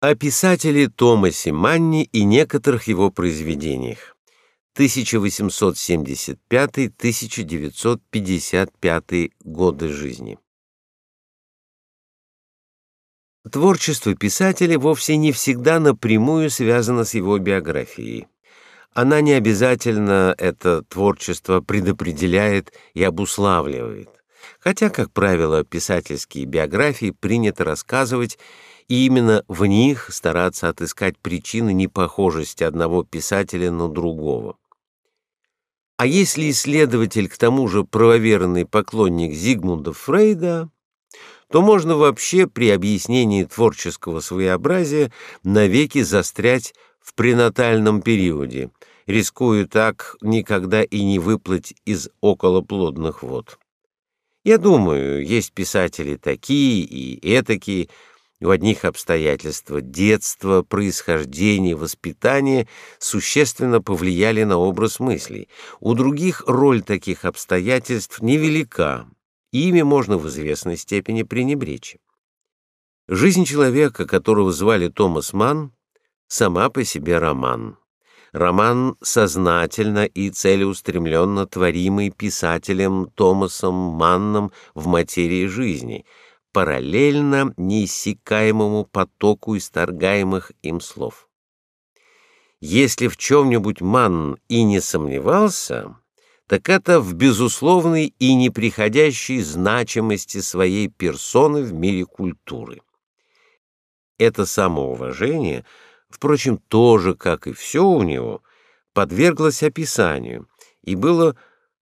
О писателе Томасе Манни и некоторых его произведениях. 1875-1955 годы жизни. Творчество писателя вовсе не всегда напрямую связано с его биографией. Она не обязательно это творчество предопределяет и обуславливает. Хотя, как правило, писательские биографии принято рассказывать и именно в них стараться отыскать причины непохожести одного писателя на другого. А если исследователь к тому же правоверный поклонник Зигмунда Фрейда, то можно вообще при объяснении творческого своеобразия навеки застрять в пренатальном периоде, рискуя так никогда и не выплыть из околоплодных вод. Я думаю, есть писатели такие и этакие, у одних обстоятельства детства, происхождения, воспитания существенно повлияли на образ мыслей. У других роль таких обстоятельств невелика, ими можно в известной степени пренебречь. Жизнь человека, которого звали Томас Манн, сама по себе роман. Роман сознательно и целеустремленно творимый писателем Томасом Манном в материи жизни — параллельно неиссякаемому потоку исторгаемых им слов. Если в чем-нибудь Манн и не сомневался, так это в безусловной и неприходящей значимости своей персоны в мире культуры. Это самоуважение, впрочем, тоже, как и все у него, подверглось описанию и было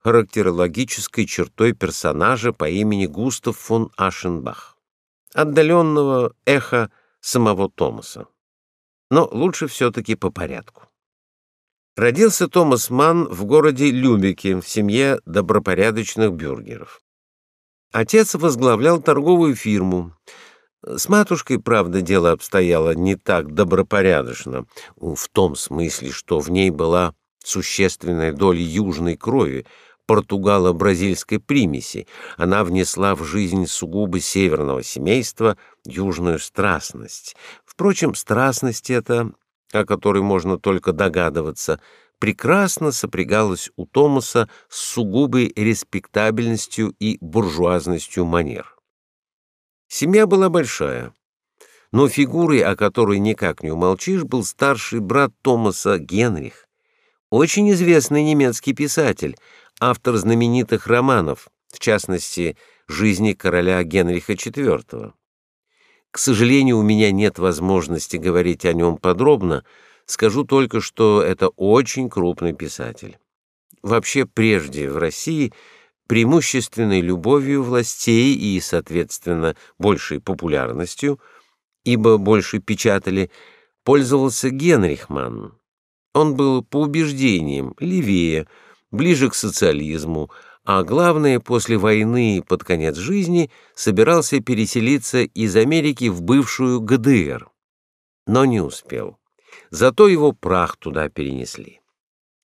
характерологической чертой персонажа по имени Густав фон Ашенбах, отдаленного эха самого Томаса. Но лучше все-таки по порядку. Родился Томас Манн в городе Любеке в семье добропорядочных бюргеров. Отец возглавлял торговую фирму. С матушкой, правда, дело обстояло не так добропорядочно, в том смысле, что в ней была существенная доля южной крови, португало-бразильской примеси. Она внесла в жизнь сугубо северного семейства южную страстность. Впрочем, страстность эта, о которой можно только догадываться, прекрасно сопрягалась у Томаса с сугубой респектабельностью и буржуазностью манер. Семья была большая, но фигурой, о которой никак не умолчишь, был старший брат Томаса Генрих, очень известный немецкий писатель, автор знаменитых романов, в частности, «Жизни короля Генриха IV». К сожалению, у меня нет возможности говорить о нем подробно, скажу только, что это очень крупный писатель. Вообще, прежде в России преимущественной любовью властей и, соответственно, большей популярностью, ибо больше печатали, пользовался Генрихман. Он был по убеждениям левее, ближе к социализму, а главное, после войны под конец жизни собирался переселиться из Америки в бывшую ГДР. Но не успел. Зато его прах туда перенесли.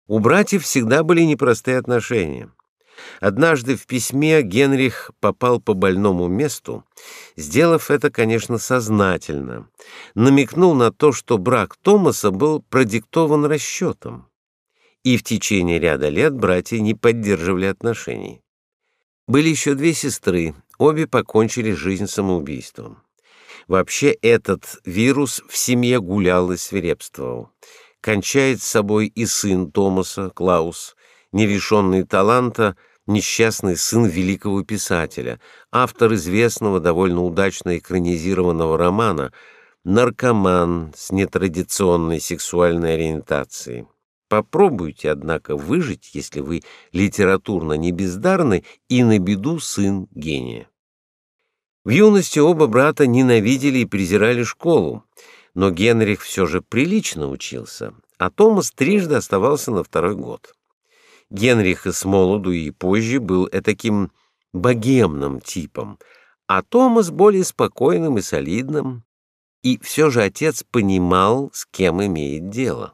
У братьев всегда были непростые отношения. Однажды в письме Генрих попал по больному месту, сделав это, конечно, сознательно. Намекнул на то, что брак Томаса был продиктован расчетом и в течение ряда лет братья не поддерживали отношений. Были еще две сестры, обе покончили жизнь самоубийством. Вообще этот вирус в семье гулял и свирепствовал. Кончает с собой и сын Томаса, Клаус, нерешенный таланта, несчастный сын великого писателя, автор известного, довольно удачно экранизированного романа «Наркоман с нетрадиционной сексуальной ориентацией». Попробуйте, однако, выжить, если вы литературно не бездарны и на беду сын гения. В юности оба брата ненавидели и презирали школу, но Генрих все же прилично учился, а Томас трижды оставался на второй год. Генрих и с молоду и позже был таким богемным типом, а Томас более спокойным и солидным, и все же отец понимал, с кем имеет дело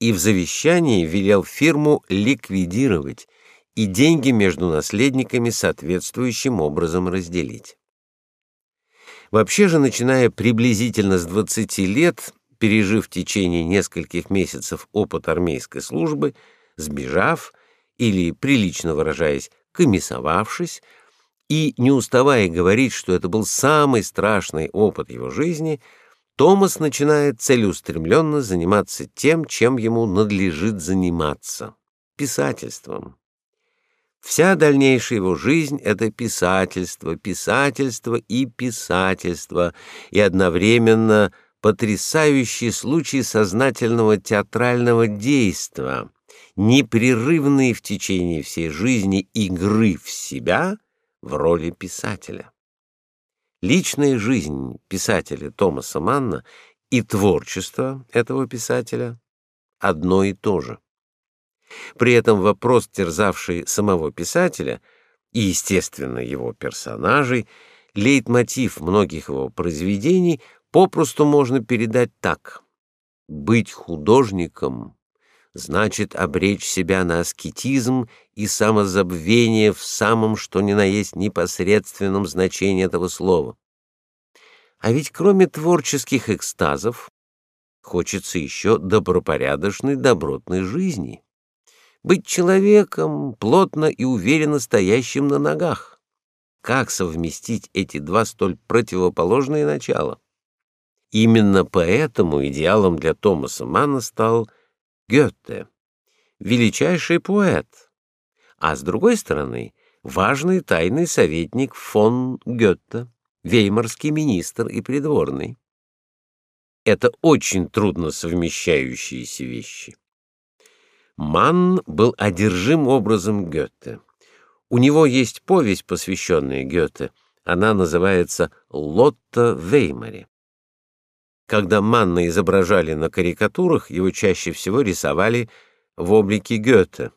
и в завещании велел фирму ликвидировать и деньги между наследниками соответствующим образом разделить. Вообще же, начиная приблизительно с 20 лет, пережив в течение нескольких месяцев опыт армейской службы, сбежав или, прилично выражаясь, комиссовавшись, и не уставая говорить, что это был самый страшный опыт его жизни, Томас начинает целеустремленно заниматься тем, чем ему надлежит заниматься — писательством. Вся дальнейшая его жизнь — это писательство, писательство и писательство, и одновременно потрясающий случай сознательного театрального действа, непрерывные в течение всей жизни игры в себя в роли писателя. Личная жизнь писателя Томаса Манна и творчество этого писателя одно и то же. При этом вопрос, терзавший самого писателя и, естественно, его персонажей, лейтмотив многих его произведений попросту можно передать так: быть художником значит обречь себя на аскетизм и самозабвение в самом что ни на есть непосредственном значении этого слова. А ведь кроме творческих экстазов хочется еще добропорядочной добротной жизни быть человеком, плотно и уверенно стоящим на ногах. Как совместить эти два столь противоположные начала? Именно поэтому идеалом для Томаса Манна стал Гёте, величайший поэт, а с другой стороны, важный тайный советник фон Гёте, веймарский министр и придворный. Это очень трудно совмещающиеся вещи. Манн был одержим образом Гёте. У него есть повесть, посвященная Гёте. Она называется «Лотта Веймаре». Когда Манна изображали на карикатурах, его чаще всего рисовали в облике Гёте.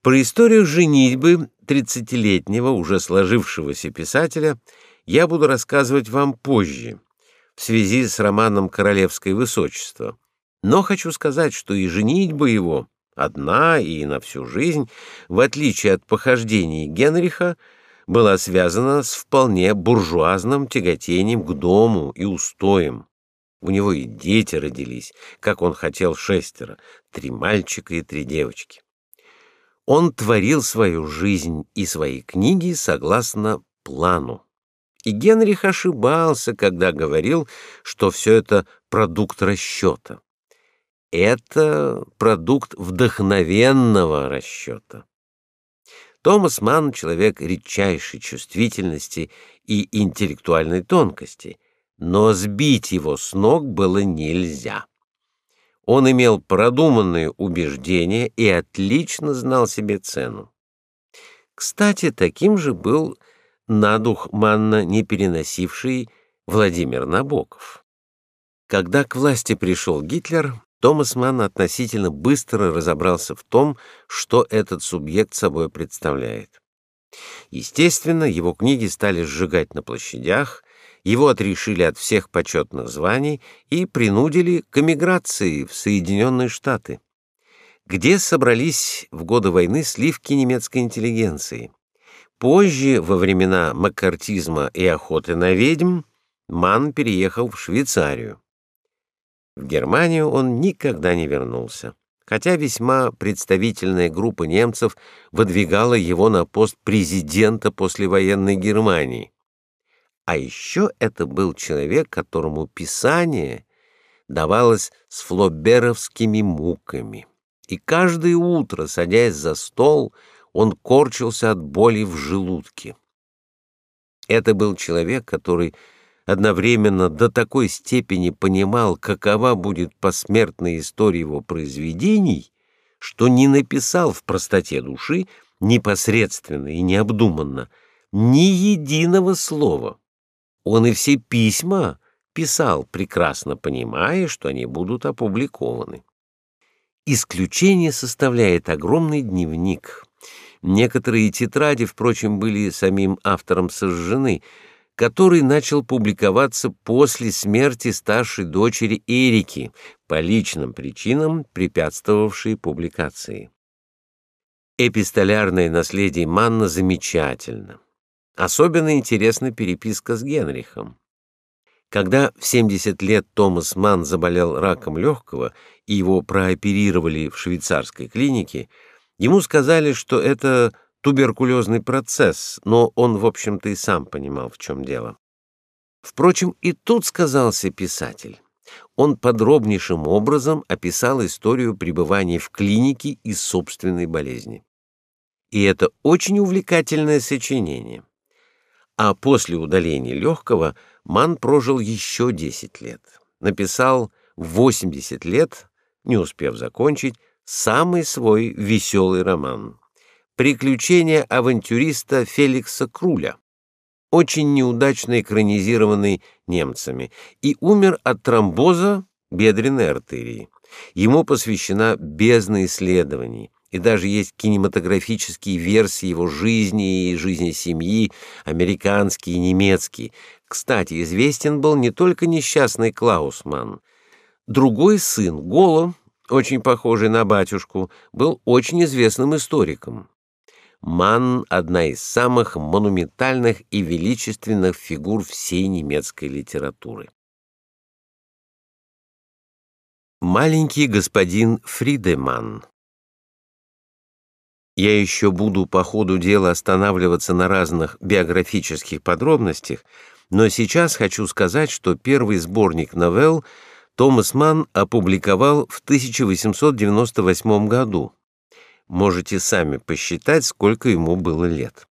Про историю женитьбы тридцатилетнего уже сложившегося писателя я буду рассказывать вам позже, в связи с романом «Королевское высочество», но хочу сказать, что и женитьба его, одна и на всю жизнь, в отличие от похождений Генриха, была связана с вполне буржуазным тяготением к дому и устоям. У него и дети родились, как он хотел шестеро, три мальчика и три девочки. Он творил свою жизнь и свои книги согласно плану. И Генрих ошибался, когда говорил, что все это продукт расчета это продукт вдохновенного расчета. Томас Манн человек редчайшей чувствительности и интеллектуальной тонкости, но сбить его с ног было нельзя. Он имел продуманные убеждения и отлично знал себе цену. Кстати, таким же был на дух не переносивший Владимир Набоков. Когда к власти пришел Гитлер, Томас Манн относительно быстро разобрался в том, что этот субъект собой представляет. Естественно, его книги стали сжигать на площадях, его отрешили от всех почетных званий и принудили к эмиграции в Соединенные Штаты, где собрались в годы войны сливки немецкой интеллигенции. Позже, во времена маккартизма и охоты на ведьм, Манн переехал в Швейцарию. В Германию он никогда не вернулся, хотя весьма представительная группа немцев выдвигала его на пост президента послевоенной Германии. А еще это был человек, которому писание давалось с флоберовскими муками. И каждое утро, садясь за стол, он корчился от боли в желудке. Это был человек, который одновременно до такой степени понимал, какова будет посмертная история его произведений, что не написал в простоте души непосредственно и необдуманно ни единого слова. Он и все письма писал, прекрасно понимая, что они будут опубликованы. Исключение составляет огромный дневник. Некоторые тетради, впрочем, были самим автором сожжены — который начал публиковаться после смерти старшей дочери Эрики по личным причинам, препятствовавшей публикации. Эпистолярное наследие Манна замечательно. Особенно интересна переписка с Генрихом. Когда в 70 лет Томас Манн заболел раком легкого и его прооперировали в швейцарской клинике, ему сказали, что это туберкулезный процесс, но он, в общем-то, и сам понимал, в чем дело. Впрочем, и тут сказался писатель. Он подробнейшим образом описал историю пребывания в клинике и собственной болезни. И это очень увлекательное сочинение. А после удаления легкого Ман прожил еще 10 лет. Написал в 80 лет, не успев закончить, самый свой веселый роман «Приключения авантюриста Феликса Круля», очень неудачно экранизированный немцами, и умер от тромбоза бедренной артерии. Ему посвящена бездна исследований, и даже есть кинематографические версии его жизни и жизни семьи, американские и немецкие. Кстати, известен был не только несчастный Клаусман. Другой сын, Голо, очень похожий на батюшку, был очень известным историком. Манн — одна из самых монументальных и величественных фигур всей немецкой литературы. Маленький господин Фридеман я еще буду по ходу дела останавливаться на разных биографических подробностях, но сейчас хочу сказать, что первый сборник новелл Томас Манн опубликовал в 1898 году. Можете сами посчитать, сколько ему было лет.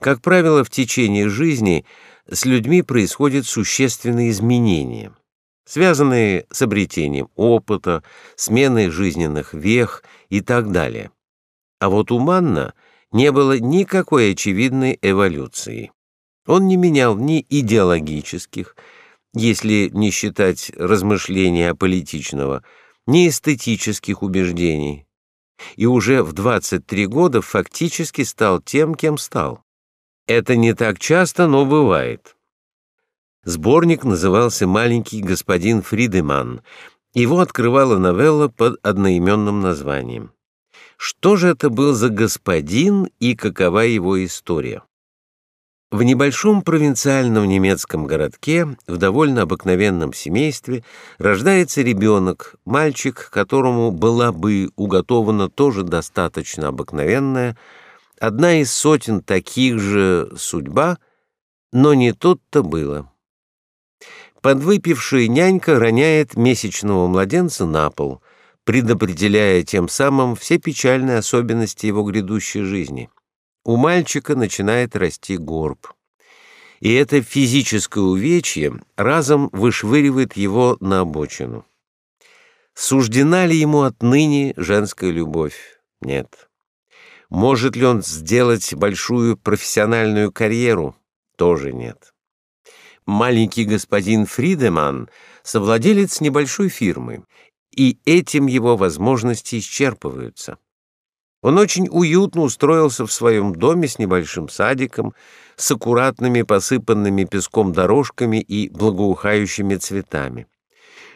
Как правило, в течение жизни с людьми происходят существенные изменения, связанные с обретением опыта, сменой жизненных вех и так далее. А вот у Манна не было никакой очевидной эволюции. Он не менял ни идеологических, если не считать размышления политичного, ни эстетических убеждений. И уже в 23 года фактически стал тем, кем стал. Это не так часто, но бывает. Сборник назывался «Маленький господин Фридеман». Его открывала новелла под одноименным названием. Что же это был за господин и какова его история? В небольшом провинциальном немецком городке, в довольно обыкновенном семействе, рождается ребенок, мальчик, которому была бы уготована тоже достаточно обыкновенная, одна из сотен таких же судьба, но не тут-то было. Подвыпившая нянька роняет месячного младенца на пол — предопределяя тем самым все печальные особенности его грядущей жизни. У мальчика начинает расти горб. И это физическое увечье разом вышвыривает его на обочину. Суждена ли ему отныне женская любовь? Нет. Может ли он сделать большую профессиональную карьеру? Тоже нет. Маленький господин Фридеман — совладелец небольшой фирмы, и этим его возможности исчерпываются. Он очень уютно устроился в своем доме с небольшим садиком, с аккуратными посыпанными песком дорожками и благоухающими цветами.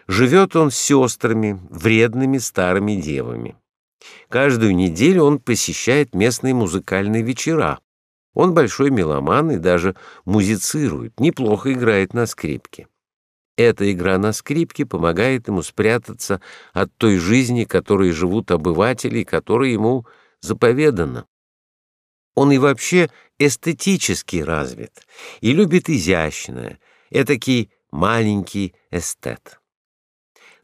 Живет он с сестрами, вредными старыми девами. Каждую неделю он посещает местные музыкальные вечера. Он большой меломан и даже музицирует, неплохо играет на скрипке. Эта игра на скрипке помогает ему спрятаться от той жизни, которой живут обыватели, которая ему заповедана. Он и вообще эстетически развит и любит изящное, этакий маленький эстет.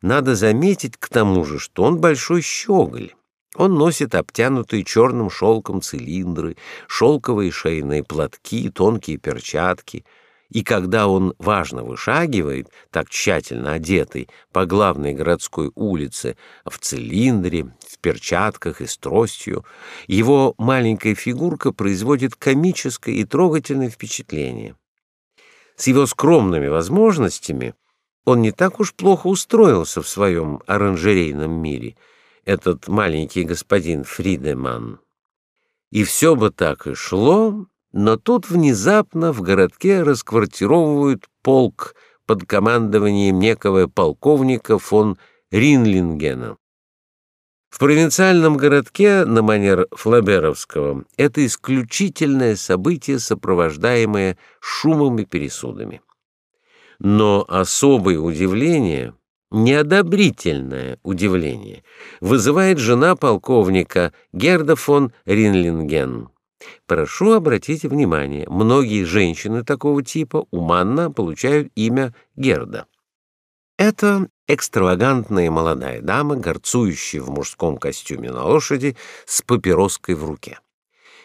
Надо заметить к тому же, что он большой щеголь. Он носит обтянутые черным шелком цилиндры, шелковые шейные платки, тонкие перчатки — и когда он важно вышагивает, так тщательно одетый, по главной городской улице, в цилиндре, в перчатках и с тростью, его маленькая фигурка производит комическое и трогательное впечатление. С его скромными возможностями он не так уж плохо устроился в своем оранжерейном мире, этот маленький господин Фридеман. И все бы так и шло, но тут внезапно в городке расквартировывают полк под командованием некого полковника фон Ринлингена. В провинциальном городке на манер Флаберовского это исключительное событие, сопровождаемое шумом и пересудами. Но особое удивление, неодобрительное удивление, вызывает жена полковника Герда фон Ринлинген. Прошу обратить внимание, многие женщины такого типа у Манна получают имя Герда. Это экстравагантная молодая дама, горцующая в мужском костюме на лошади с папироской в руке.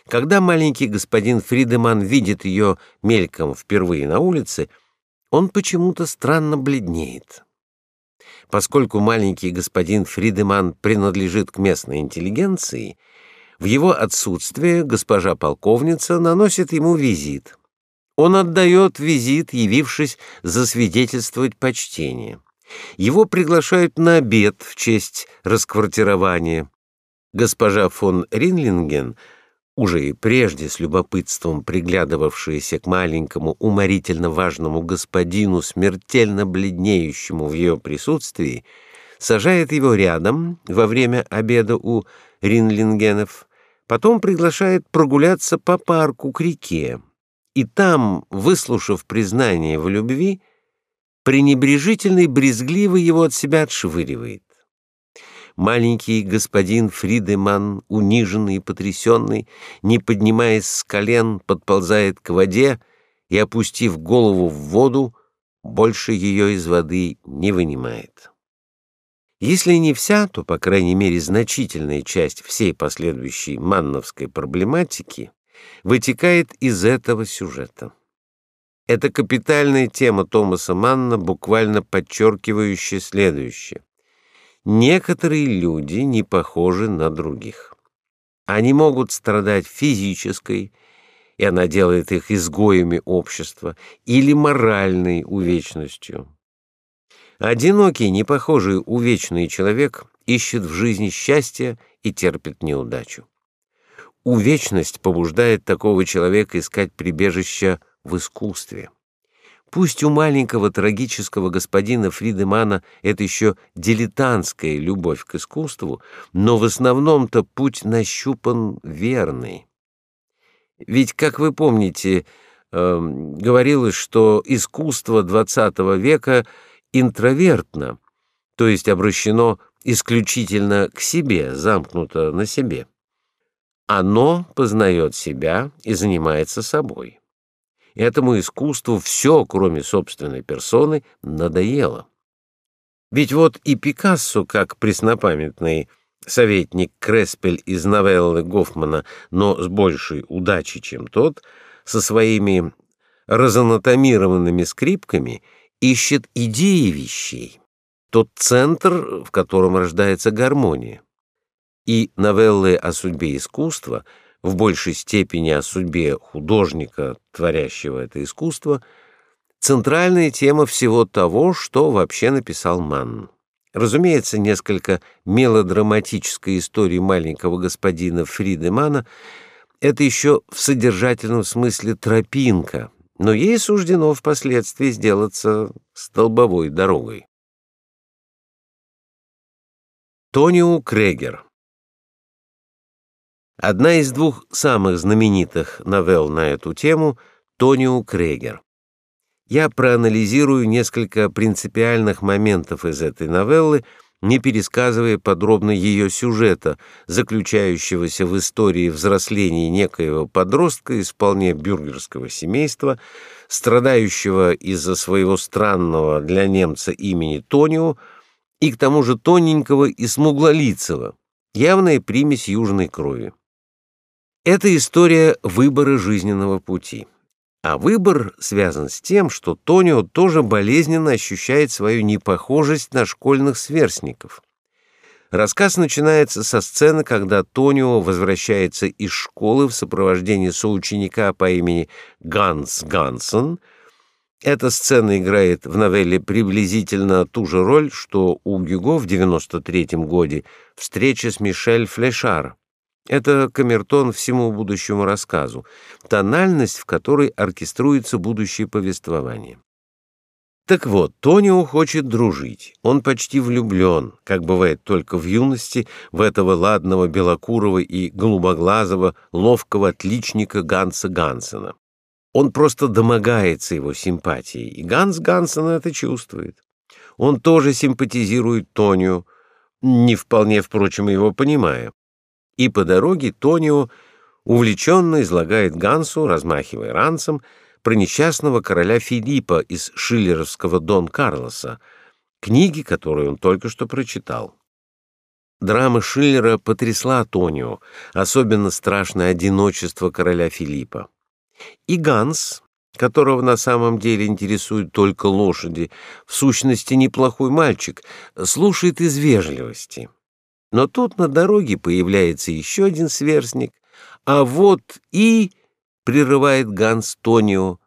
Когда маленький господин Фридеман видит ее мельком впервые на улице, он почему-то странно бледнеет. Поскольку маленький господин Фридеман принадлежит к местной интеллигенции, в его отсутствие госпожа полковница наносит ему визит. Он отдает визит, явившись засвидетельствовать почтение. Его приглашают на обед в честь расквартирования. Госпожа фон Ринлинген, уже и прежде с любопытством приглядывавшаяся к маленькому уморительно важному господину, смертельно бледнеющему в ее присутствии, сажает его рядом во время обеда у Ринлингенов, потом приглашает прогуляться по парку к реке. И там, выслушав признание в любви, пренебрежительно и брезгливо его от себя отшвыривает. Маленький господин Фридеман, униженный и потрясенный, не поднимаясь с колен, подползает к воде и, опустив голову в воду, больше ее из воды не вынимает. Если не вся, то, по крайней мере, значительная часть всей последующей манновской проблематики вытекает из этого сюжета. Это капитальная тема Томаса Манна, буквально подчеркивающая следующее. Некоторые люди не похожи на других. Они могут страдать физической, и она делает их изгоями общества, или моральной увечностью. Одинокий, не похожий увечный человек ищет в жизни счастья и терпит неудачу. Увечность побуждает такого человека искать прибежища в искусстве. Пусть у маленького трагического господина Фридемана это еще дилетантская любовь к искусству, но в основном-то путь нащупан верный. Ведь, как вы помните, э, говорилось, что искусство XX века интровертно, то есть обращено исключительно к себе, замкнуто на себе. Оно познает себя и занимается собой. Этому искусству все, кроме собственной персоны, надоело. Ведь вот и Пикассо, как преснопамятный советник Креспель из новеллы Гофмана, но с большей удачей, чем тот, со своими разанатомированными скрипками ищет идеи вещей, тот центр, в котором рождается гармония. И новеллы о судьбе искусства — в большей степени о судьбе художника, творящего это искусство, центральная тема всего того, что вообще написал Манн. Разумеется, несколько мелодраматическая история маленького господина Фридемана это еще в содержательном смысле тропинка, но ей суждено впоследствии сделаться столбовой дорогой. Тонио Крегер Одна из двух самых знаменитых новелл на эту тему Тонио Крегер. Я проанализирую несколько принципиальных моментов из этой новеллы, не пересказывая подробно ее сюжета, заключающегося в истории взросления некоего подростка из вполне бюргерского семейства, страдающего из-за своего странного для немца имени Тонио и к тому же тоненького и смуглолицего, явная примесь южной крови. Это история выбора жизненного пути. А выбор связан с тем, что Тонио тоже болезненно ощущает свою непохожесть на школьных сверстников. Рассказ начинается со сцены, когда Тонио возвращается из школы в сопровождении соученика по имени Ганс Гансен. Эта сцена играет в новелле приблизительно ту же роль, что у Гюго в 93 году встреча с Мишель Флешар. Это камертон всему будущему рассказу, тональность, в которой оркеструется будущее повествование. Так вот, Тонио хочет дружить. Он почти влюблен, как бывает только в юности, в этого ладного, белокурого и голубоглазого, ловкого отличника Ганса Гансена. Он просто домогается его симпатии, и Ганс Гансен это чувствует. Он тоже симпатизирует Тонио, не вполне, впрочем, его понимая. И по дороге Тонио увлеченно излагает Гансу, размахивая ранцем, про несчастного короля Филиппа из шиллеровского Дон Карлоса, книги, которую он только что прочитал. Драма Шиллера потрясла Тонио, особенно страшное одиночество короля Филиппа. И Ганс, которого на самом деле интересуют только лошади, в сущности неплохой мальчик, слушает из вежливости. Но тут на дороге появляется еще один сверстник, а вот и прерывает Ганс Тонио.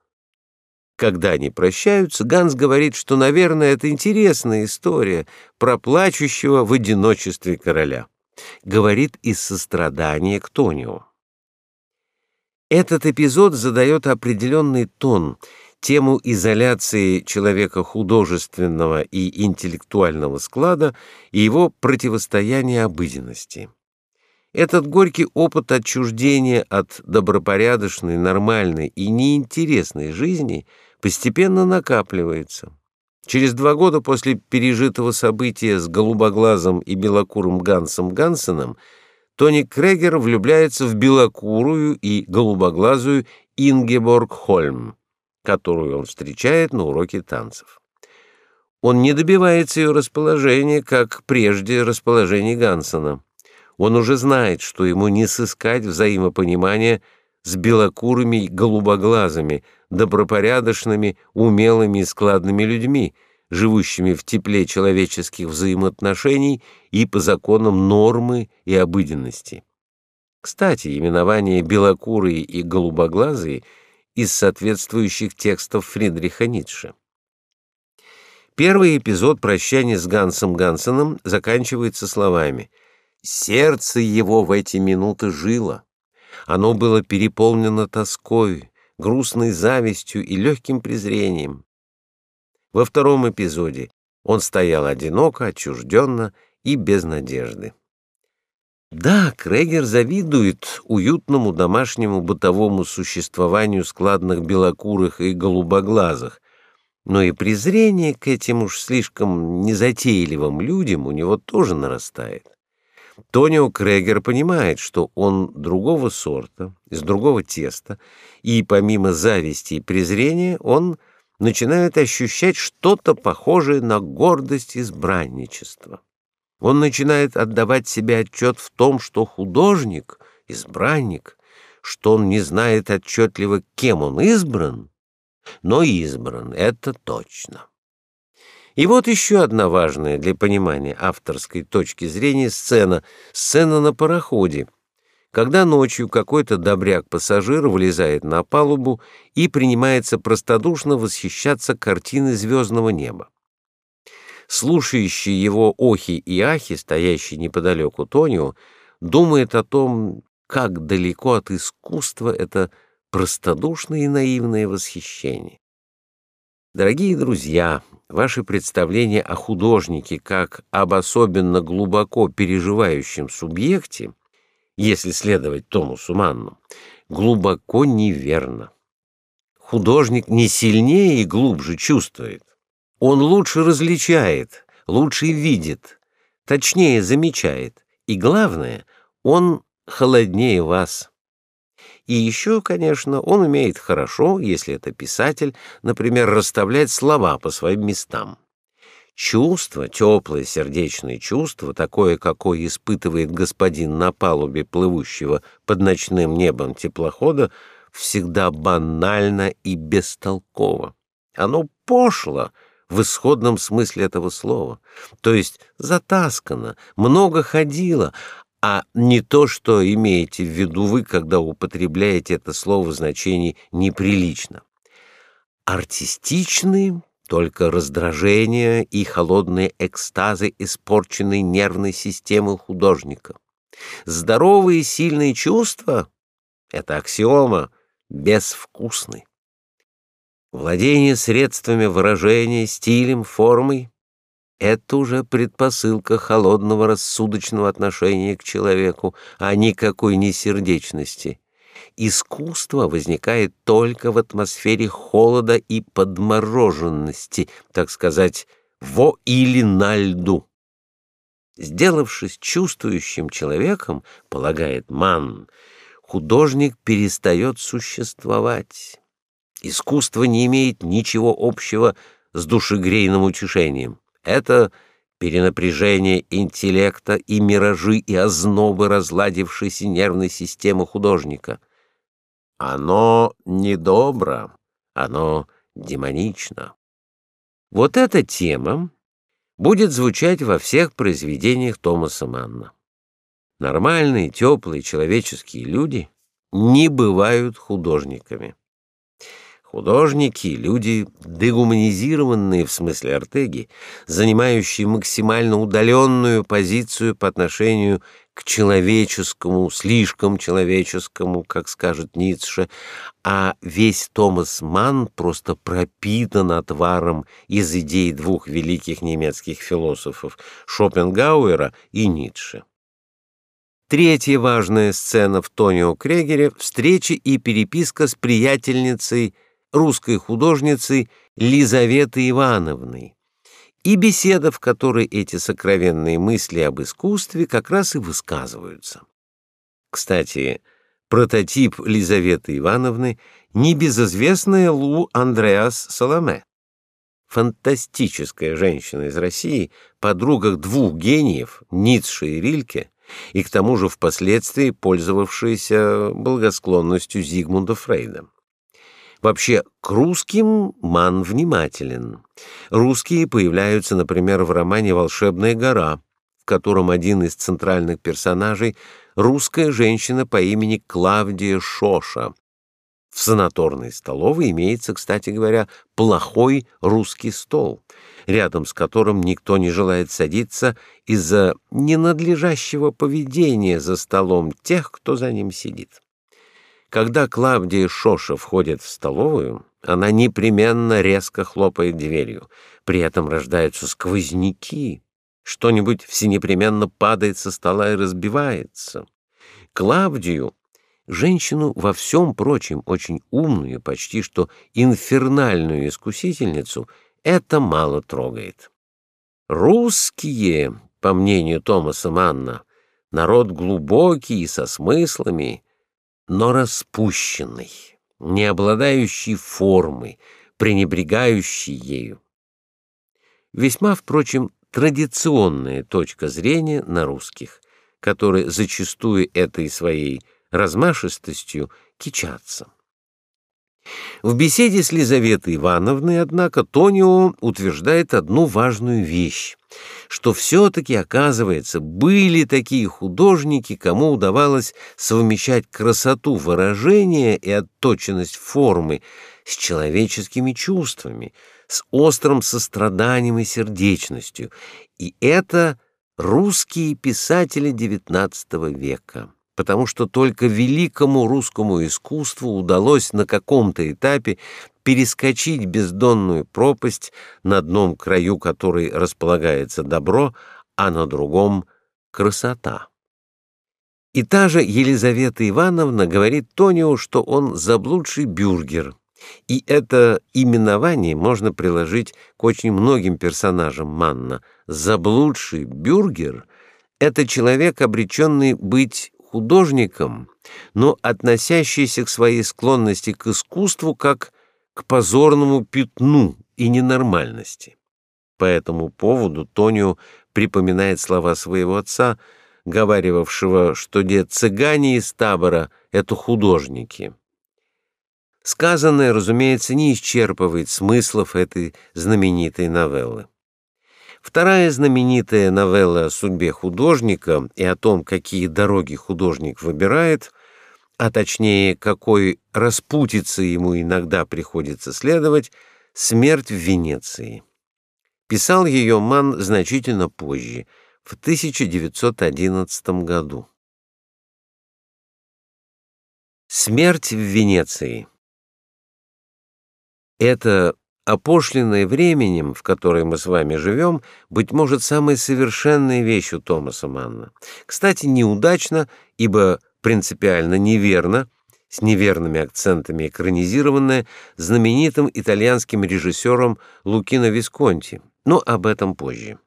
Когда они прощаются, Ганс говорит, что, наверное, это интересная история про плачущего в одиночестве короля. Говорит из сострадания к Тонио. Этот эпизод задает определенный тон, тему изоляции человека художественного и интеллектуального склада и его противостояния обыденности. Этот горький опыт отчуждения от добропорядочной, нормальной и неинтересной жизни постепенно накапливается. Через два года после пережитого события с голубоглазым и белокурым Гансом Гансеном Тони Крегер влюбляется в белокурую и голубоглазую Ингеборг Хольм, которую он встречает на уроке танцев. Он не добивается ее расположения, как прежде расположения Гансена. Он уже знает, что ему не сыскать взаимопонимания с белокурыми голубоглазыми, добропорядочными, умелыми и складными людьми, живущими в тепле человеческих взаимоотношений и по законам нормы и обыденности. Кстати, именование белокурые и голубоглазые из соответствующих текстов Фридриха Ницше. Первый эпизод прощания с Гансом Гансеном заканчивается словами — Сердце его в эти минуты жило. Оно было переполнено тоской, грустной завистью и легким презрением. Во втором эпизоде он стоял одиноко, отчужденно и без надежды. Да, Крегер завидует уютному домашнему бытовому существованию складных белокурых и голубоглазых, но и презрение к этим уж слишком незатейливым людям у него тоже нарастает. Тонио Крегер понимает, что он другого сорта, из другого теста, и помимо зависти и презрения он начинает ощущать что-то похожее на гордость избранничества. Он начинает отдавать себе отчет в том, что художник — избранник, что он не знает отчетливо, кем он избран, но избран, это точно. И вот еще одна важная для понимания авторской точки зрения сцена — сцена на пароходе, когда ночью какой-то добряк-пассажир влезает на палубу и принимается простодушно восхищаться картиной звездного неба. Слушающий его охи и ахи, стоящий неподалеку Тонио, думает о том, как далеко от искусства это простодушное и наивное восхищение. Дорогие друзья, ваши представления о художнике как об особенно глубоко переживающем субъекте, если следовать Томасу Манну, глубоко неверно. Художник не сильнее и глубже чувствует. Он лучше различает, лучше видит, точнее замечает, и главное, он холоднее вас. И еще, конечно, он умеет хорошо, если это писатель, например, расставлять слова по своим местам. Чувство, теплое сердечное чувство, такое, какое испытывает господин на палубе плывущего под ночным небом теплохода, всегда банально и бестолково. Оно пошло в исходном смысле этого слова, то есть затаскано, много ходило, а не то, что имеете в виду вы, когда употребляете это слово в значении неприлично. Артистичные только раздражение и холодные экстазы испорченной нервной системы художника. Здоровые сильные чувства — это аксиома, безвкусны. Владение средствами выражения, стилем, формой это уже предпосылка холодного рассудочного отношения к человеку, а никакой не сердечности. искусство возникает только в атмосфере холода и подмороженности, так сказать, во или на льду. Сделавшись чувствующим человеком, полагает Манн, художник перестает существовать. Искусство не имеет ничего общего с душегрейным утешением. Это перенапряжение интеллекта и миражи и ознобы разладившейся нервной системы художника. Оно недобро, оно демонично. Вот эта тема будет звучать во всех произведениях Томаса Манна. Нормальные, теплые, человеческие люди не бывают художниками. Художники — люди дегуманизированные в смысле Артеги, занимающие максимально удаленную позицию по отношению к человеческому, слишком человеческому, как скажет Ницше, а весь Томас Манн просто пропитан отваром из идей двух великих немецких философов Шопенгауэра и Ницше. Третья важная сцена в Тонио Крегере — встреча и переписка с приятельницей русской художницей Лизаветой Ивановной, и беседа, в которой эти сокровенные мысли об искусстве как раз и высказываются. Кстати, прототип Лизаветы Ивановны небезызвестная Лу Андреас Саламе. Фантастическая женщина из России, подруга двух гениев, Ницше и Рильке, и к тому же впоследствии пользовавшаяся благосклонностью Зигмунда Фрейда. Вообще, к русским Ман внимателен. Русские появляются, например, в романе «Волшебная гора», в котором один из центральных персонажей — русская женщина по имени Клавдия Шоша. В санаторной столовой имеется, кстати говоря, плохой русский стол, рядом с которым никто не желает садиться из-за ненадлежащего поведения за столом тех, кто за ним сидит. Когда Клавдия Шоша входит в столовую, она непременно резко хлопает дверью. При этом рождаются сквозняки. Что-нибудь всенепременно падает со стола и разбивается. Клавдию, женщину во всем прочем очень умную, почти что инфернальную искусительницу, это мало трогает. Русские, по мнению Томаса Манна, народ глубокий и со смыслами, но распущенный, не обладающий формой, пренебрегающий ею. Весьма, впрочем, традиционная точка зрения на русских, которые зачастую этой своей размашистостью кичатся. В беседе с Лизаветой Ивановной, однако, Тонио утверждает одну важную вещь, что все-таки, оказывается, были такие художники, кому удавалось совмещать красоту выражения и отточенность формы с человеческими чувствами, с острым состраданием и сердечностью, и это русские писатели XIX века потому что только великому русскому искусству удалось на каком-то этапе перескочить бездонную пропасть, на одном краю которой располагается добро, а на другом — красота. И та же Елизавета Ивановна говорит Тонио, что он заблудший бюргер, и это именование можно приложить к очень многим персонажам Манна. Заблудший бюргер — это человек, обреченный быть художником, но относящийся к своей склонности к искусству как к позорному пятну и ненормальности. По этому поводу Тонио припоминает слова своего отца, говаривавшего, что дед цыгане из табора — это художники. Сказанное, разумеется, не исчерпывает смыслов этой знаменитой новеллы. Вторая знаменитая новелла о судьбе художника и о том, какие дороги художник выбирает, а точнее, какой распутице ему иногда приходится следовать, «Смерть в Венеции». Писал ее Ман значительно позже, в 1911 году. Смерть в Венеции. Это Опошленное временем, в которое мы с вами живем, быть может, самая совершенная вещь у Томаса Манна. Кстати, неудачно, ибо принципиально неверно, с неверными акцентами экранизированное знаменитым итальянским режиссером Лукино Висконти, но об этом позже.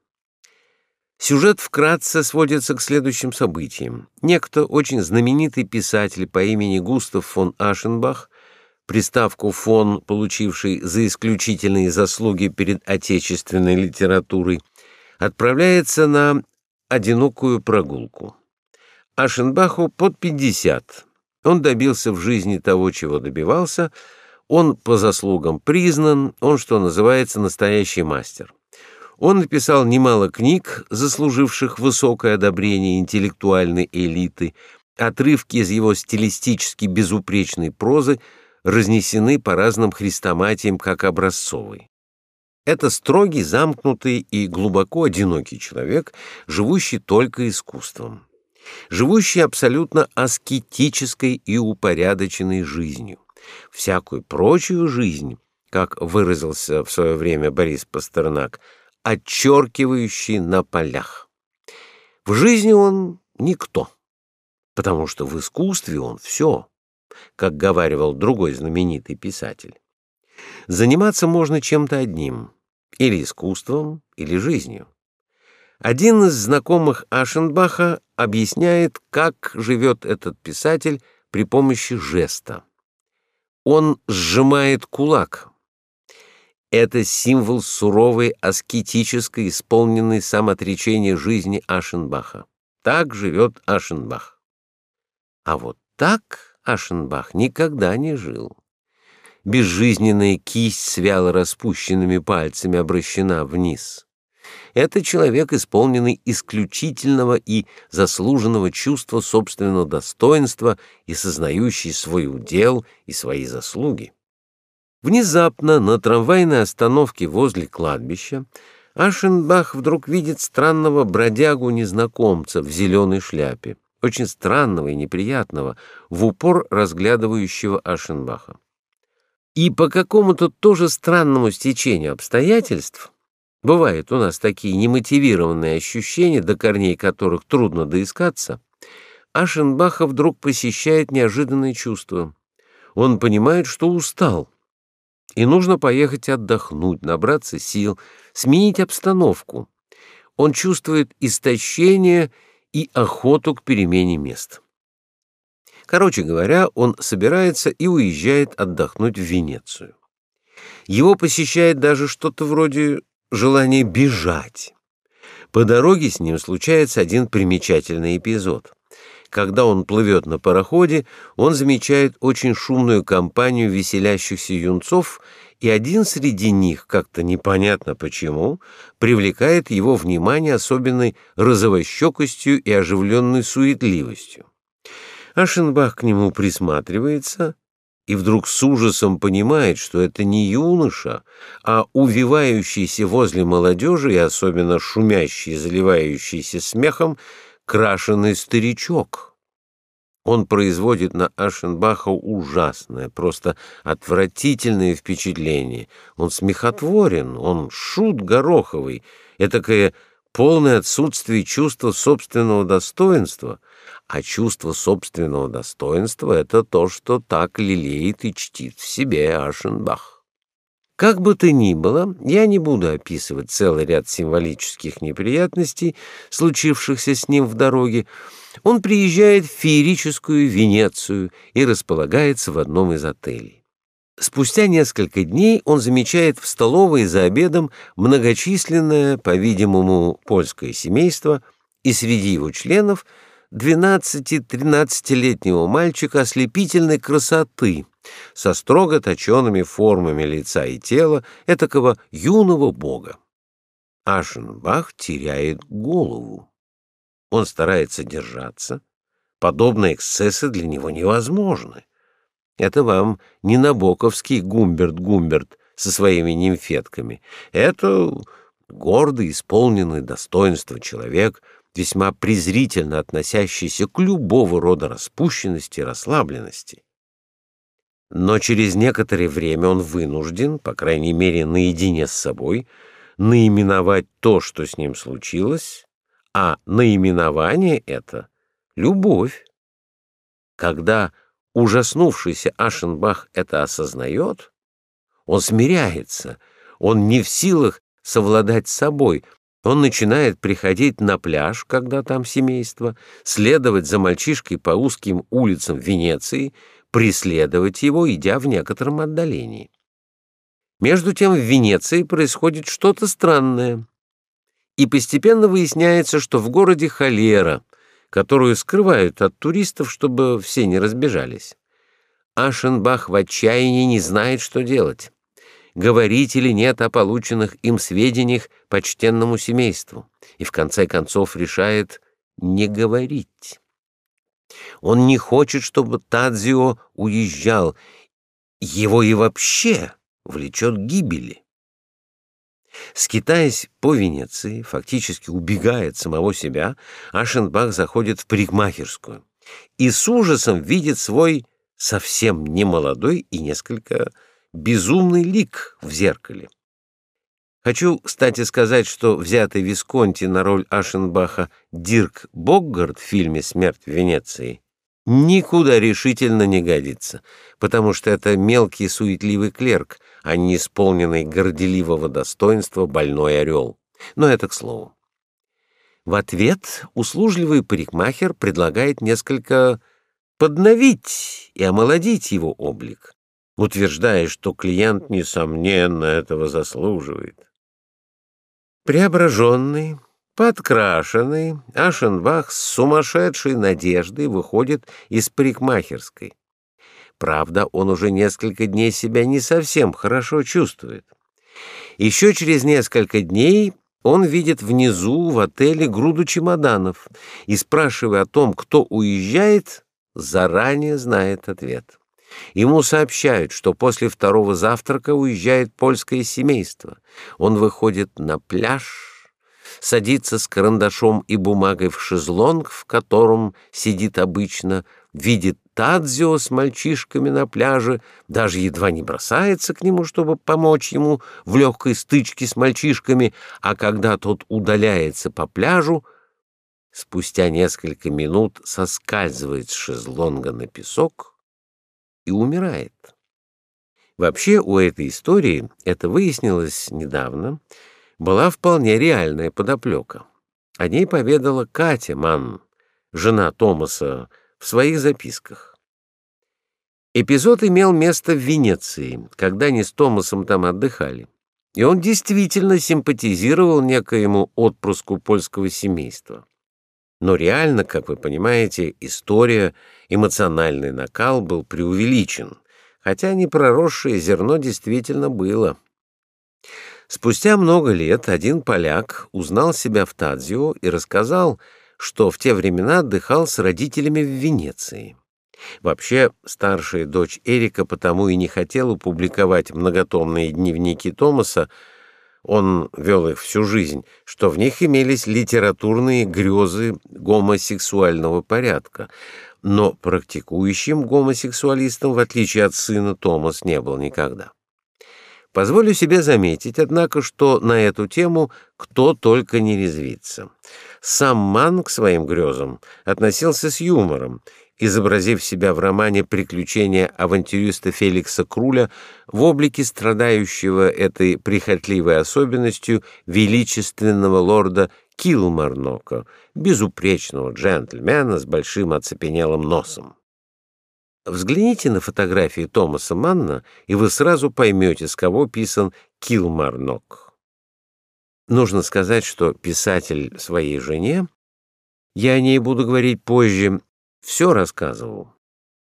Сюжет вкратце сводится к следующим событиям. Некто очень знаменитый писатель по имени Густав фон Ашенбах, приставку «фон», получивший за исключительные заслуги перед отечественной литературой, отправляется на одинокую прогулку. Ашенбаху под 50. Он добился в жизни того, чего добивался, он по заслугам признан, он, что называется, настоящий мастер. Он написал немало книг, заслуживших высокое одобрение интеллектуальной элиты. Отрывки из его стилистически безупречной прозы разнесены по разным хрестоматиям как образцовые. Это строгий, замкнутый и глубоко одинокий человек, живущий только искусством, живущий абсолютно аскетической и упорядоченной жизнью. Всякую прочую жизнь, как выразился в свое время Борис Пастернак, отчеркивающий на полях. В жизни он никто, потому что в искусстве он все, как говаривал другой знаменитый писатель. Заниматься можно чем-то одним, или искусством, или жизнью. Один из знакомых Ашенбаха объясняет, как живет этот писатель при помощи жеста. Он сжимает кулак, это символ суровой, аскетической, исполненной самоотречения жизни Ашенбаха. Так живет Ашенбах. А вот так Ашенбах никогда не жил. Безжизненная кисть с вяло распущенными пальцами обращена вниз. Это человек, исполненный исключительного и заслуженного чувства собственного достоинства и сознающий свой удел и свои заслуги. Внезапно на трамвайной остановке возле кладбища Ашенбах вдруг видит странного бродягу-незнакомца в зеленой шляпе, очень странного и неприятного, в упор разглядывающего Ашенбаха. И по какому-то тоже странному стечению обстоятельств, бывают у нас такие немотивированные ощущения, до корней которых трудно доискаться, Ашенбаха вдруг посещает неожиданное чувство. Он понимает, что устал, и нужно поехать отдохнуть, набраться сил, сменить обстановку. Он чувствует истощение и охоту к перемене мест. Короче говоря, он собирается и уезжает отдохнуть в Венецию. Его посещает даже что-то вроде желания бежать. По дороге с ним случается один примечательный эпизод. Когда он плывет на пароходе, он замечает очень шумную компанию веселящихся юнцов, и один среди них, как-то непонятно почему, привлекает его внимание особенной розовощекостью и оживленной суетливостью. Ашенбах к нему присматривается и вдруг с ужасом понимает, что это не юноша, а увивающийся возле молодежи и особенно шумящий, заливающийся смехом, крашеный старичок. Он производит на Ашенбаха ужасное, просто отвратительное впечатление. Он смехотворен, он шут гороховый, этакое полное отсутствие чувства собственного достоинства, а чувство собственного достоинства — это то, что так лелеет и чтит в себе Ашенбах. Как бы то ни было, я не буду описывать целый ряд символических неприятностей, случившихся с ним в дороге. Он приезжает в феерическую Венецию и располагается в одном из отелей. Спустя несколько дней он замечает в столовой за обедом многочисленное, по-видимому, польское семейство, и среди его членов 12-13-летнего мальчика ослепительной красоты — со строго точенными формами лица и тела этакого юного бога. Ашенбах теряет голову. Он старается держаться. Подобные эксцессы для него невозможны. Это вам не набоковский Гумберт-Гумберт со своими нимфетками. Это гордый, исполненный достоинства человек, весьма презрительно относящийся к любого рода распущенности и расслабленности. Но через некоторое время он вынужден, по крайней мере наедине с собой, наименовать то, что с ним случилось, а наименование это — любовь. Когда ужаснувшийся Ашенбах это осознает, он смиряется, он не в силах совладать с собой, он начинает приходить на пляж, когда там семейство, следовать за мальчишкой по узким улицам Венеции, преследовать его, идя в некотором отдалении. Между тем в Венеции происходит что-то странное. И постепенно выясняется, что в городе холера, которую скрывают от туристов, чтобы все не разбежались. Ашенбах в отчаянии не знает, что делать говорить или нет о полученных им сведениях почтенному семейству, и в конце концов решает не говорить. Он не хочет, чтобы Тадзио уезжал, его и вообще влечет гибели. Скитаясь по Венеции, фактически убегая от самого себя, Ашенбах заходит в парикмахерскую и с ужасом видит свой совсем немолодой и несколько безумный лик в зеркале. Хочу, кстати, сказать, что взятый Висконти на роль Ашенбаха Дирк Боггард в фильме «Смерть в Венеции» никуда решительно не годится, потому что это мелкий суетливый клерк, а не исполненный горделивого достоинства больной орел. Но это к слову. В ответ услужливый парикмахер предлагает несколько подновить и омолодить его облик утверждая, что клиент, несомненно, этого заслуживает. Преображенный, подкрашенный, Ашенбах с сумасшедшей надеждой выходит из парикмахерской. Правда, он уже несколько дней себя не совсем хорошо чувствует. Еще через несколько дней он видит внизу в отеле груду чемоданов и, спрашивая о том, кто уезжает, заранее знает ответ. Ему сообщают, что после второго завтрака уезжает польское семейство. Он выходит на пляж, садится с карандашом и бумагой в шезлонг, в котором сидит обычно, видит Тадзио с мальчишками на пляже, даже едва не бросается к нему, чтобы помочь ему в легкой стычке с мальчишками, а когда тот удаляется по пляжу, спустя несколько минут соскальзывает с шезлонга на песок и умирает. Вообще у этой истории, это выяснилось недавно, была вполне реальная подоплека. О ней поведала Катя Манн, жена Томаса, в своих записках. Эпизод имел место в Венеции, когда они с Томасом там отдыхали. И он действительно симпатизировал некоему отпрыску польского семейства. Но реально, как вы понимаете, история, эмоциональный накал был преувеличен, хотя непроросшее зерно действительно было. Спустя много лет один поляк узнал себя в Тадзио и рассказал, что в те времена отдыхал с родителями в Венеции. Вообще, старшая дочь Эрика потому и не хотела публиковать многотомные дневники Томаса, он вел их всю жизнь, что в них имелись литературные грезы гомосексуального порядка, но практикующим гомосексуалистом, в отличие от сына, Томас не был никогда. Позволю себе заметить, однако, что на эту тему кто только не резвится. Сам Ман к своим грезам относился с юмором изобразив себя в романе «Приключения авантюриста Феликса Круля» в облике страдающего этой прихотливой особенностью величественного лорда Килмарнока, безупречного джентльмена с большим оцепенелым носом. Взгляните на фотографии Томаса Манна, и вы сразу поймете, с кого писан Килмарнок. Нужно сказать, что писатель своей жене, я о ней буду говорить позже, все рассказывал.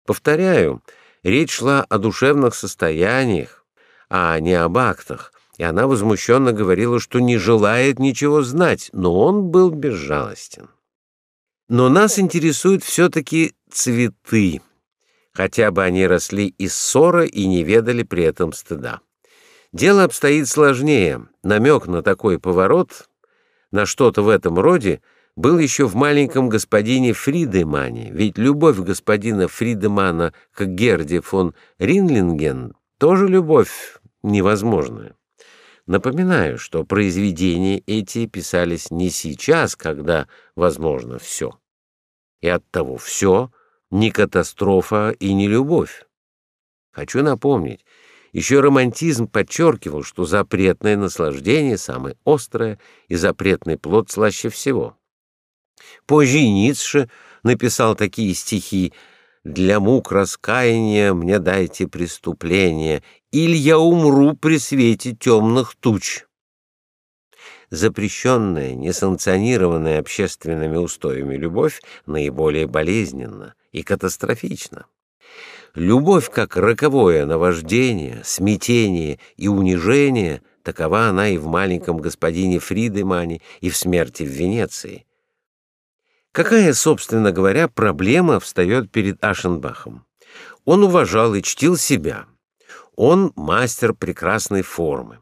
Повторяю, речь шла о душевных состояниях, а не об актах, и она возмущенно говорила, что не желает ничего знать, но он был безжалостен. Но нас интересуют все-таки цветы, хотя бы они росли из ссора и не ведали при этом стыда. Дело обстоит сложнее. Намек на такой поворот, на что-то в этом роде — был еще в маленьком господине Фридемане, ведь любовь господина Фридемана к Герде фон Ринлинген тоже любовь невозможная. Напоминаю, что произведения эти писались не сейчас, когда возможно все. И оттого все не катастрофа и не любовь. Хочу напомнить, еще романтизм подчеркивал, что запретное наслаждение самое острое и запретный плод слаще всего. Позже Ницше написал такие стихи «Для мук раскаяния мне дайте преступление, или я умру при свете темных туч». Запрещенная, несанкционированная общественными устоями любовь наиболее болезненна и катастрофична. Любовь как роковое наваждение, смятение и унижение, такова она и в маленьком господине Фридемане, и в смерти в Венеции. Какая, собственно говоря, проблема встает перед Ашенбахом? Он уважал и чтил себя. Он мастер прекрасной формы.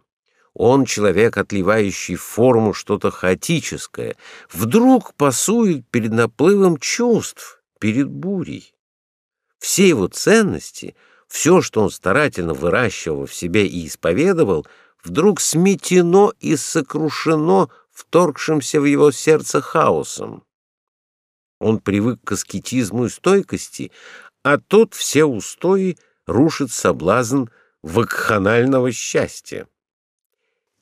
Он человек, отливающий в форму что-то хаотическое, вдруг пасует перед наплывом чувств, перед бурей. Все его ценности, все, что он старательно выращивал в себе и исповедовал, вдруг сметено и сокрушено вторгшимся в его сердце хаосом. Он привык к аскетизму и стойкости, а тут все устои рушит соблазн вакханального счастья.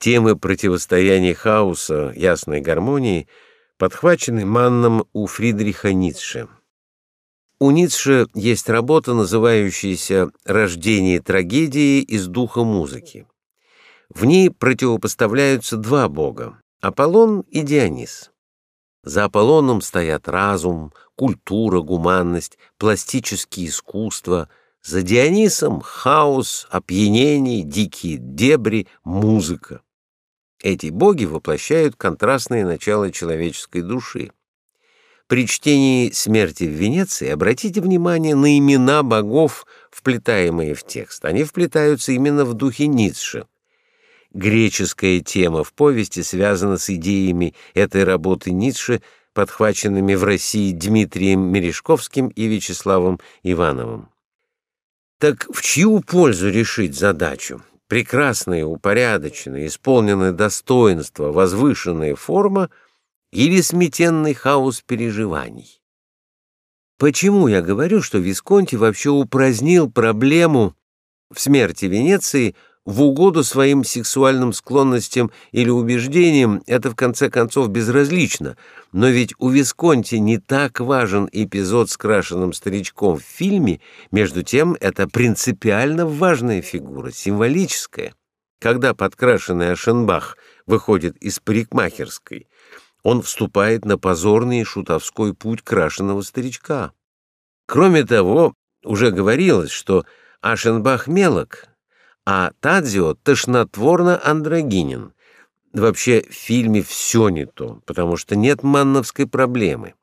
Темы противостояния хаоса, ясной гармонии подхвачены Манном у Фридриха Ницше. У Ницше есть работа, называющаяся «Рождение трагедии из духа музыки». В ней противопоставляются два бога — Аполлон и Дионис. За Аполлоном стоят разум, культура, гуманность, пластические искусства. За Дионисом — хаос, опьянение, дикие дебри, музыка. Эти боги воплощают контрастные начала человеческой души. При чтении «Смерти в Венеции» обратите внимание на имена богов, вплетаемые в текст. Они вплетаются именно в духе Ницше. Греческая тема в повести связана с идеями этой работы Ницше, подхваченными в России Дмитрием Мережковским и Вячеславом Ивановым. Так в чью пользу решить задачу? Прекрасная, упорядоченная, исполненная достоинства, возвышенная форма или сметенный хаос переживаний? Почему я говорю, что Висконти вообще упразднил проблему в смерти Венеции – в угоду своим сексуальным склонностям или убеждениям это в конце концов безразлично, но ведь у Висконти не так важен эпизод с крашеным старичком в фильме, между тем это принципиально важная фигура, символическая. Когда подкрашенный Ашенбах выходит из парикмахерской, он вступает на позорный шутовской путь крашеного старичка. Кроме того, уже говорилось, что Ашенбах мелок, а Тадзио тошнотворно андрогинен. Вообще в фильме все не то, потому что нет манновской проблемы.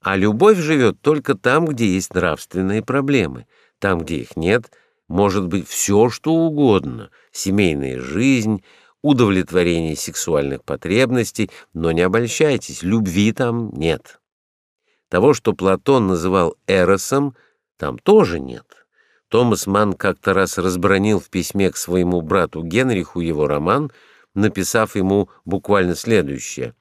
А любовь живет только там, где есть нравственные проблемы. Там, где их нет, может быть все, что угодно. Семейная жизнь, удовлетворение сексуальных потребностей, но не обольщайтесь, любви там нет. Того, что Платон называл эросом, там тоже нет. Томас Манн как-то раз разбронил в письме к своему брату Генриху его роман, написав ему буквально следующее.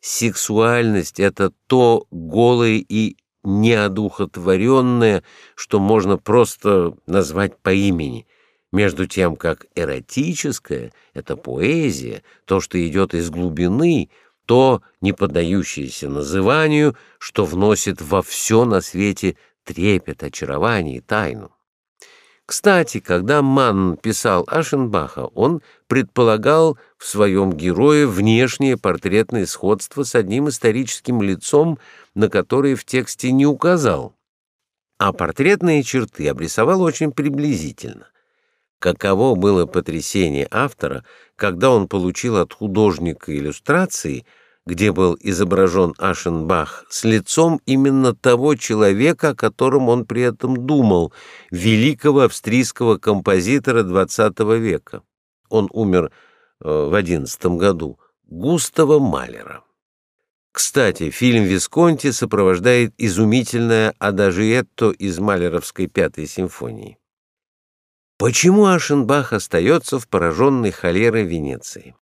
«Сексуальность — это то голое и неодухотворенное, что можно просто назвать по имени, между тем как эротическое — это поэзия, то, что идет из глубины, то, не поддающееся называнию, что вносит во все на свете трепет, очарование и тайну. Кстати, когда Манн писал Ашенбаха, он предполагал в своем герое внешнее портретное сходство с одним историческим лицом, на которое в тексте не указал, а портретные черты обрисовал очень приблизительно. Каково было потрясение автора, когда он получил от художника иллюстрации — где был изображен Ашенбах, с лицом именно того человека, о котором он при этом думал, великого австрийского композитора XX века. Он умер э, в одиннадцатом году, Густава Малера. Кстати, фильм «Висконти» сопровождает изумительное «Адажиетто» из Малеровской пятой симфонии. Почему Ашенбах остается в пораженной холерой Венеции?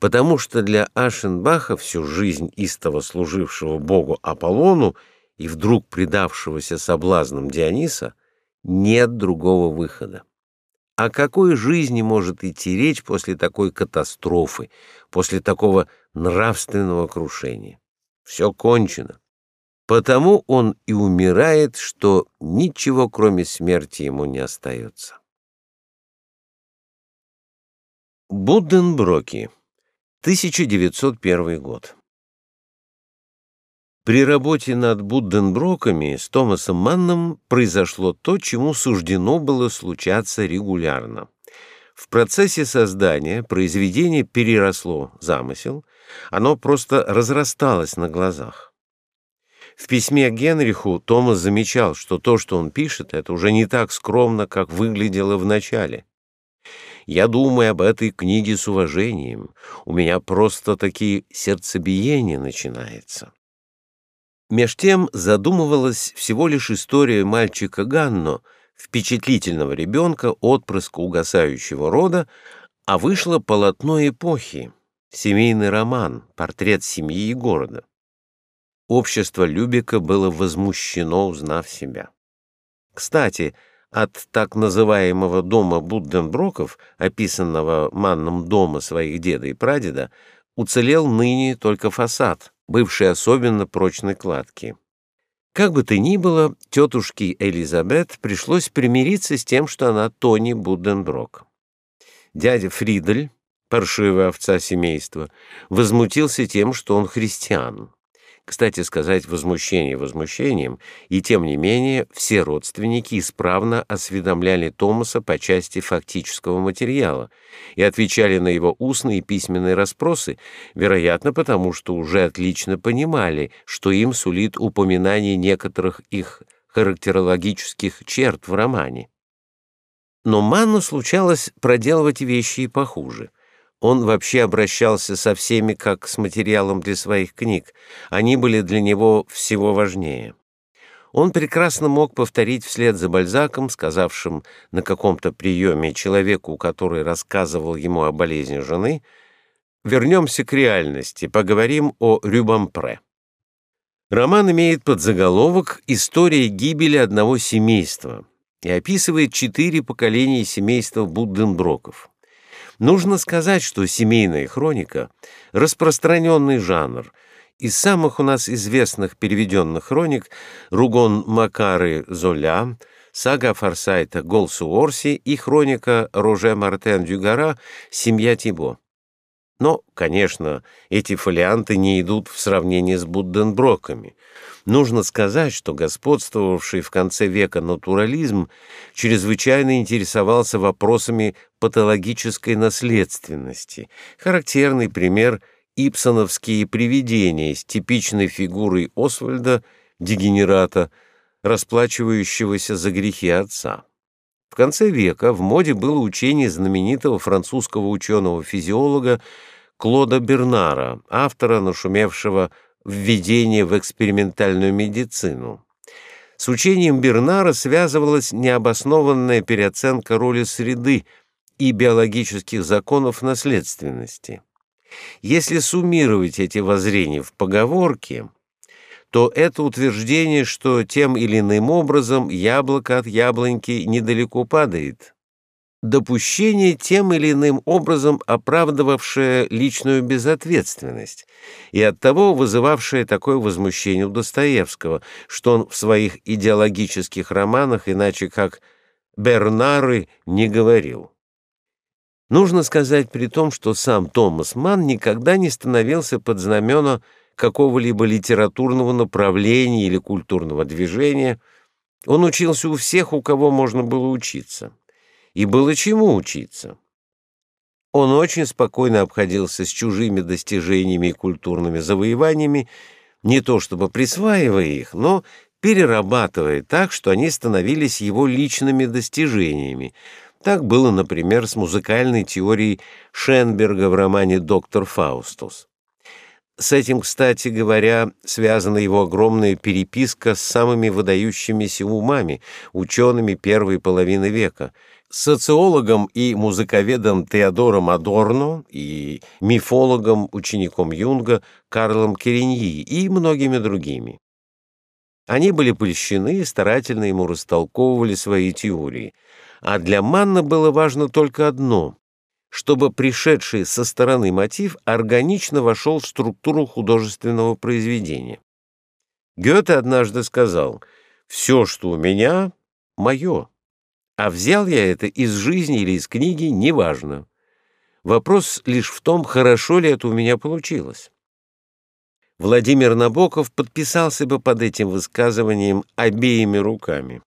Потому что для Ашенбаха всю жизнь истово служившего богу Аполлону и вдруг предавшегося соблазнам Диониса, нет другого выхода. О какой жизни может идти речь после такой катастрофы, после такого нравственного крушения? Все кончено. Потому он и умирает, что ничего, кроме смерти, ему не остается. Будденброки, 1901 год. При работе над Будденброками с Томасом Манном произошло то, чему суждено было случаться регулярно. В процессе создания произведение переросло замысел, оно просто разрасталось на глазах. В письме Генриху Томас замечал, что то, что он пишет, это уже не так скромно, как выглядело в начале. Я думаю об этой книге с уважением. У меня просто такие сердцебиение начинается. Меж тем задумывалась всего лишь история мальчика Ганно, впечатлительного ребенка, отпрыска угасающего рода, а вышло полотно эпохи, семейный роман, портрет семьи и города. Общество Любика было возмущено, узнав себя. Кстати, от так называемого дома Будденброков, описанного манном дома своих деда и прадеда, уцелел ныне только фасад, бывший особенно прочной кладки. Как бы то ни было, тетушке Элизабет пришлось примириться с тем, что она Тони Буденброк. Дядя Фридель, паршивая овца семейства, возмутился тем, что он христиан. Кстати сказать, возмущение возмущением, и тем не менее все родственники исправно осведомляли Томаса по части фактического материала и отвечали на его устные и письменные расспросы, вероятно, потому что уже отлично понимали, что им сулит упоминание некоторых их характерологических черт в романе. Но Манну случалось проделывать вещи и похуже — он вообще обращался со всеми как с материалом для своих книг. Они были для него всего важнее. Он прекрасно мог повторить вслед за Бальзаком, сказавшим на каком-то приеме человеку, который рассказывал ему о болезни жены, «Вернемся к реальности, поговорим о Рюбампре». Роман имеет подзаголовок «История гибели одного семейства» и описывает четыре поколения семейства Будденброков. Нужно сказать, что семейная хроника — распространенный жанр. Из самых у нас известных переведенных хроник Ругон Макары Золя, сага Форсайта Голсу Орси и хроника Роже Мартен Дюгара «Семья Тибо». Но, конечно, эти фолианты не идут в сравнении с Будденброками. Нужно сказать, что господствовавший в конце века натурализм чрезвычайно интересовался вопросами патологической наследственности. Характерный пример — ипсоновские привидения с типичной фигурой Освальда, дегенерата, расплачивающегося за грехи отца. В конце века в моде было учение знаменитого французского ученого-физиолога Клода Бернара, автора нашумевшего «Введение в экспериментальную медицину». С учением Бернара связывалась необоснованная переоценка роли среды и биологических законов наследственности. Если суммировать эти воззрения в поговорке – то это утверждение, что тем или иным образом яблоко от яблоньки недалеко падает. Допущение тем или иным образом оправдывавшее личную безответственность и оттого вызывавшее такое возмущение у Достоевского, что он в своих идеологических романах иначе как «Бернары» не говорил. Нужно сказать при том, что сам Томас Манн никогда не становился под знамена какого-либо литературного направления или культурного движения, он учился у всех, у кого можно было учиться. И было чему учиться. Он очень спокойно обходился с чужими достижениями и культурными завоеваниями, не то чтобы присваивая их, но перерабатывая так, что они становились его личными достижениями. Так было, например, с музыкальной теорией Шенберга в романе «Доктор Фаустус». С этим, кстати говоря, связана его огромная переписка с самыми выдающимися умами, учеными первой половины века, социологом и музыковедом Теодором Адорно и мифологом, учеником Юнга Карлом Кереньи и многими другими. Они были польщены и старательно ему растолковывали свои теории. А для Манна было важно только одно — чтобы пришедший со стороны мотив органично вошел в структуру художественного произведения. Гёте однажды сказал «Все, что у меня, мое, а взял я это из жизни или из книги, неважно. Вопрос лишь в том, хорошо ли это у меня получилось». Владимир Набоков подписался бы под этим высказыванием обеими руками.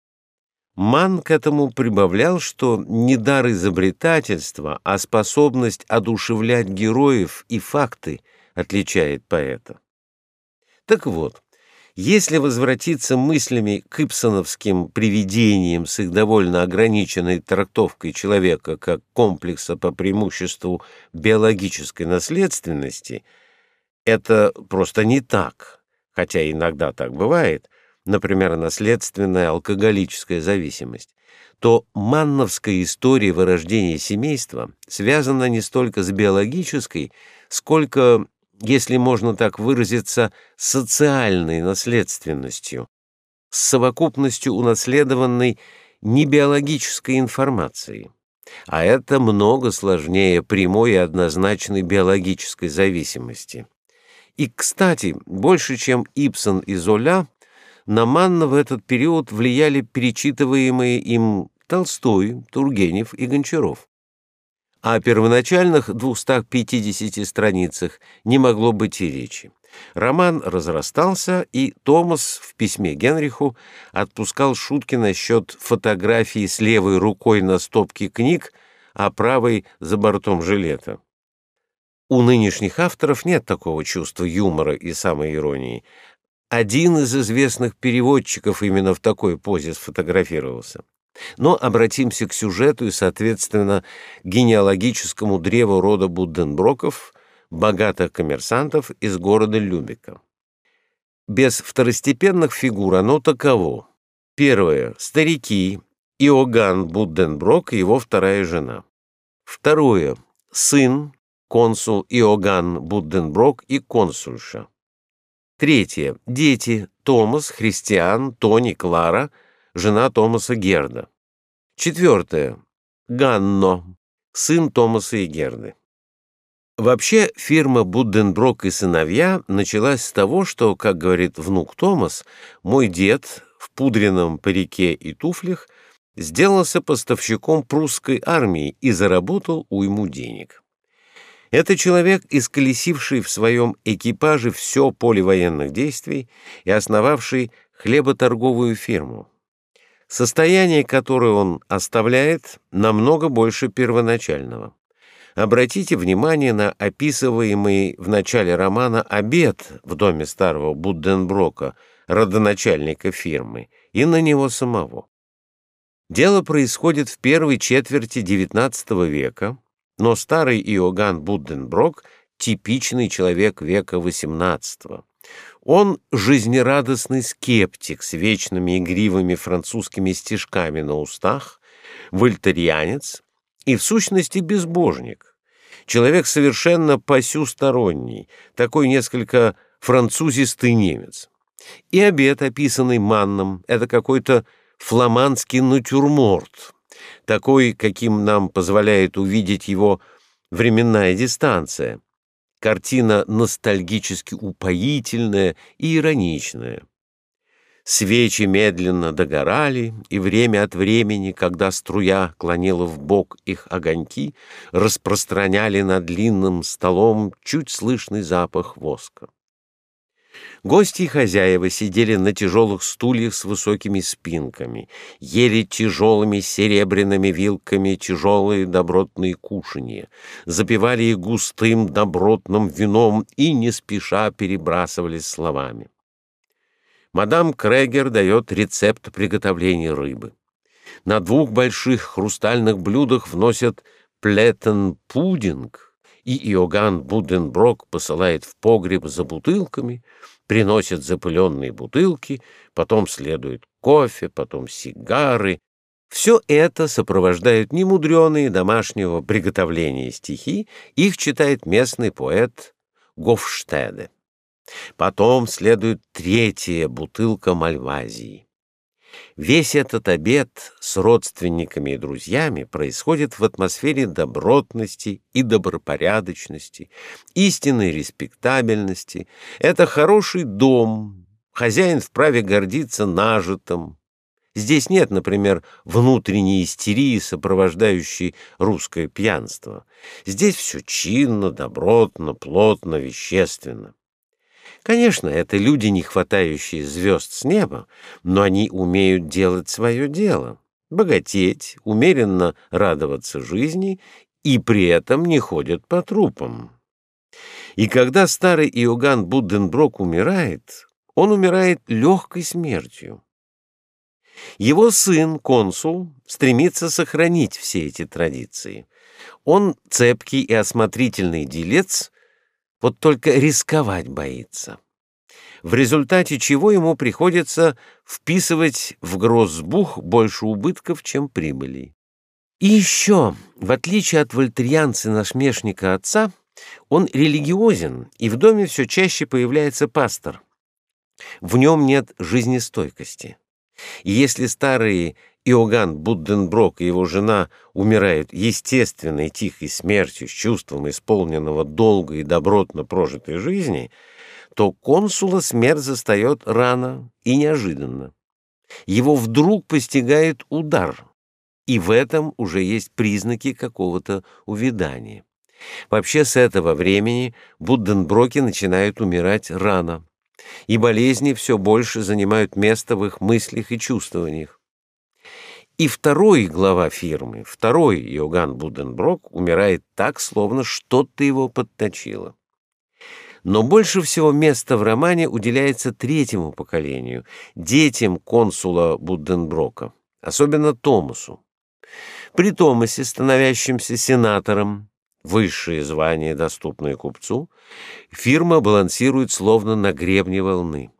Ман к этому прибавлял, что не дар изобретательства, а способность одушевлять героев и факты отличает поэта. Так вот, если возвратиться мыслями к ипсоновским привидениям с их довольно ограниченной трактовкой человека как комплекса по преимуществу биологической наследственности, это просто не так, хотя иногда так бывает, например, наследственная алкоголическая зависимость, то манновская история вырождения семейства связана не столько с биологической, сколько, если можно так выразиться, социальной наследственностью, с совокупностью унаследованной небиологической информации. А это много сложнее прямой и однозначной биологической зависимости. И, кстати, больше, чем Ипсон и Золя, на Манна в этот период влияли перечитываемые им Толстой, Тургенев и Гончаров. О первоначальных 250 страницах не могло быть и речи. Роман разрастался, и Томас в письме Генриху отпускал шутки насчет фотографии с левой рукой на стопке книг, а правой за бортом жилета. У нынешних авторов нет такого чувства юмора и самоиронии. Один из известных переводчиков именно в такой позе сфотографировался. Но обратимся к сюжету и, соответственно, генеалогическому древу рода Будденброков, богатых коммерсантов из города Любека. Без второстепенных фигур оно таково. Первое — старики, Иоганн Будденброк и его вторая жена. Второе — сын, консул Иоганн Будденброк и консульша. Третье. Дети. Томас, Христиан, Тони, Клара, жена Томаса Герда. Четвертое. Ганно, сын Томаса и Герды. Вообще, фирма Будденброк и сыновья началась с того, что, как говорит внук Томас, мой дед в пудренном парике и туфлях сделался поставщиком прусской армии и заработал уйму денег. Это человек, исколесивший в своем экипаже все поле военных действий и основавший хлеботорговую фирму. Состояние, которое он оставляет, намного больше первоначального. Обратите внимание на описываемый в начале романа обед в доме старого Будденброка, родоначальника фирмы, и на него самого. Дело происходит в первой четверти XIX века, но старый Иоганн Будденброк — типичный человек века XVIII. Он жизнерадостный скептик с вечными игривыми французскими стишками на устах, вольтерианец и, в сущности, безбожник. Человек совершенно посюсторонний, такой несколько французистый немец. И обед, описанный Манном, это какой-то фламандский натюрморт, такой, каким нам позволяет увидеть его временная дистанция. Картина ностальгически упоительная и ироничная. Свечи медленно догорали, и время от времени, когда струя клонила в бок их огоньки, распространяли над длинным столом чуть слышный запах воска. Гости и хозяева сидели на тяжелых стульях с высокими спинками, ели тяжелыми серебряными вилками тяжелые добротные кушанья, запивали их густым добротным вином и не спеша перебрасывались словами. Мадам Крегер дает рецепт приготовления рыбы. На двух больших хрустальных блюдах вносят плетен-пудинг — и Иоганн Буденброк посылает в погреб за бутылками, приносит запыленные бутылки, потом следует кофе, потом сигары. Все это сопровождают немудреные домашнего приготовления стихи, их читает местный поэт Гофштеде. Потом следует третья бутылка Мальвазии. Весь этот обед с родственниками и друзьями происходит в атмосфере добротности и добропорядочности, истинной респектабельности. Это хороший дом, хозяин вправе гордиться нажитым. Здесь нет, например, внутренней истерии, сопровождающей русское пьянство. Здесь все чинно, добротно, плотно, вещественно. Конечно, это люди, не хватающие звезд с неба, но они умеют делать свое дело, богатеть, умеренно радоваться жизни и при этом не ходят по трупам. И когда старый Иоганн Будденброк умирает, он умирает легкой смертью. Его сын, консул, стремится сохранить все эти традиции. Он цепкий и осмотрительный делец, вот только рисковать боится. В результате чего ему приходится вписывать в гроссбух больше убытков, чем прибыли. И еще, в отличие от вольтерьянца-насмешника отца, он религиозен, и в доме все чаще появляется пастор. В нем нет жизнестойкости. И если старые Иоганн Будденброк и его жена умирают естественной тихой смертью с чувством исполненного долгой и добротно прожитой жизни, то консула смерть застает рано и неожиданно. Его вдруг постигает удар, и в этом уже есть признаки какого-то увядания. Вообще с этого времени Будденброки начинают умирать рано, и болезни все больше занимают место в их мыслях и чувствованиях. И второй глава фирмы, второй Иоганн Буденброк, умирает так, словно что-то его подточило. Но больше всего места в романе уделяется третьему поколению, детям консула Буденброка, особенно Томасу. При Томасе, становящемся сенатором, высшее звание, доступное купцу, фирма балансирует словно на гребне волны.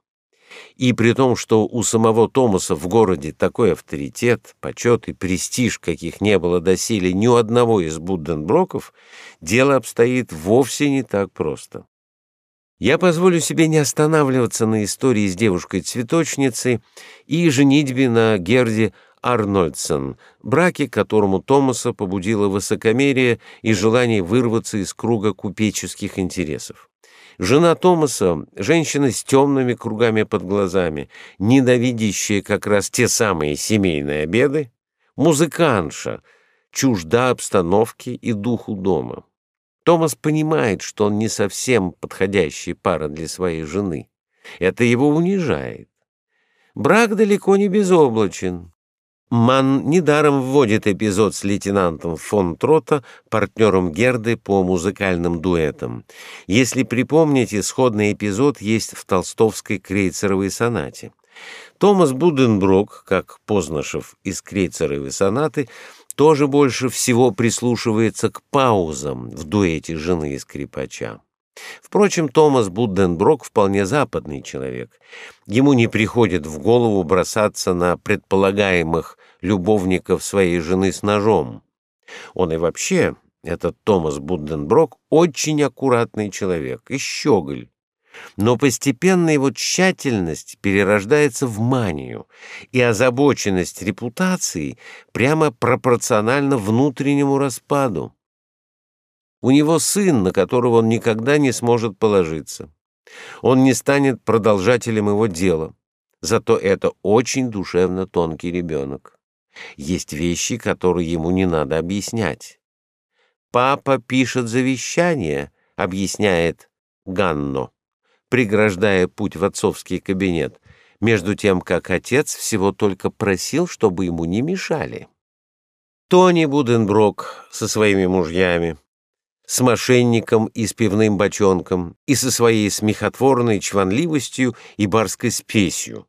И при том, что у самого Томаса в городе такой авторитет, почет и престиж, каких не было доселе ни у одного из Будденброков, дело обстоит вовсе не так просто. Я позволю себе не останавливаться на истории с девушкой-цветочницей и женитьбе на Герде Арнольдсон, браке, которому Томаса побудило высокомерие и желание вырваться из круга купеческих интересов. Жена Томаса — женщина с темными кругами под глазами, ненавидящая как раз те самые семейные обеды, музыкантша, чужда обстановки и духу дома. Томас понимает, что он не совсем подходящая пара для своей жены. Это его унижает. Брак далеко не безоблачен. Ман недаром вводит эпизод с лейтенантом фон Трота, партнером Герды по музыкальным дуэтам. Если припомнить, исходный эпизод есть в толстовской крейцеровой сонате. Томас Буденброк, как Познашев из крейцеровой сонаты, тоже больше всего прислушивается к паузам в дуэте жены и скрипача. Впрочем, Томас Будденброк вполне западный человек. Ему не приходит в голову бросаться на предполагаемых любовников своей жены с ножом. Он и вообще, этот Томас Будденброк, очень аккуратный человек и щеголь. Но постепенно его тщательность перерождается в манию, и озабоченность репутацией прямо пропорциональна внутреннему распаду. У него сын, на которого он никогда не сможет положиться. Он не станет продолжателем его дела. Зато это очень душевно тонкий ребенок. Есть вещи, которые ему не надо объяснять. «Папа пишет завещание», — объясняет Ганно, преграждая путь в отцовский кабинет, между тем, как отец всего только просил, чтобы ему не мешали. Тони Буденброк со своими мужьями, с мошенником и с пивным бочонком, и со своей смехотворной чванливостью и барской спесью.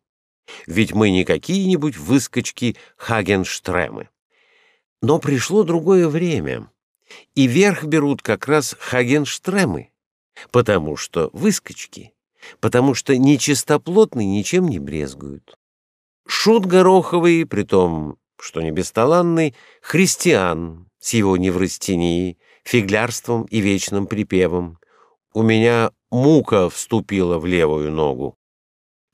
Ведь мы не какие-нибудь выскочки Хагенштремы. Но пришло другое время, и верх берут как раз Хагенштремы, потому что выскочки, потому что нечистоплотные ничем не брезгуют. Шут Гороховый, притом, что не бесталанный, христиан с его неврастенией, фиглярством и вечным припевом. У меня мука вступила в левую ногу.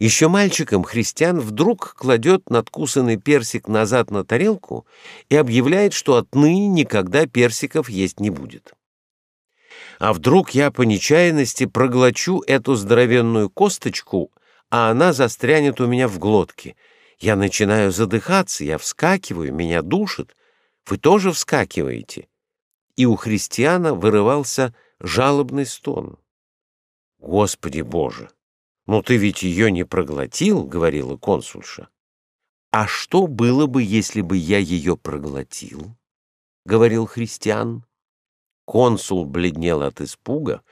Еще мальчиком христиан вдруг кладет надкусанный персик назад на тарелку и объявляет, что отныне никогда персиков есть не будет. А вдруг я по нечаянности проглочу эту здоровенную косточку, а она застрянет у меня в глотке. Я начинаю задыхаться, я вскакиваю, меня душит. Вы тоже вскакиваете. И у христиана вырывался жалобный стон. Господи Боже! «Ну ты ведь ее не проглотил», — говорила консульша. «А что было бы, если бы я ее проглотил?» — говорил христиан. Консул бледнел от испуга,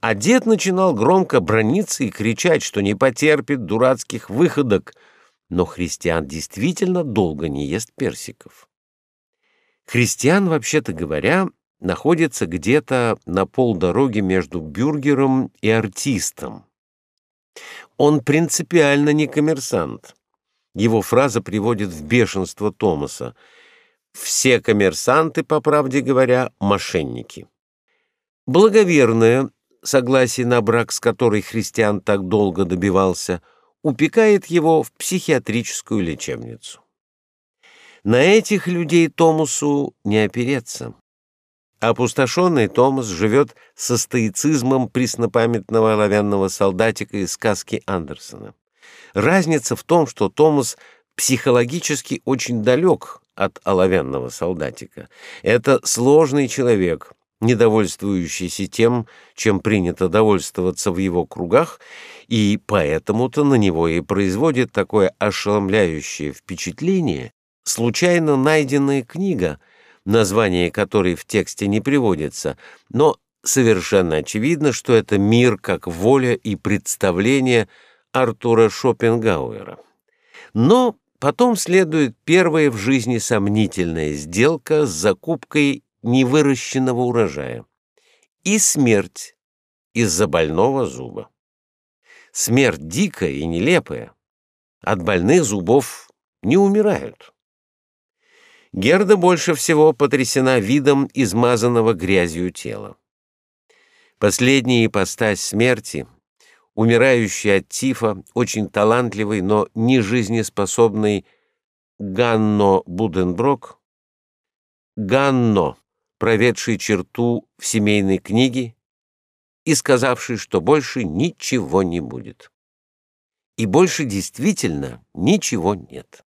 а дед начинал громко брониться и кричать, что не потерпит дурацких выходок, но христиан действительно долго не ест персиков. Христиан, вообще-то говоря, находится где-то на полдороге между бюргером и артистом. Он принципиально не коммерсант. Его фраза приводит в бешенство Томаса. Все коммерсанты, по правде говоря, мошенники. Благоверное, согласие на брак, с которой христиан так долго добивался, упекает его в психиатрическую лечебницу. На этих людей Томасу не опереться. Опустошенный Томас живет со стоицизмом преснопамятного оловянного солдатика из сказки Андерсона. Разница в том, что Томас психологически очень далек от оловянного солдатика. Это сложный человек, недовольствующийся тем, чем принято довольствоваться в его кругах, и поэтому-то на него и производит такое ошеломляющее впечатление случайно найденная книга — название которой в тексте не приводится, но совершенно очевидно, что это мир как воля и представление Артура Шопенгауэра. Но потом следует первая в жизни сомнительная сделка с закупкой невыращенного урожая и смерть из-за больного зуба. Смерть дикая и нелепая. От больных зубов не умирают. Герда больше всего потрясена видом измазанного грязью тела. Последняя ипостась смерти, умирающий от тифа, очень талантливый, но не жизнеспособный Ганно Буденброк, Ганно, проведший черту в семейной книге и сказавший, что больше ничего не будет. И больше действительно ничего нет.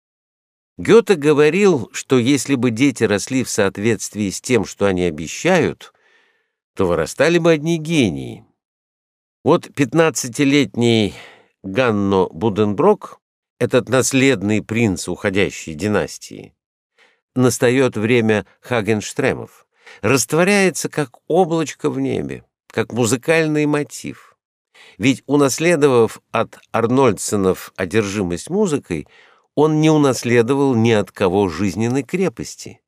Гёте говорил, что если бы дети росли в соответствии с тем, что они обещают, то вырастали бы одни гении. Вот пятнадцатилетний Ганно Буденброк, этот наследный принц уходящей династии, настает время Хагенштремов, растворяется как облачко в небе, как музыкальный мотив. Ведь унаследовав от Арнольдсенов одержимость музыкой, он не унаследовал ни от кого жизненной крепости.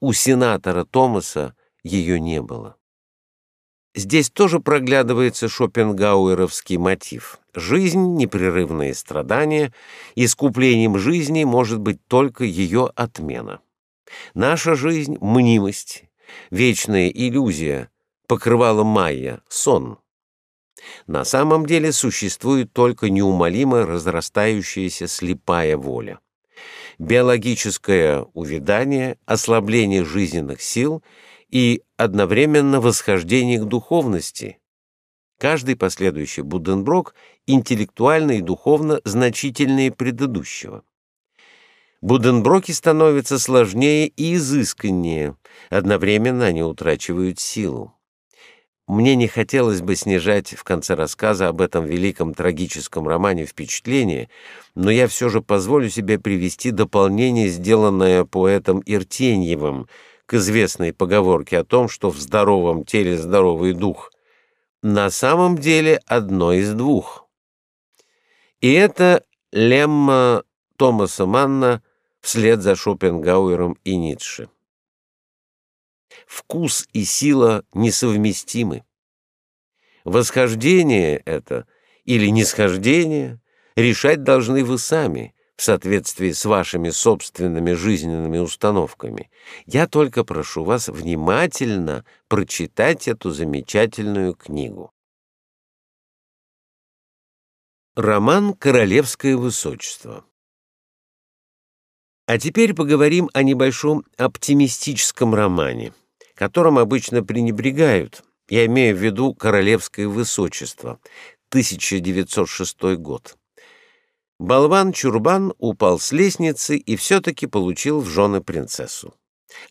У сенатора Томаса ее не было. Здесь тоже проглядывается шопенгауэровский мотив. Жизнь — непрерывные страдания, искуплением жизни может быть только ее отмена. Наша жизнь — мнимость, вечная иллюзия, покрывала майя, сон. На самом деле существует только неумолимо разрастающаяся слепая воля. Биологическое увядание, ослабление жизненных сил и одновременно восхождение к духовности. Каждый последующий Буденброк интеллектуально и духовно значительнее предыдущего. Буденброки становятся сложнее и изысканнее, одновременно они утрачивают силу. Мне не хотелось бы снижать в конце рассказа об этом великом трагическом романе впечатление, но я все же позволю себе привести дополнение, сделанное поэтом Иртеньевым к известной поговорке о том, что в здоровом теле здоровый дух. На самом деле одно из двух. И это лемма Томаса Манна вслед за Шопенгауэром и Ницше вкус и сила несовместимы. Восхождение это или нисхождение решать должны вы сами в соответствии с вашими собственными жизненными установками. Я только прошу вас внимательно прочитать эту замечательную книгу. Роман «Королевское высочество». А теперь поговорим о небольшом оптимистическом романе, которым обычно пренебрегают. Я имею в виду «Королевское высочество», 1906 год. Болван Чурбан упал с лестницы и все-таки получил в жены принцессу.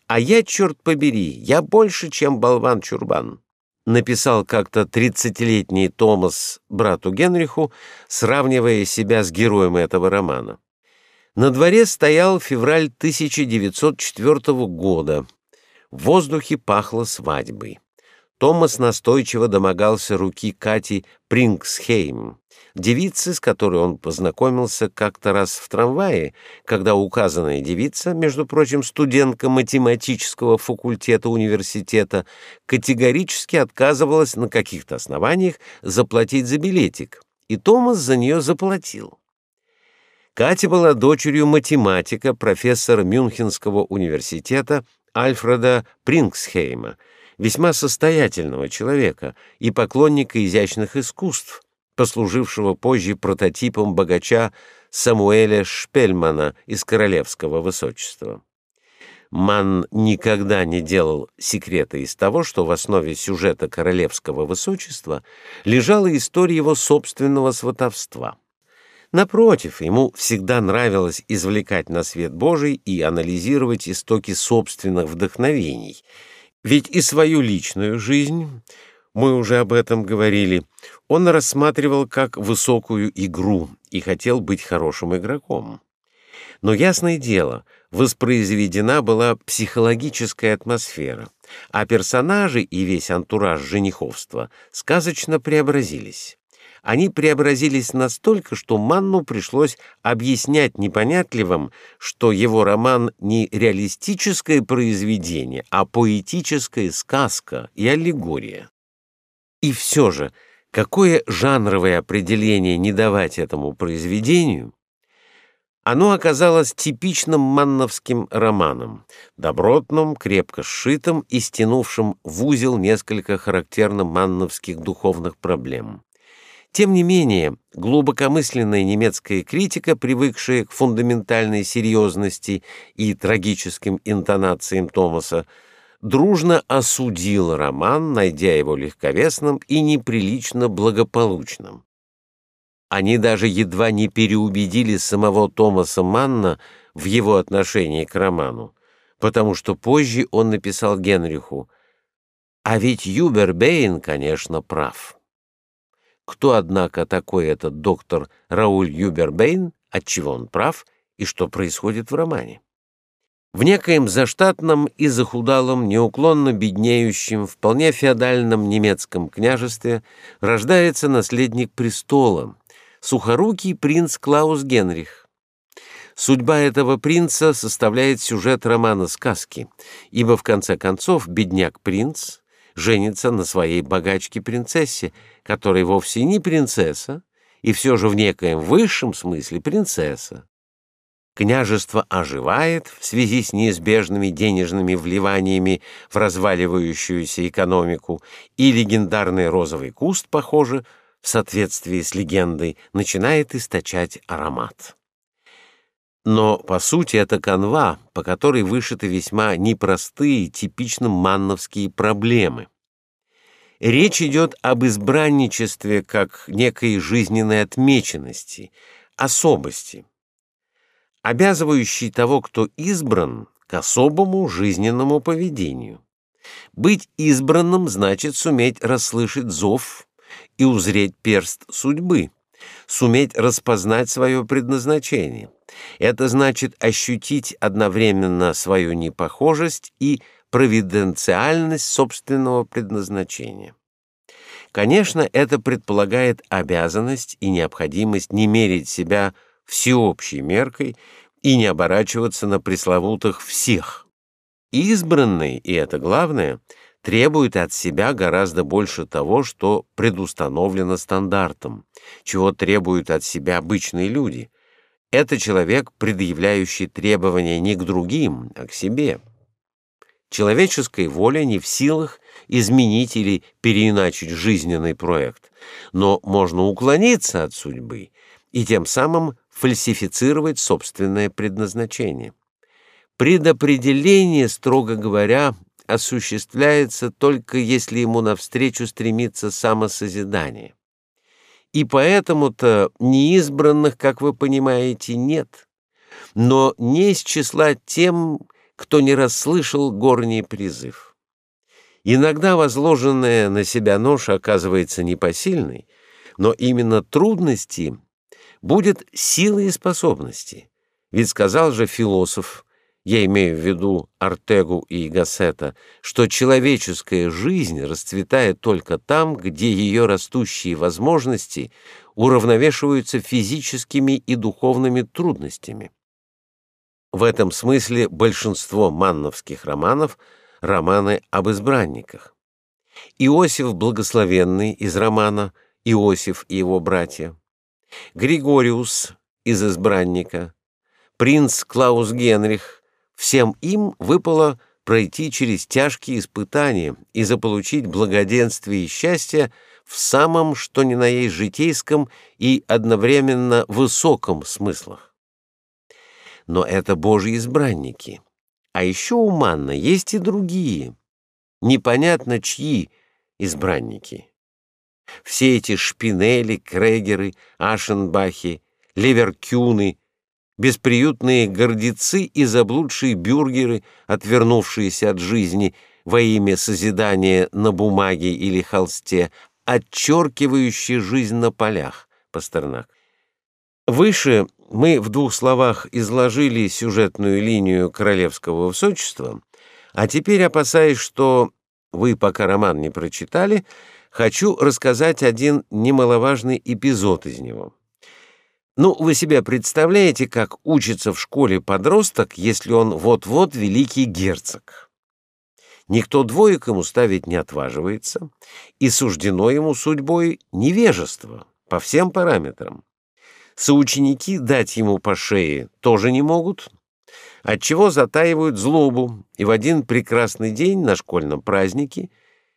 А я, черт побери, я больше, чем болван Чурбан написал как-то тридцатилетний Томас брату Генриху, сравнивая себя с героем этого романа. На дворе стоял февраль 1904 года. В воздухе пахло свадьбой. Томас настойчиво домогался руки Кати Прингсхейм, девицы, с которой он познакомился как-то раз в трамвае, когда указанная девица, между прочим, студентка математического факультета университета, категорически отказывалась на каких-то основаниях заплатить за билетик, и Томас за нее заплатил. Катя была дочерью математика, профессора Мюнхенского университета Альфреда Прингсхейма, весьма состоятельного человека и поклонника изящных искусств, послужившего позже прототипом богача Самуэля Шпельмана из королевского высочества. Ман никогда не делал секрета из того, что в основе сюжета королевского высочества лежала история его собственного сватовства. Напротив, ему всегда нравилось извлекать на свет Божий и анализировать истоки собственных вдохновений, ведь и свою личную жизнь мы уже об этом говорили, он рассматривал как высокую игру и хотел быть хорошим игроком. Но ясное дело, воспроизведена была психологическая атмосфера, а персонажи и весь антураж жениховства сказочно преобразились. Они преобразились настолько, что Манну пришлось объяснять непонятливым, что его роман не реалистическое произведение, а поэтическая сказка и аллегория. И все же, какое жанровое определение не давать этому произведению, оно оказалось типичным манновским романом, добротным, крепко сшитым и стянувшим в узел несколько характерно манновских духовных проблем. Тем не менее, глубокомысленная немецкая критика, привыкшая к фундаментальной серьезности и трагическим интонациям Томаса, дружно осудил роман, найдя его легковесным и неприлично благополучным. Они даже едва не переубедили самого Томаса Манна в его отношении к роману, потому что позже он написал Генриху «А ведь Юбербейн, конечно, прав». Кто, однако, такой этот доктор Рауль Юбербейн, отчего он прав и что происходит в романе? В некоем заштатном и захудалом, неуклонно беднеющем, вполне феодальном немецком княжестве рождается наследник престола, сухорукий принц Клаус Генрих. Судьба этого принца составляет сюжет романа сказки, ибо в конце концов бедняк-принц женится на своей богачке-принцессе, которая вовсе не принцесса, и все же в некоем высшем смысле принцесса. Княжество оживает в связи с неизбежными денежными вливаниями в разваливающуюся экономику, и легендарный розовый куст, похоже, в соответствии с легендой, начинает источать аромат. Но, по сути, это канва, по которой вышиты весьма непростые, типично манновские проблемы. Речь идет об избранничестве как некой жизненной отмеченности, особости обязывающий того, кто избран, к особому жизненному поведению. Быть избранным значит суметь расслышать зов и узреть перст судьбы, суметь распознать свое предназначение. Это значит ощутить одновременно свою непохожесть и провиденциальность собственного предназначения. Конечно, это предполагает обязанность и необходимость не мерить себя всеобщей меркой и не оборачиваться на пресловутых «всех». Избранный, и это главное, требует от себя гораздо больше того, что предустановлено стандартом, чего требуют от себя обычные люди. Это человек, предъявляющий требования не к другим, а к себе. Человеческая воля не в силах изменить или переиначить жизненный проект, но можно уклониться от судьбы и тем самым фальсифицировать собственное предназначение. Предопределение, строго говоря, осуществляется только если ему навстречу стремится самосозидание. И поэтому-то неизбранных, как вы понимаете, нет. Но не из числа тем, кто не расслышал горний призыв. Иногда возложенная на себя ноша оказывается непосильной, но именно трудности будет силой и способности. Ведь сказал же философ, я имею в виду Артегу и Гассета, что человеческая жизнь расцветает только там, где ее растущие возможности уравновешиваются физическими и духовными трудностями. В этом смысле большинство манновских романов — романы об избранниках. Иосиф Благословенный из романа «Иосиф и его братья», Григориус из «Избранника», принц Клаус Генрих — всем им выпало пройти через тяжкие испытания и заполучить благоденствие и счастье в самом что ни на есть житейском и одновременно высоком смыслах но это Божьи избранники. А еще у Манна есть и другие, непонятно чьи избранники. Все эти Шпинели, Крегеры, Ашенбахи, Леверкюны, бесприютные гордецы и заблудшие бюргеры, отвернувшиеся от жизни во имя созидания на бумаге или холсте, отчеркивающие жизнь на полях, Пастернак. Выше мы в двух словах изложили сюжетную линию королевского высочества, а теперь, опасаясь, что вы пока роман не прочитали, хочу рассказать один немаловажный эпизод из него. Ну, вы себе представляете, как учится в школе подросток, если он вот-вот великий герцог? Никто двоек ему ставить не отваживается, и суждено ему судьбой невежество по всем параметрам соученики дать ему по шее тоже не могут, отчего затаивают злобу и в один прекрасный день на школьном празднике,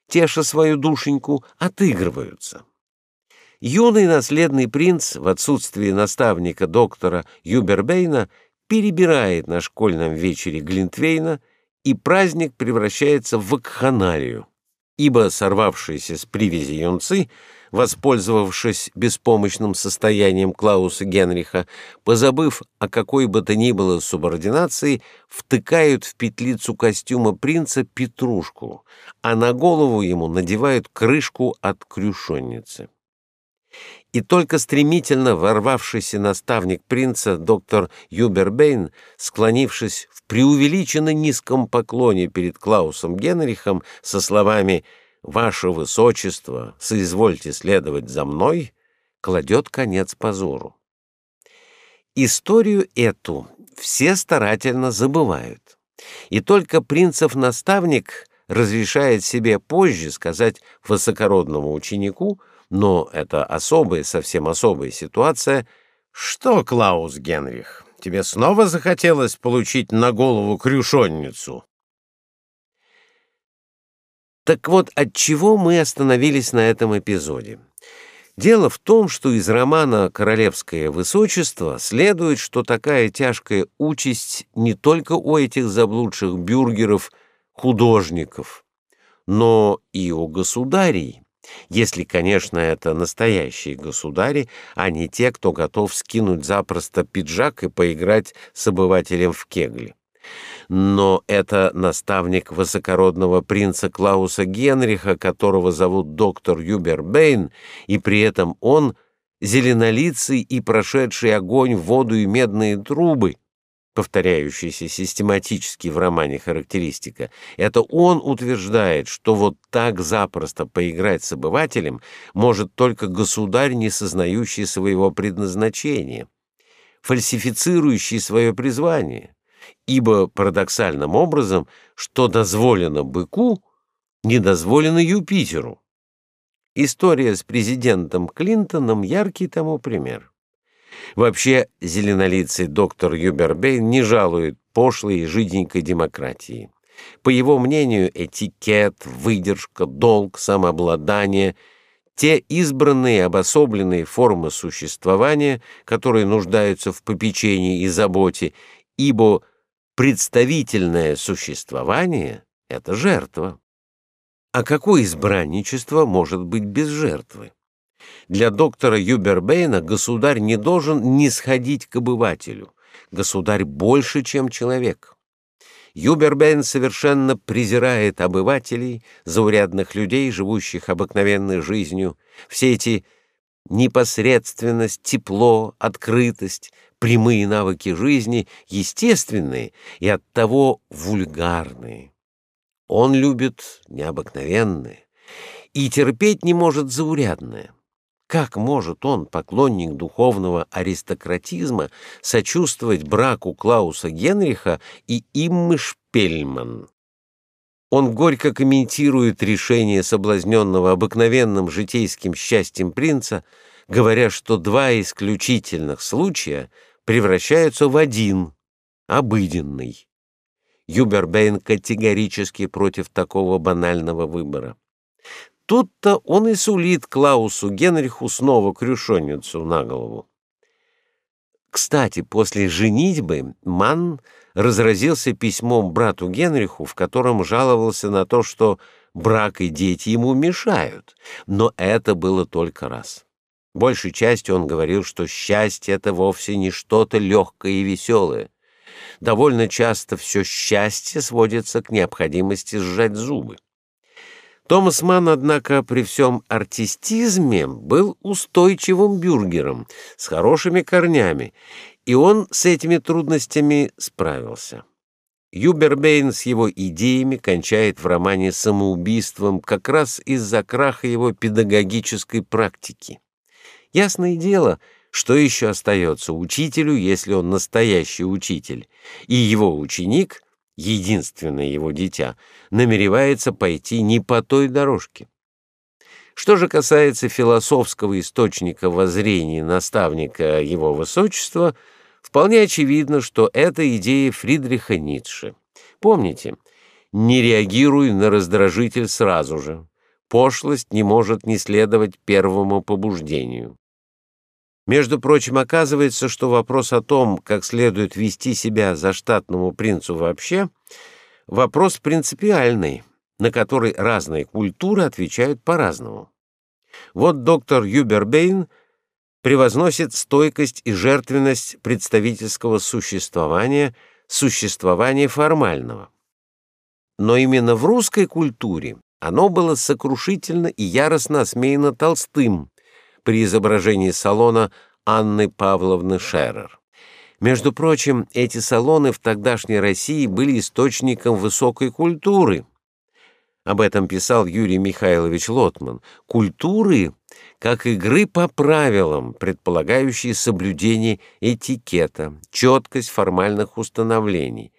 теша свою душеньку, отыгрываются. Юный наследный принц в отсутствии наставника доктора Юбербейна перебирает на школьном вечере Глинтвейна, и праздник превращается в вакханалию, ибо сорвавшиеся с привязи юнцы — воспользовавшись беспомощным состоянием Клауса Генриха, позабыв о какой бы то ни было субординации, втыкают в петлицу костюма принца петрушку, а на голову ему надевают крышку от крюшонницы. И только стремительно ворвавшийся наставник принца, доктор Юбербейн, склонившись в преувеличенно низком поклоне перед Клаусом Генрихом со словами ваше высочество, соизвольте следовать за мной, кладет конец позору. Историю эту все старательно забывают, и только принцев-наставник разрешает себе позже сказать высокородному ученику, но это особая, совсем особая ситуация, что, Клаус Генрих, тебе снова захотелось получить на голову крюшонницу? Так вот, от чего мы остановились на этом эпизоде? Дело в том, что из романа «Королевское высочество» следует, что такая тяжкая участь не только у этих заблудших бюргеров, художников, но и у государей, если, конечно, это настоящие государи, а не те, кто готов скинуть запросто пиджак и поиграть с обывателем в кегли. Но это наставник высокородного принца Клауса Генриха, которого зовут доктор Юбербейн, и при этом он зеленолицый и прошедший огонь, воду и медные трубы, повторяющийся систематически в романе характеристика. Это он утверждает, что вот так запросто поиграть с обывателем может только государь, не сознающий своего предназначения, фальсифицирующий свое призвание ибо парадоксальным образом, что дозволено быку, не дозволено Юпитеру. История с президентом Клинтоном яркий тому пример. Вообще, зеленолицый доктор Юбербейн не жалует пошлой и жиденькой демократии. По его мнению, этикет, выдержка, долг, самообладание — те избранные обособленные формы существования, которые нуждаются в попечении и заботе, ибо представительное существование — это жертва. А какое избранничество может быть без жертвы? Для доктора Юбербейна государь не должен нисходить к обывателю. Государь больше, чем человек. Юбербейн совершенно презирает обывателей, заурядных людей, живущих обыкновенной жизнью. Все эти непосредственность, тепло, открытость, прямые навыки жизни естественные и оттого вульгарные. Он любит необыкновенное и терпеть не может заурядное. Как может он, поклонник духовного аристократизма, сочувствовать браку Клауса Генриха и Иммы Шпельман? Он горько комментирует решение соблазненного обыкновенным житейским счастьем принца, говоря, что два исключительных случая превращаются в один, обыденный. Юбербейн категорически против такого банального выбора. Тут-то он и сулит Клаусу Генриху снова крюшонницу на голову. Кстати, после женитьбы Манн разразился письмом брату Генриху, в котором жаловался на то, что брак и дети ему мешают, но это было только раз. Большей частью он говорил, что счастье — это вовсе не что-то легкое и веселое. Довольно часто все счастье сводится к необходимости сжать зубы. Томас Манн, однако, при всем артистизме был устойчивым бюргером с хорошими корнями, и он с этими трудностями справился. Юбербейн с его идеями кончает в романе самоубийством как раз из-за краха его педагогической практики. Ясное дело, что еще остается учителю, если он настоящий учитель, и его ученик — единственное его дитя, намеревается пойти не по той дорожке. Что же касается философского источника воззрений наставника его высочества, вполне очевидно, что это идея Фридриха Ницше. Помните, не реагируй на раздражитель сразу же. Пошлость не может не следовать первому побуждению. Между прочим, оказывается, что вопрос о том, как следует вести себя за штатному принцу вообще, вопрос принципиальный, на который разные культуры отвечают по-разному. Вот доктор Юбербейн превозносит стойкость и жертвенность представительского существования, существования формального. Но именно в русской культуре оно было сокрушительно и яростно осмеяно Толстым, при изображении салона Анны Павловны Шерер. Между прочим, эти салоны в тогдашней России были источником высокой культуры. Об этом писал Юрий Михайлович Лотман. Культуры как игры по правилам, предполагающие соблюдение этикета, четкость формальных установлений.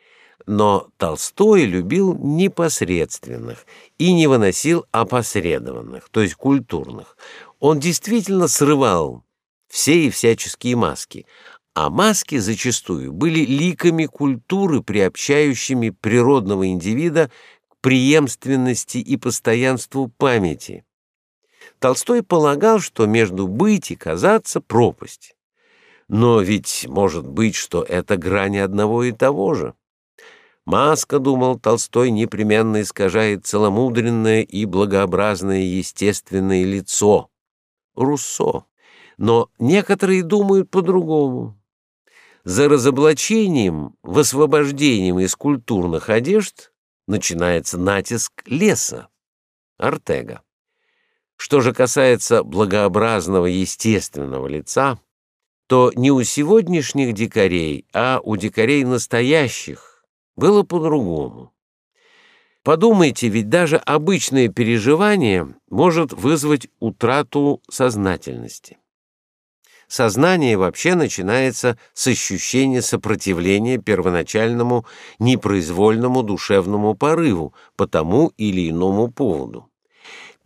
Но Толстой любил непосредственных и не выносил опосредованных, то есть культурных. Он действительно срывал все и всяческие маски, а маски зачастую были ликами культуры, приобщающими природного индивида к преемственности и постоянству памяти. Толстой полагал, что между быть и казаться пропасть. Но ведь может быть, что это грани одного и того же. Маска, думал Толстой, непременно искажает целомудренное и благообразное естественное лицо. Руссо. Но некоторые думают по-другому. За разоблачением, высвобождением из культурных одежд начинается натиск леса. Артега. Что же касается благообразного естественного лица, то не у сегодняшних дикарей, а у дикарей настоящих было по-другому. Подумайте, ведь даже обычное переживание может вызвать утрату сознательности. Сознание вообще начинается с ощущения сопротивления первоначальному непроизвольному душевному порыву по тому или иному поводу.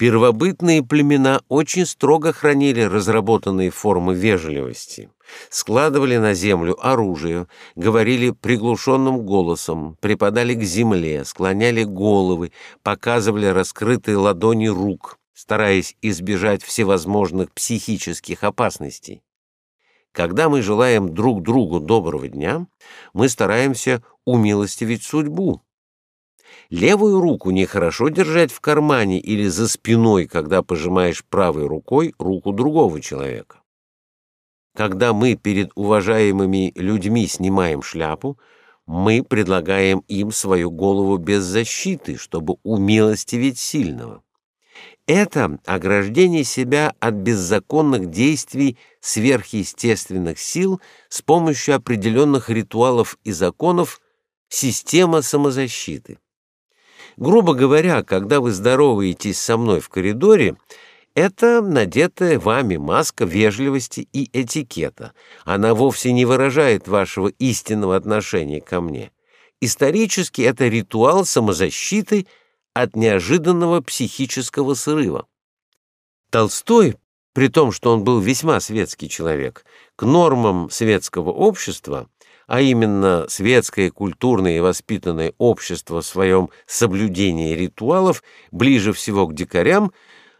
Первобытные племена очень строго хранили разработанные формы вежливости, складывали на землю оружие, говорили приглушенным голосом, припадали к земле, склоняли головы, показывали раскрытые ладони рук, стараясь избежать всевозможных психических опасностей. Когда мы желаем друг другу доброго дня, мы стараемся умилостивить судьбу. Левую руку нехорошо держать в кармане или за спиной, когда пожимаешь правой рукой руку другого человека. Когда мы перед уважаемыми людьми снимаем шляпу, мы предлагаем им свою голову без защиты, чтобы умилостивить сильного. Это ограждение себя от беззаконных действий сверхъестественных сил с помощью определенных ритуалов и законов система самозащиты. Грубо говоря, когда вы здороваетесь со мной в коридоре, это надетая вами маска вежливости и этикета. Она вовсе не выражает вашего истинного отношения ко мне. Исторически это ритуал самозащиты – от неожиданного психического срыва. Толстой, при том, что он был весьма светский человек, к нормам светского общества, а именно светское, культурное и воспитанное общество в своем соблюдении ритуалов ближе всего к дикарям,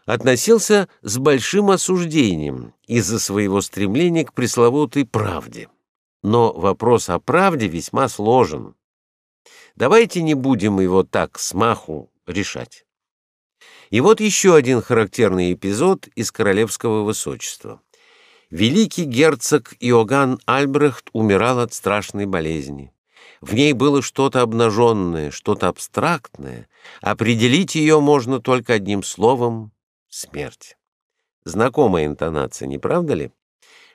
относился с большим осуждением из-за своего стремления к пресловутой правде. Но вопрос о правде весьма сложен. Давайте не будем его так смаху решать. И вот еще один характерный эпизод из королевского высочества. Великий герцог Иоганн Альбрехт умирал от страшной болезни. В ней было что-то обнаженное, что-то абстрактное. Определить ее можно только одним словом — смерть. Знакомая интонация, не правда ли?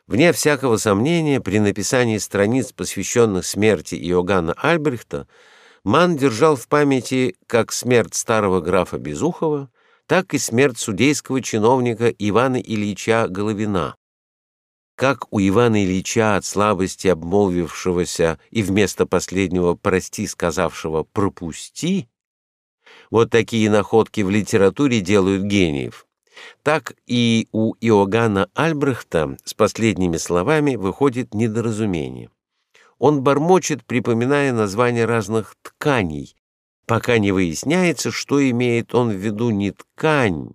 Вне всякого сомнения, при написании страниц, посвященных смерти Иоганна Альбрехта, Ман держал в памяти как смерть старого графа Безухова, так и смерть судейского чиновника Ивана Ильича Головина. Как у Ивана Ильича от слабости обмолвившегося и вместо последнего «прости» сказавшего «пропусти», вот такие находки в литературе делают гениев. Так и у Иоганна Альбрехта с последними словами выходит недоразумение. Он бормочет, припоминая названия разных тканей, пока не выясняется, что имеет он в виду не ткань,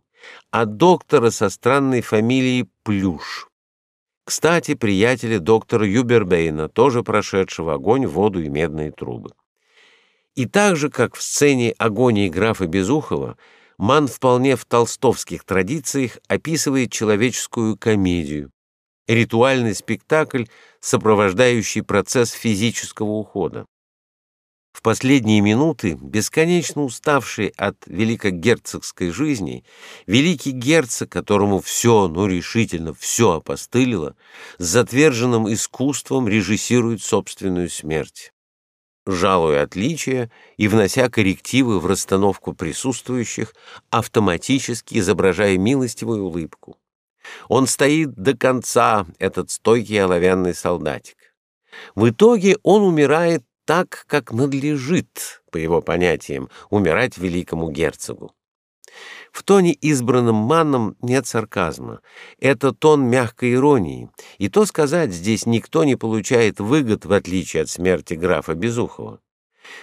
а доктора со странной фамилией Плюш. Кстати, приятели доктора Юбербейна, тоже прошедшего огонь, воду и медные трубы. И так же, как в сцене агонии графа Безухова, Ман вполне в толстовских традициях описывает человеческую комедию, ритуальный спектакль, сопровождающий процесс физического ухода. В последние минуты, бесконечно уставший от великогерцогской жизни, великий герцог, которому все, ну решительно все опостылило, с затверженным искусством режиссирует собственную смерть. Жалуя отличия и внося коррективы в расстановку присутствующих, автоматически изображая милостивую улыбку. Он стоит до конца, этот стойкий оловянный солдатик. В итоге он умирает так, как надлежит, по его понятиям, умирать великому герцогу. В тоне, избранном Манном, нет сарказма. Это тон мягкой иронии. И то сказать, здесь никто не получает выгод, в отличие от смерти графа Безухова.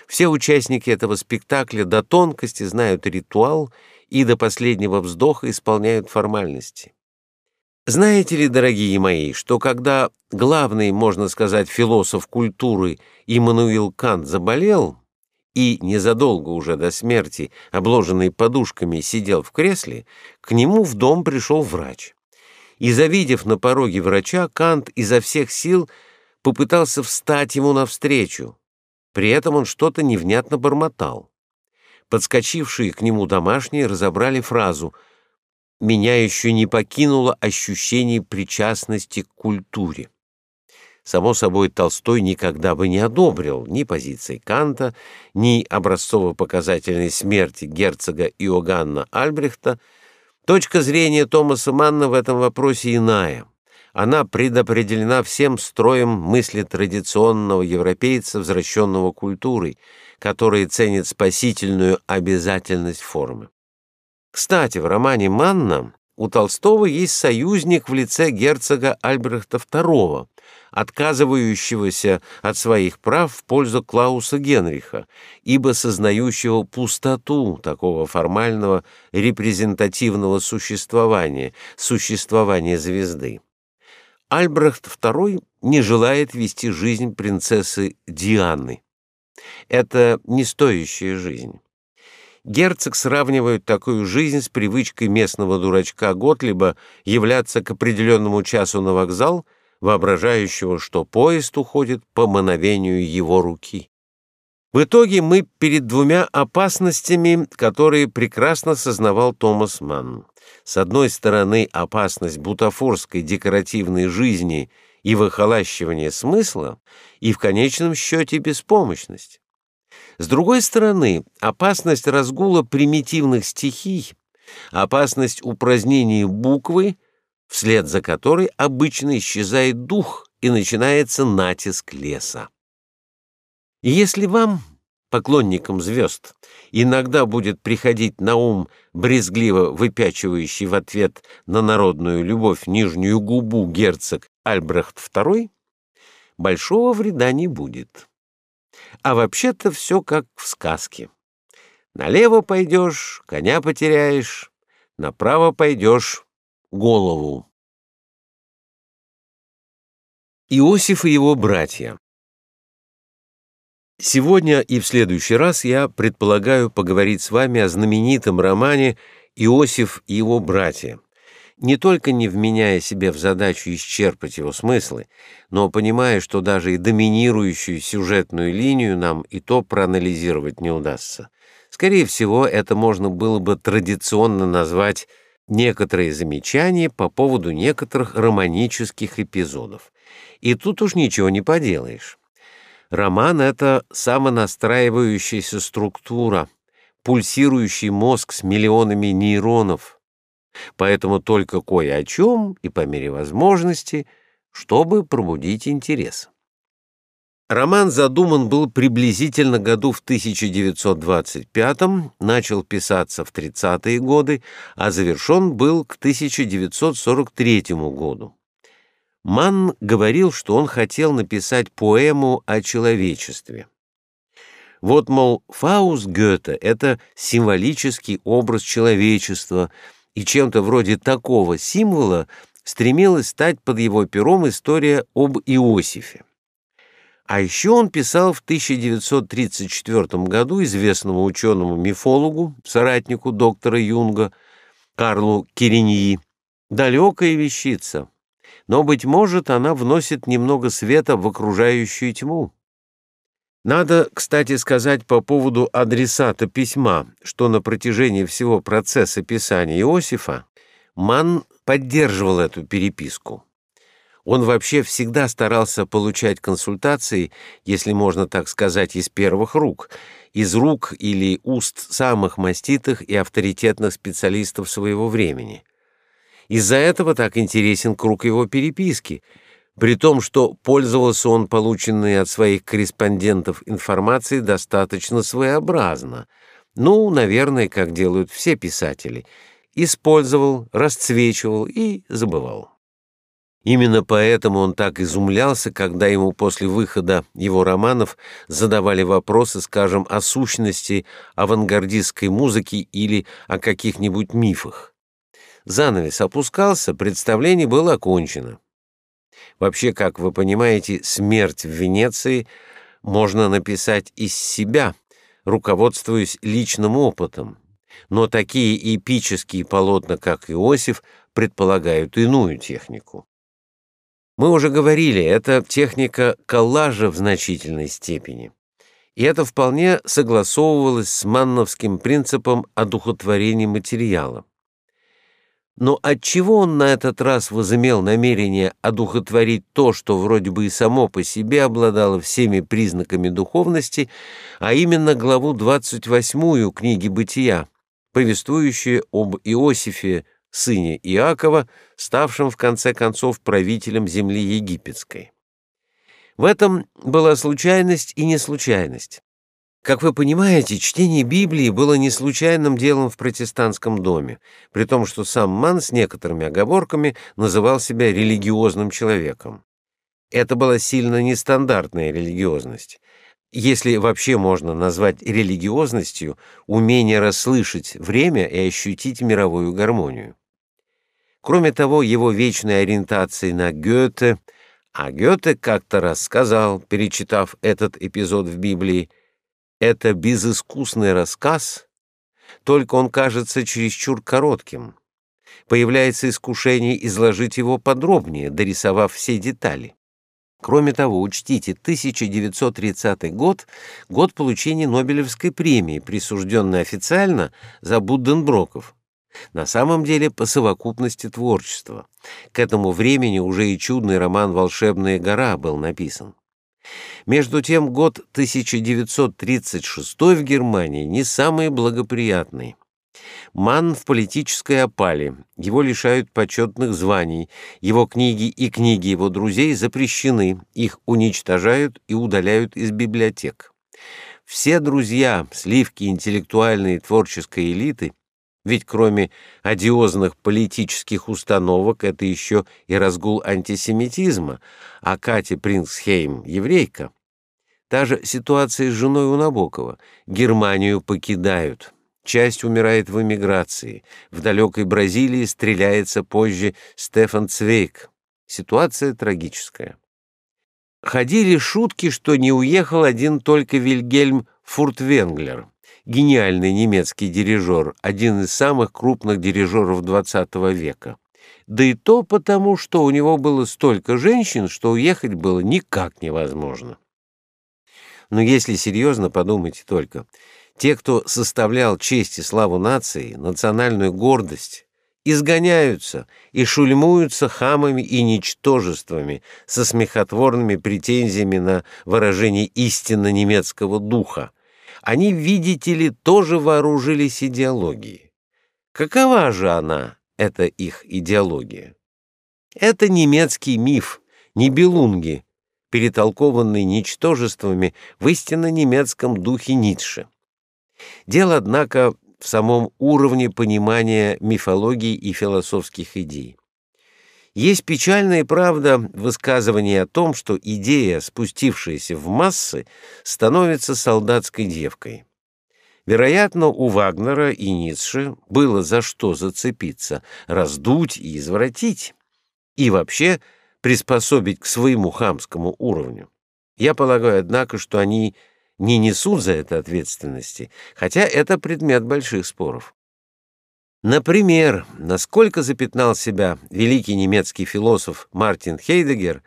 Все участники этого спектакля до тонкости знают ритуал и до последнего вздоха исполняют формальности. Знаете ли, дорогие мои, что когда главный, можно сказать, философ культуры Иммануил Кант заболел и незадолго уже до смерти, обложенный подушками, сидел в кресле, к нему в дом пришел врач. И, завидев на пороге врача, Кант изо всех сил попытался встать ему навстречу. При этом он что-то невнятно бормотал. Подскочившие к нему домашние разобрали фразу — меня еще не покинуло ощущение причастности к культуре. Само собой, Толстой никогда бы не одобрил ни позиции Канта, ни образцово-показательной смерти герцога Иоганна Альбрехта. Точка зрения Томаса Манна в этом вопросе иная. Она предопределена всем строем мысли традиционного европейца, возвращенного культурой, который ценит спасительную обязательность формы. Кстати, в романе «Манна» у Толстого есть союзник в лице герцога Альбрехта II, отказывающегося от своих прав в пользу Клауса Генриха, ибо сознающего пустоту такого формального репрезентативного существования, существования звезды. Альбрехт II не желает вести жизнь принцессы Дианы. Это не стоящая жизнь. Герцог сравнивает такую жизнь с привычкой местного дурачка Готлиба являться к определенному часу на вокзал – воображающего, что поезд уходит по мановению его руки. В итоге мы перед двумя опасностями, которые прекрасно сознавал Томас Манн. С одной стороны, опасность бутафорской декоративной жизни и выхолащивания смысла, и в конечном счете беспомощность. С другой стороны, опасность разгула примитивных стихий, опасность упразднения буквы — вслед за которой обычно исчезает дух и начинается натиск леса. Если вам, поклонникам звезд, иногда будет приходить на ум брезгливо выпячивающий в ответ на народную любовь нижнюю губу герцог Альбрехт II, большого вреда не будет. А вообще-то все как в сказке. Налево пойдешь, коня потеряешь, направо пойдешь, голову. Иосиф и его братья Сегодня и в следующий раз я предполагаю поговорить с вами о знаменитом романе «Иосиф и его братья», не только не вменяя себе в задачу исчерпать его смыслы, но понимая, что даже и доминирующую сюжетную линию нам и то проанализировать не удастся. Скорее всего, это можно было бы традиционно назвать некоторые замечания по поводу некоторых романических эпизодов. И тут уж ничего не поделаешь. Роман — это самонастраивающаяся структура, пульсирующий мозг с миллионами нейронов. Поэтому только кое о чем и по мере возможности, чтобы пробудить интерес. Роман задуман был приблизительно году в 1925 начал писаться в 30-е годы, а завершен был к 1943 году. Манн говорил, что он хотел написать поэму о человечестве. Вот, мол, Фауст Гёте — это символический образ человечества, и чем-то вроде такого символа стремилась стать под его пером история об Иосифе. А еще он писал в 1934 году известному ученому-мифологу, соратнику доктора Юнга, Карлу Кириньи, «Далекая вещица, но, быть может, она вносит немного света в окружающую тьму». Надо, кстати, сказать по поводу адресата письма, что на протяжении всего процесса писания Иосифа Ман поддерживал эту переписку. Он вообще всегда старался получать консультации, если можно так сказать, из первых рук, из рук или уст самых маститых и авторитетных специалистов своего времени. Из-за этого так интересен круг его переписки, при том, что пользовался он полученной от своих корреспондентов информацией достаточно своеобразно, ну, наверное, как делают все писатели, использовал, расцвечивал и забывал. Именно поэтому он так изумлялся, когда ему после выхода его романов задавали вопросы, скажем, о сущности авангардистской музыки или о каких-нибудь мифах. Занавес опускался, представление было окончено. Вообще, как вы понимаете, смерть в Венеции можно написать из себя, руководствуясь личным опытом. Но такие эпические полотна, как Иосиф, предполагают иную технику. Мы уже говорили, это техника коллажа в значительной степени. И это вполне согласовывалось с манновским принципом одухотворения материала. Но отчего он на этот раз возымел намерение одухотворить то, что вроде бы и само по себе обладало всеми признаками духовности, а именно главу 28 книги «Бытия», повествующую об Иосифе, сыне Иакова, ставшем в конце концов правителем земли египетской. В этом была случайность и не случайность. Как вы понимаете, чтение Библии было не случайным делом в протестантском доме, при том, что сам Ман с некоторыми оговорками называл себя религиозным человеком. Это была сильно нестандартная религиозность. Если вообще можно назвать религиозностью умение расслышать время и ощутить мировую гармонию. Кроме того, его вечной ориентацией на Гёте, а Гёте как-то рассказал, перечитав этот эпизод в Библии, это безыскусный рассказ, только он кажется чересчур коротким. Появляется искушение изложить его подробнее, дорисовав все детали. Кроме того, учтите, 1930 год — год получения Нобелевской премии, присужденной официально за Будденброков. На самом деле по совокупности творчества. К этому времени уже и чудный роман «Волшебная гора» был написан. Между тем, год 1936 в Германии не самый благоприятный. Ман в политической опале, его лишают почетных званий, его книги и книги его друзей запрещены, их уничтожают и удаляют из библиотек. Все друзья, сливки интеллектуальной и творческой элиты ведь кроме одиозных политических установок это еще и разгул антисемитизма, а Катя Принцхейм — еврейка. Та же ситуация с женой у Набокова. Германию покидают. Часть умирает в эмиграции. В далекой Бразилии стреляется позже Стефан Цвейк. Ситуация трагическая. Ходили шутки, что не уехал один только Вильгельм Фуртвенглер гениальный немецкий дирижер, один из самых крупных дирижеров XX века. Да и то потому, что у него было столько женщин, что уехать было никак невозможно. Но если серьезно, подумайте только. Те, кто составлял честь и славу нации, национальную гордость, изгоняются и шульмуются хамами и ничтожествами со смехотворными претензиями на выражение истинно немецкого духа, они, видите ли, тоже вооружились идеологией. Какова же она, эта их идеология? Это немецкий миф, небелунги, перетолкованный ничтожествами в истинно немецком духе Ницше. Дело, однако, в самом уровне понимания мифологии и философских идей. Есть печальная правда высказывание о том, что идея, спустившаяся в массы, становится солдатской девкой. Вероятно, у Вагнера и Ницше было за что зацепиться, раздуть и извратить, и вообще приспособить к своему хамскому уровню. Я полагаю, однако, что они не несут за это ответственности, хотя это предмет больших споров. Например, насколько запятнал себя великий немецкий философ Мартин Хейдегер,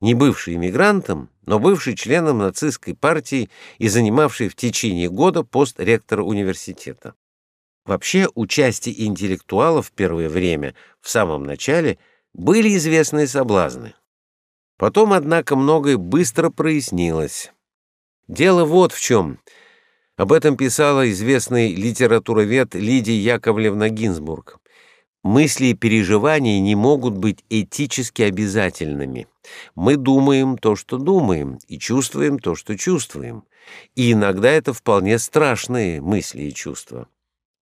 не бывший иммигрантом, но бывший членом нацистской партии и занимавший в течение года пост ректора университета. Вообще, участие интеллектуалов в первое время, в самом начале, были известные соблазны. Потом, однако, многое быстро прояснилось. Дело вот в чем — об этом писала известный литературовед Лидия Яковлевна Гинзбург. Мысли и переживания не могут быть этически обязательными. Мы думаем то, что думаем, и чувствуем то, что чувствуем. И иногда это вполне страшные мысли и чувства.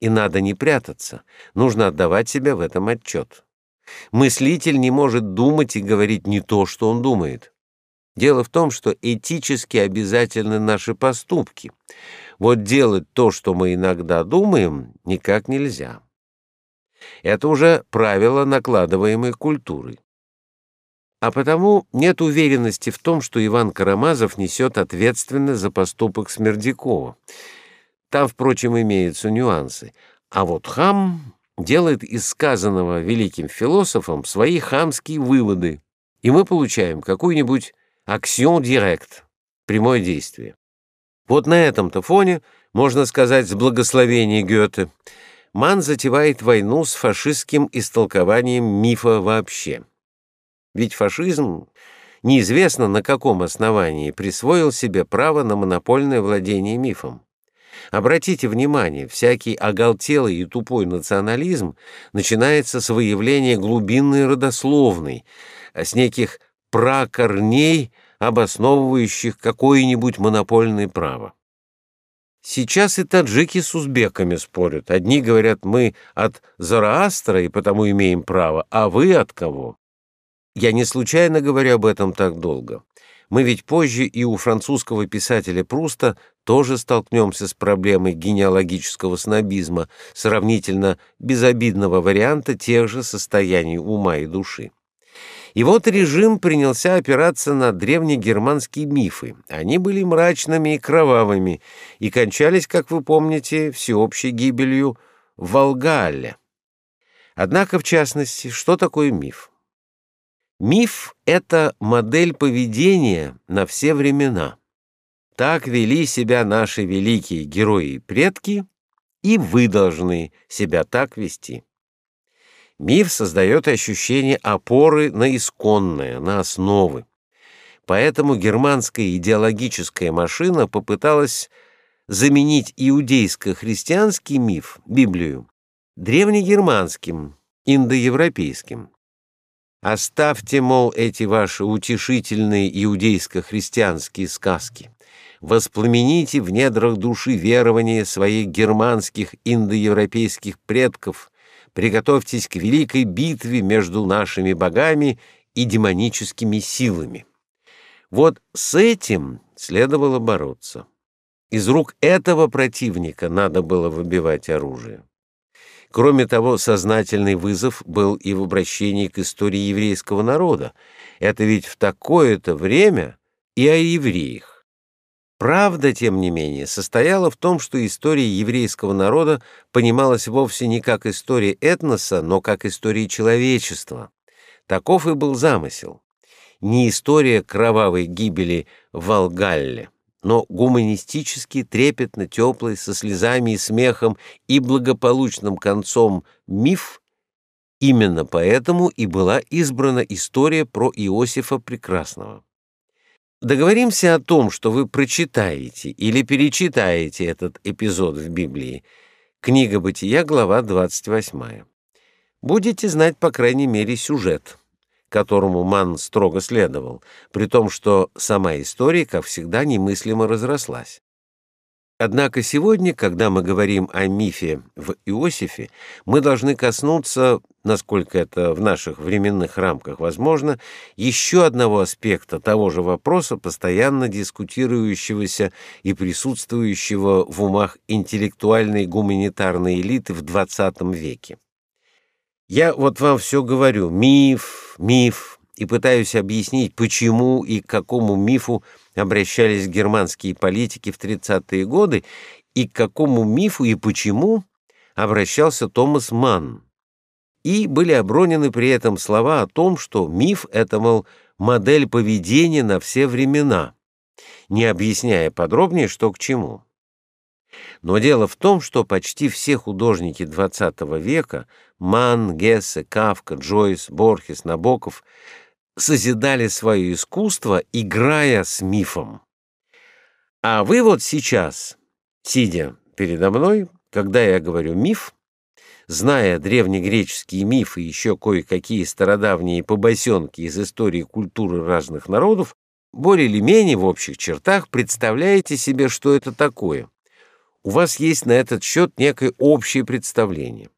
И надо не прятаться, нужно отдавать себе в этом отчет. Мыслитель не может думать и говорить не то, что он думает. Дело в том, что этически обязательны наши поступки — вот делать то, что мы иногда думаем, никак нельзя. Это уже правило накладываемой культуры. А потому нет уверенности в том, что Иван Карамазов несет ответственность за поступок Смердякова. Там, впрочем, имеются нюансы. А вот хам делает из сказанного великим философом свои хамские выводы, и мы получаем какую-нибудь аксион директ, прямое действие. Вот на этом-то фоне, можно сказать, с благословения Гёте, Ман затевает войну с фашистским истолкованием мифа вообще. Ведь фашизм неизвестно на каком основании присвоил себе право на монопольное владение мифом. Обратите внимание, всякий оголтелый и тупой национализм начинается с выявления глубинной родословной, с неких пракорней – обосновывающих какое-нибудь монопольное право. Сейчас и таджики с узбеками спорят. Одни говорят, мы от Зороастра и потому имеем право, а вы от кого? Я не случайно говорю об этом так долго. Мы ведь позже и у французского писателя Пруста тоже столкнемся с проблемой генеалогического снобизма, сравнительно безобидного варианта тех же состояний ума и души. И вот режим принялся опираться на древнегерманские мифы. Они были мрачными и кровавыми и кончались, как вы помните, всеобщей гибелью в Волгалле. Однако, в частности, что такое миф? Миф — это модель поведения на все времена. Так вели себя наши великие герои и предки, и вы должны себя так вести. Миф создает ощущение опоры на исконное, на основы. Поэтому германская идеологическая машина попыталась заменить иудейско-христианский миф, Библию, древнегерманским, индоевропейским. Оставьте, мол, эти ваши утешительные иудейско-христианские сказки. Воспламените в недрах души верования своих германских индоевропейских предков, приготовьтесь к великой битве между нашими богами и демоническими силами. Вот с этим следовало бороться. Из рук этого противника надо было выбивать оружие. Кроме того, сознательный вызов был и в обращении к истории еврейского народа. Это ведь в такое-то время и о евреях. Правда, тем не менее, состояла в том, что история еврейского народа понималась вовсе не как история этноса, но как история человечества. Таков и был замысел. Не история кровавой гибели в Волгалле, но гуманистически трепетно теплый, со слезами и смехом и благополучным концом миф Именно поэтому и была избрана история про Иосифа Прекрасного. Договоримся о том, что вы прочитаете или перечитаете этот эпизод в Библии. Книга Бытия, глава 28. Будете знать, по крайней мере, сюжет, которому Ман строго следовал, при том, что сама история, как всегда, немыслимо разрослась. Однако сегодня, когда мы говорим о мифе в Иосифе, мы должны коснуться, насколько это в наших временных рамках возможно, еще одного аспекта того же вопроса, постоянно дискутирующегося и присутствующего в умах интеллектуальной гуманитарной элиты в XX веке. Я вот вам все говорю: миф, миф, и пытаюсь объяснить, почему и к какому мифу обращались германские политики в 30-е годы и к какому мифу и почему обращался Томас Манн. И были обронены при этом слова о том, что миф — это, мол, модель поведения на все времена, не объясняя подробнее, что к чему. Но дело в том, что почти все художники XX века — Манн, Гессе, Кавка, Джойс, Борхес, Набоков — созидали свое искусство, играя с мифом. А вы вот сейчас, сидя передо мной, когда я говорю «миф», зная древнегреческие мифы и еще кое-какие стародавние побосенки из истории культуры разных народов, более или менее в общих чертах представляете себе, что это такое. У вас есть на этот счет некое общее представление.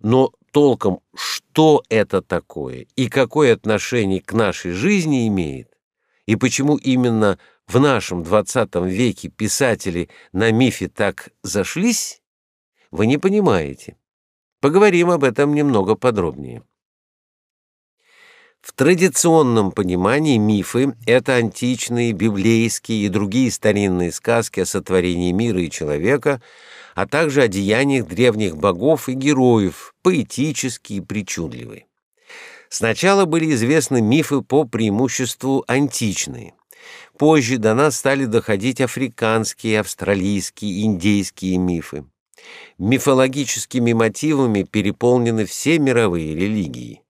Но толком, что это такое и какое отношение к нашей жизни имеет, и почему именно в нашем XX веке писатели на мифе так зашлись, вы не понимаете. Поговорим об этом немного подробнее. В традиционном понимании мифы — это античные, библейские и другие старинные сказки о сотворении мира и человека — а также о деяниях древних богов и героев, поэтические и причудливые. Сначала были известны мифы по преимуществу античные. Позже до нас стали доходить африканские, австралийские, индейские мифы. Мифологическими мотивами переполнены все мировые религии.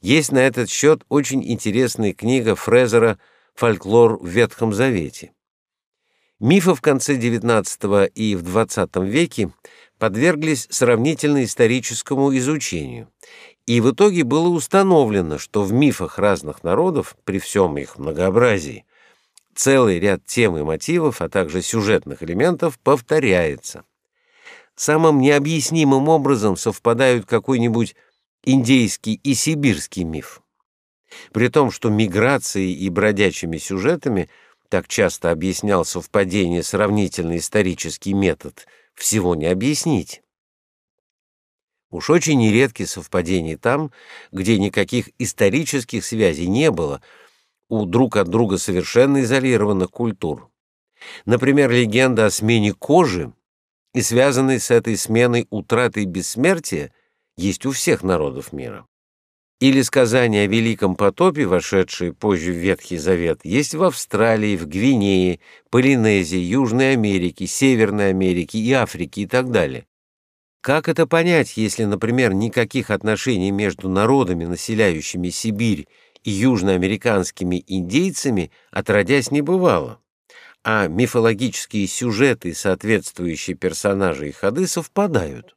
Есть на этот счет очень интересная книга Фрезера «Фольклор в Ветхом Завете». Мифы в конце XIX и в XX веке подверглись сравнительно-историческому изучению, и в итоге было установлено, что в мифах разных народов, при всем их многообразии, целый ряд тем и мотивов, а также сюжетных элементов повторяется. Самым необъяснимым образом совпадают какой-нибудь индейский и сибирский миф. При том, что миграцией и бродячими сюжетами так часто объяснял совпадение сравнительно исторический метод, всего не объяснить. Уж очень нередки совпадения там, где никаких исторических связей не было у друг от друга совершенно изолированных культур. Например, легенда о смене кожи и связанной с этой сменой утратой бессмертия есть у всех народов мира. Или сказания о Великом потопе, вошедшие позже в Ветхий Завет, есть в Австралии, в Гвинее, Полинезии, Южной Америке, Северной Америке и Африке и так далее. Как это понять, если, например, никаких отношений между народами, населяющими Сибирь, и южноамериканскими индейцами отродясь не бывало, а мифологические сюжеты, соответствующие персонажи и ходы, совпадают?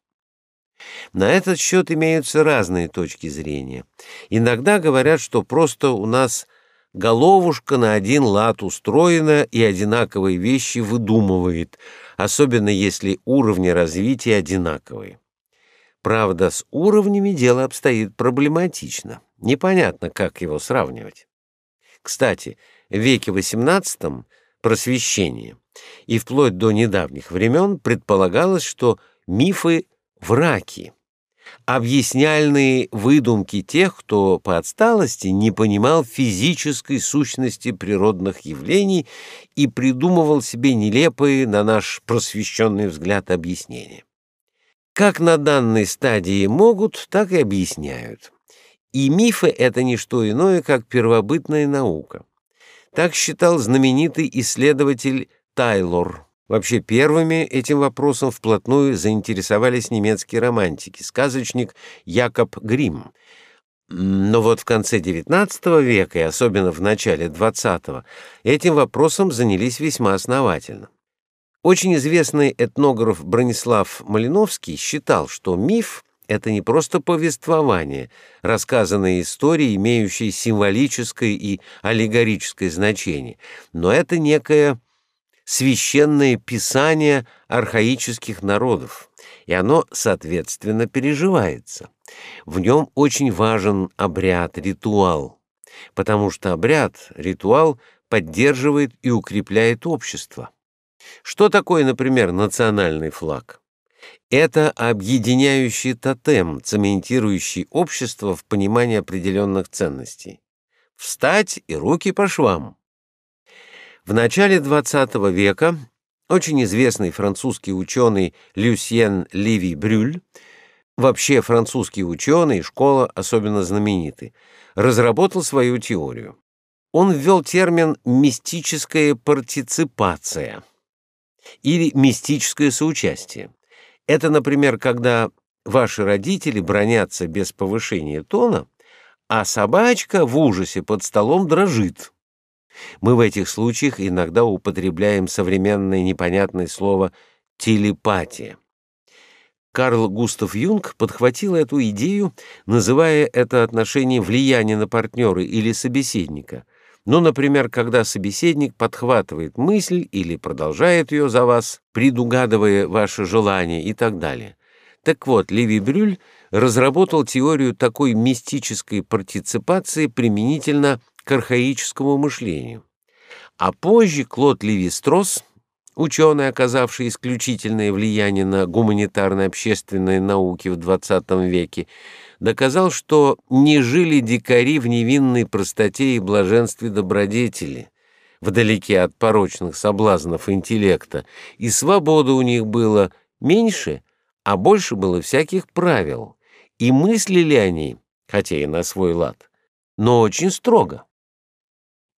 На этот счет имеются разные точки зрения. Иногда говорят, что просто у нас головушка на один лад устроена и одинаковые вещи выдумывает, особенно если уровни развития одинаковые. Правда, с уровнями дело обстоит проблематично. Непонятно, как его сравнивать. Кстати, в веке XVIII просвещение и вплоть до недавних времен предполагалось, что мифы — враки, объясняльные выдумки тех, кто по отсталости не понимал физической сущности природных явлений и придумывал себе нелепые, на наш просвещенный взгляд, объяснения. Как на данной стадии могут, так и объясняют. И мифы — это не что иное, как первобытная наука. Так считал знаменитый исследователь Тайлор. Вообще первыми этим вопросом вплотную заинтересовались немецкие романтики, сказочник Якоб Грим. Но вот в конце XIX века и особенно в начале XX этим вопросом занялись весьма основательно. Очень известный этнограф Бронислав Малиновский считал, что миф — это не просто повествование, рассказанные истории, имеющие символическое и аллегорическое значение, но это некое священное писание архаических народов, и оно, соответственно, переживается. В нем очень важен обряд, ритуал, потому что обряд, ритуал поддерживает и укрепляет общество. Что такое, например, национальный флаг? Это объединяющий тотем, цементирующий общество в понимании определенных ценностей. Встать и руки по швам. В начале XX века очень известный французский ученый Люсьен Ливи Брюль, вообще французский ученый, школа особенно знаменитый, разработал свою теорию. Он ввел термин «мистическая партиципация» или «мистическое соучастие». Это, например, когда ваши родители бронятся без повышения тона, а собачка в ужасе под столом дрожит. Мы в этих случаях иногда употребляем современное непонятное слово телепатия. Карл Густав Юнг подхватил эту идею, называя это отношение влияние на партнера или собеседника. Ну, например, когда собеседник подхватывает мысль или продолжает ее за вас, предугадывая ваши желания и так далее. Так вот, Леви Брюль разработал теорию такой мистической партиципации применительно к архаическому мышлению. А позже Клод Леви-Стросс, ученый, оказавший исключительное влияние на гуманитарно-общественные науки в XX веке, доказал, что не жили дикари в невинной простоте и блаженстве добродетели, вдалеке от порочных соблазнов интеллекта, и свободы у них было меньше, а больше было всяких правил, и мыслили они, хотя и на свой лад, но очень строго.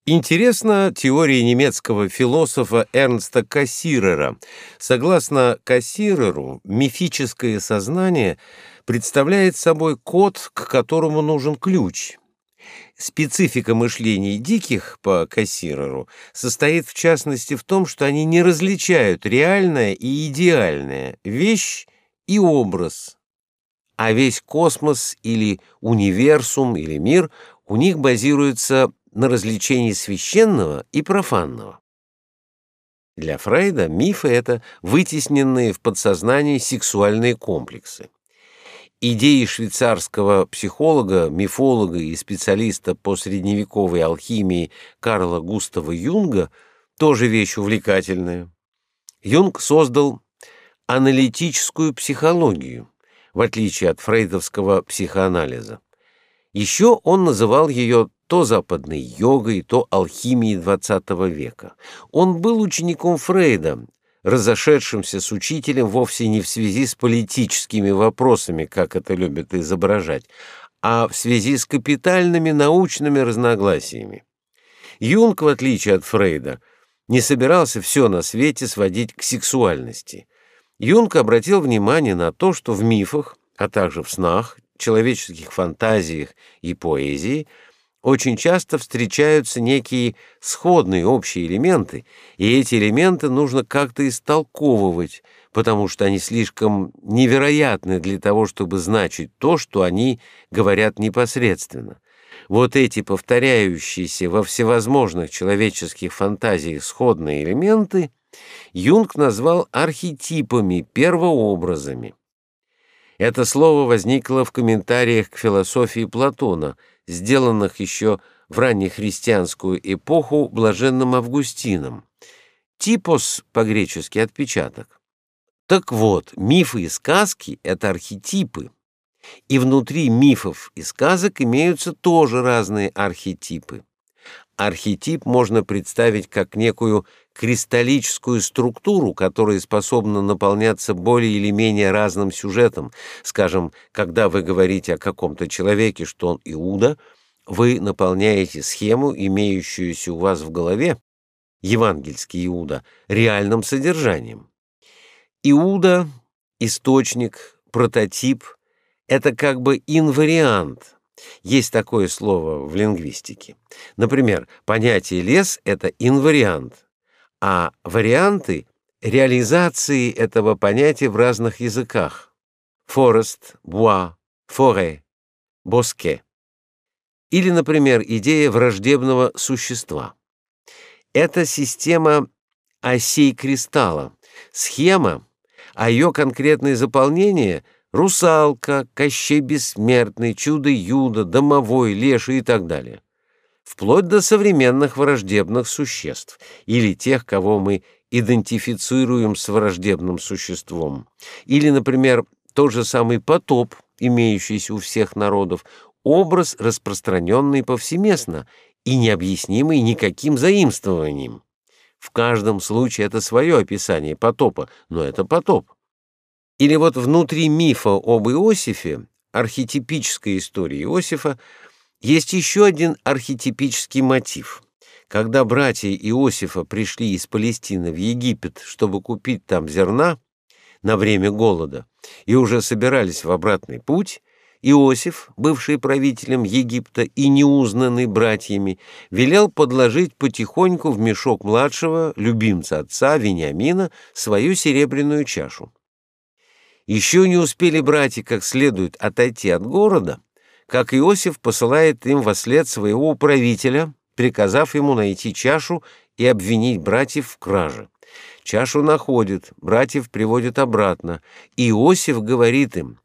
Интересна теория немецкого философа Эрнста Кассирера. Согласно Кассиреру, мифическое сознание представляет собой код, к которому нужен ключ. Специфика мышления диких, по Кассиреру, состоит в частности в том, что они не различают реальное и идеальное, вещь и образ, а весь космос или универсум или мир у них базируется на развлечении священного и профанного. Для Фрейда мифы — это вытесненные в подсознании сексуальные комплексы. Идеи швейцарского психолога, мифолога и специалиста по средневековой алхимии Карла Густава Юнга тоже вещь увлекательная. Юнг создал аналитическую психологию, в отличие от фрейдовского психоанализа. Еще он называл ее то западной йогой, то алхимией XX века. Он был учеником Фрейда, разошедшимся с учителем вовсе не в связи с политическими вопросами, как это любят изображать, а в связи с капитальными научными разногласиями. Юнг, в отличие от Фрейда, не собирался все на свете сводить к сексуальности. Юнг обратил внимание на то, что в мифах, а также в снах человеческих фантазиях и поэзии очень часто встречаются некие сходные общие элементы, и эти элементы нужно как-то истолковывать, потому что они слишком невероятны для того, чтобы значить то, что они говорят непосредственно. Вот эти повторяющиеся во всевозможных человеческих фантазиях сходные элементы Юнг назвал архетипами, первообразами. Это слово возникло в комментариях к философии Платона, сделанных еще в раннехристианскую эпоху блаженным Августином. Типос по-гречески отпечаток. Так вот, мифы и сказки это архетипы. И внутри мифов и сказок имеются тоже разные архетипы. Архетип можно представить как некую кристаллическую структуру, которая способна наполняться более или менее разным сюжетом. Скажем, когда вы говорите о каком-то человеке, что он Иуда, вы наполняете схему, имеющуюся у вас в голове, евангельский Иуда, реальным содержанием. Иуда — источник, прототип — это как бы инвариант — есть такое слово в лингвистике. Например, понятие лес это инвариант, а варианты реализации этого понятия в разных языках. Forest, bois, forêt, bosque. Или, например, идея враждебного существа. Это система осей кристалла, схема, а ее конкретное заполнение — Русалка, Кощей Бессмертный, Чудо-Юдо, Домовой, Леший и так далее. Вплоть до современных враждебных существ или тех, кого мы идентифицируем с враждебным существом. Или, например, тот же самый потоп, имеющийся у всех народов, образ, распространенный повсеместно и необъяснимый никаким заимствованием. В каждом случае это свое описание потопа, но это потоп. Или вот внутри мифа об Иосифе, архетипической истории Иосифа, есть еще один архетипический мотив. Когда братья Иосифа пришли из Палестины в Египет, чтобы купить там зерна на время голода, и уже собирались в обратный путь, Иосиф, бывший правителем Египта и неузнанный братьями, велел подложить потихоньку в мешок младшего, любимца отца Вениамина, свою серебряную чашу. Еще не успели братья как следует отойти от города, как Иосиф посылает им во след своего управителя, приказав ему найти чашу и обвинить братьев в краже. Чашу находят, братьев приводят обратно. Иосиф говорит им,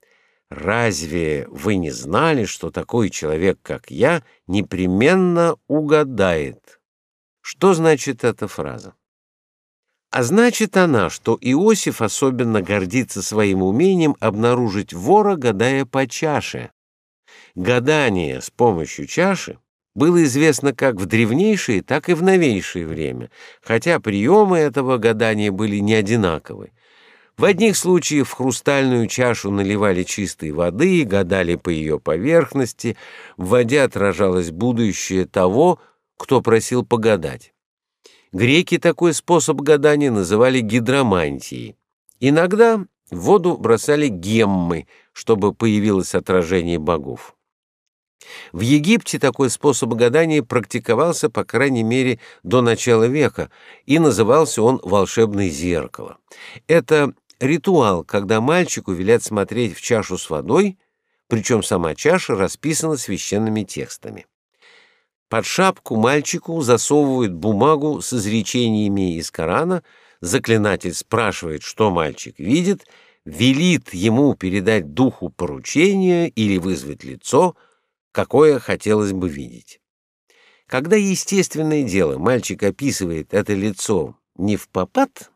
«Разве вы не знали, что такой человек, как я, непременно угадает?» Что значит эта фраза? А значит она, что Иосиф особенно гордится своим умением обнаружить вора, гадая по чаше. Гадание с помощью чаши было известно как в древнейшее, так и в новейшее время, хотя приемы этого гадания были не одинаковы. В одних случаях в хрустальную чашу наливали чистой воды и гадали по ее поверхности, в воде отражалось будущее того, кто просил погадать. Греки такой способ гадания называли гидромантией. Иногда в воду бросали геммы, чтобы появилось отражение богов. В Египте такой способ гадания практиковался, по крайней мере, до начала века, и назывался он «волшебное зеркало». Это ритуал, когда мальчику велят смотреть в чашу с водой, причем сама чаша расписана священными текстами. Под шапку мальчику засовывают бумагу с изречениями из Корана, заклинатель спрашивает, что мальчик видит, велит ему передать духу поручение или вызвать лицо, какое хотелось бы видеть. Когда естественное дело мальчик описывает это лицо не в попад,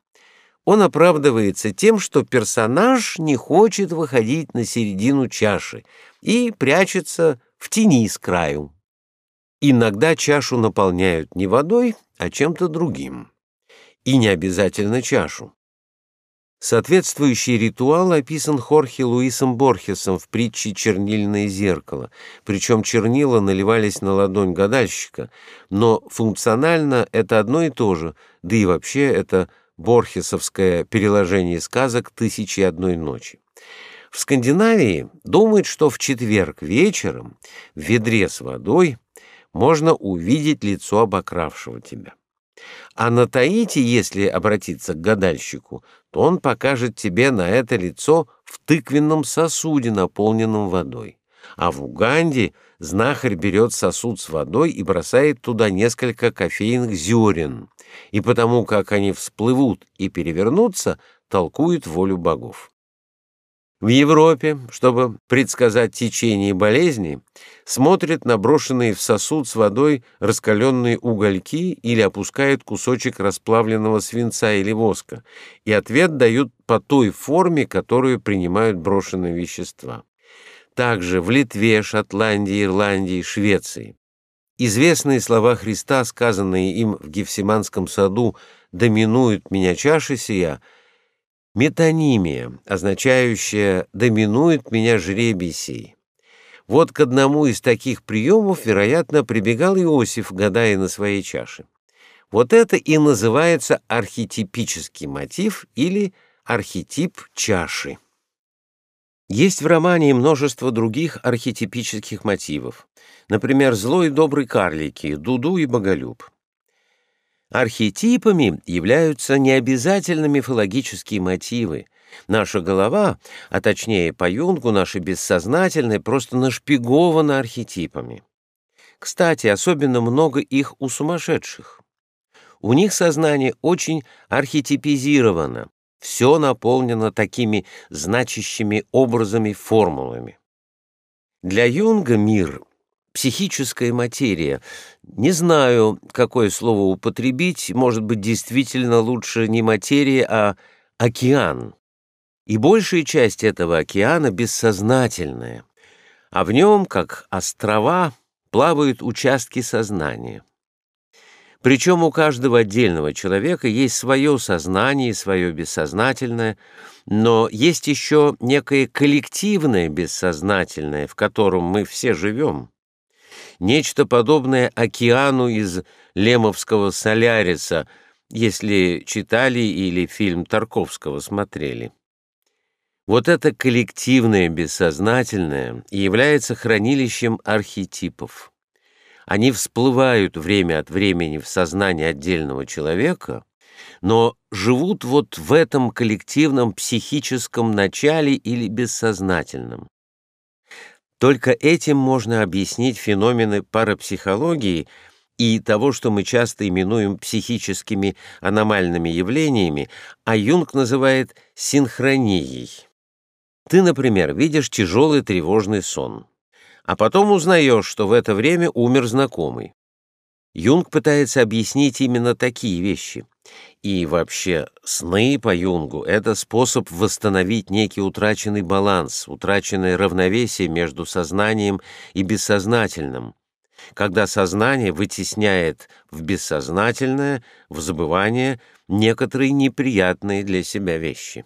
он оправдывается тем, что персонаж не хочет выходить на середину чаши и прячется в тени с краю. Иногда чашу наполняют не водой, а чем-то другим. И не обязательно чашу. Соответствующий ритуал описан Хорхе Луисом Борхесом в притче «Чернильное зеркало», причем чернила наливались на ладонь гадальщика, но функционально это одно и то же, да и вообще это борхесовское переложение сказок «Тысячи одной ночи». В Скандинавии думают, что в четверг вечером в ведре с водой можно увидеть лицо обокравшего тебя. А на Таити, если обратиться к гадальщику, то он покажет тебе на это лицо в тыквенном сосуде, наполненном водой. А в Уганде знахарь берет сосуд с водой и бросает туда несколько кофейных зерен, и потому как они всплывут и перевернутся, толкует волю богов. В Европе, чтобы предсказать течение болезни, смотрят на брошенные в сосуд с водой раскаленные угольки или опускают кусочек расплавленного свинца или воска, и ответ дают по той форме, которую принимают брошенные вещества. Также в Литве, Шотландии, Ирландии, Швеции. Известные слова Христа, сказанные им в Гефсиманском саду «доминует меня чаша сия», Метонимия, означающая «доминует меня жребий сей». Вот к одному из таких приемов, вероятно, прибегал Иосиф, гадая на своей чаше. Вот это и называется архетипический мотив или архетип чаши. Есть в романе множество других архетипических мотивов. Например, злой и добрый карлики, Дуду и Боголюб. Архетипами являются необязательно мифологические мотивы. Наша голова, а точнее по Юнгу наше бессознательное, просто нашпиговано архетипами. Кстати, особенно много их у сумасшедших. У них сознание очень архетипизировано, все наполнено такими значащими образами, формулами. Для Юнга мир психическая материя. Не знаю, какое слово употребить, может быть, действительно лучше не материя, а океан. И большая часть этого океана бессознательная, а в нем, как острова, плавают участки сознания. Причем у каждого отдельного человека есть свое сознание свое бессознательное, но есть еще некое коллективное бессознательное, в котором мы все живем нечто подобное океану из Лемовского «Соляриса», если читали или фильм Тарковского смотрели. Вот это коллективное бессознательное является хранилищем архетипов. Они всплывают время от времени в сознание отдельного человека, но живут вот в этом коллективном психическом начале или бессознательном. Только этим можно объяснить феномены парапсихологии и того, что мы часто именуем психическими аномальными явлениями, а Юнг называет синхронией. Ты, например, видишь тяжелый тревожный сон, а потом узнаешь, что в это время умер знакомый. Юнг пытается объяснить именно такие вещи. И вообще, сны по Юнгу — это способ восстановить некий утраченный баланс, утраченное равновесие между сознанием и бессознательным, когда сознание вытесняет в бессознательное, в забывание некоторые неприятные для себя вещи.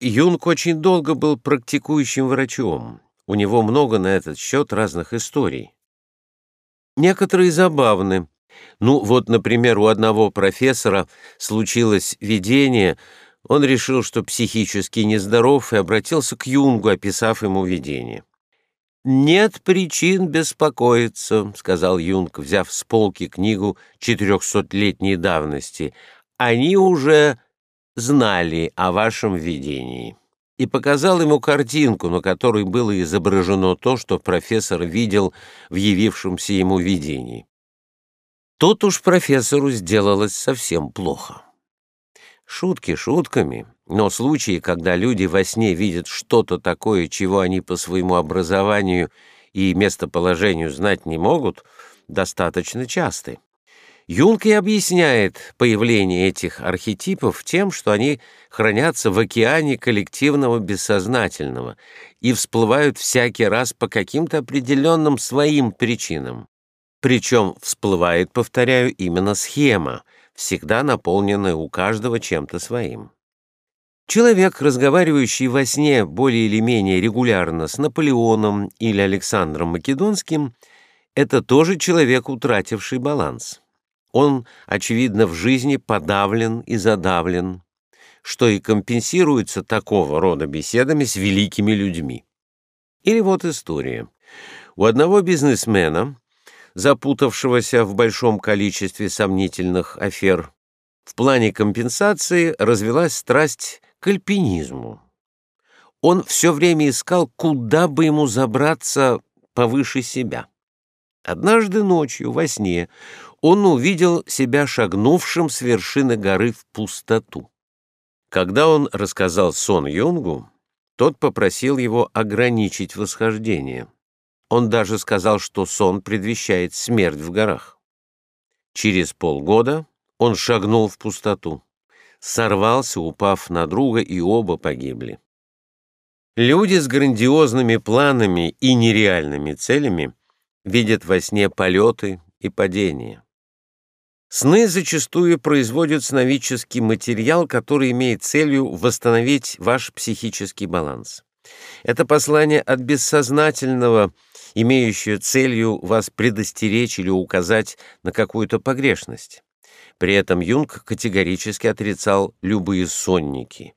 Юнг очень долго был практикующим врачом. У него много на этот счет разных историй. Некоторые забавны, ну, вот, например, у одного профессора случилось видение, он решил, что психически нездоров, и обратился к Юнгу, описав ему видение. «Нет причин беспокоиться», — сказал Юнг, взяв с полки книгу четырехсотлетней давности. «Они уже знали о вашем видении» и показал ему картинку, на которой было изображено то, что профессор видел в явившемся ему видении. Тут уж профессору сделалось совсем плохо. Шутки шутками, но случаи, когда люди во сне видят что-то такое, чего они по своему образованию и местоположению знать не могут, достаточно часты. Юнг и объясняет появление этих архетипов тем, что они хранятся в океане коллективного бессознательного и всплывают всякий раз по каким-то определенным своим причинам. Причем всплывает, повторяю, именно схема, всегда наполненная у каждого чем-то своим. Человек, разговаривающий во сне более или менее регулярно с Наполеоном или Александром Македонским, это тоже человек, утративший баланс. Он, очевидно, в жизни подавлен и задавлен, что и компенсируется такого рода беседами с великими людьми. Или вот история. У одного бизнесмена, запутавшегося в большом количестве сомнительных афер, в плане компенсации развелась страсть к альпинизму. Он все время искал, куда бы ему забраться повыше себя. Однажды ночью во сне он увидел себя шагнувшим с вершины горы в пустоту. Когда он рассказал сон Юнгу, тот попросил его ограничить восхождение. Он даже сказал, что сон предвещает смерть в горах. Через полгода он шагнул в пустоту, сорвался, упав на друга, и оба погибли. Люди с грандиозными планами и нереальными целями видят во сне полеты и падения. Сны зачастую производят сновидческий материал, который имеет целью восстановить ваш психический баланс. Это послание от бессознательного, имеющее целью вас предостеречь или указать на какую-то погрешность. При этом Юнг категорически отрицал любые сонники.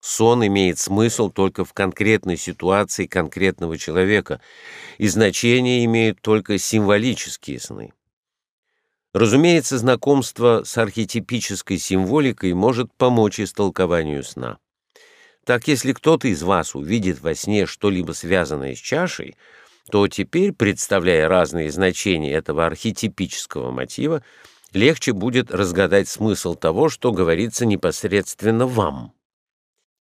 Сон имеет смысл только в конкретной ситуации конкретного человека, и значение имеют только символические сны. Разумеется, знакомство с архетипической символикой может помочь истолкованию сна. Так, если кто-то из вас увидит во сне что-либо связанное с чашей, то теперь, представляя разные значения этого архетипического мотива, легче будет разгадать смысл того, что говорится непосредственно вам.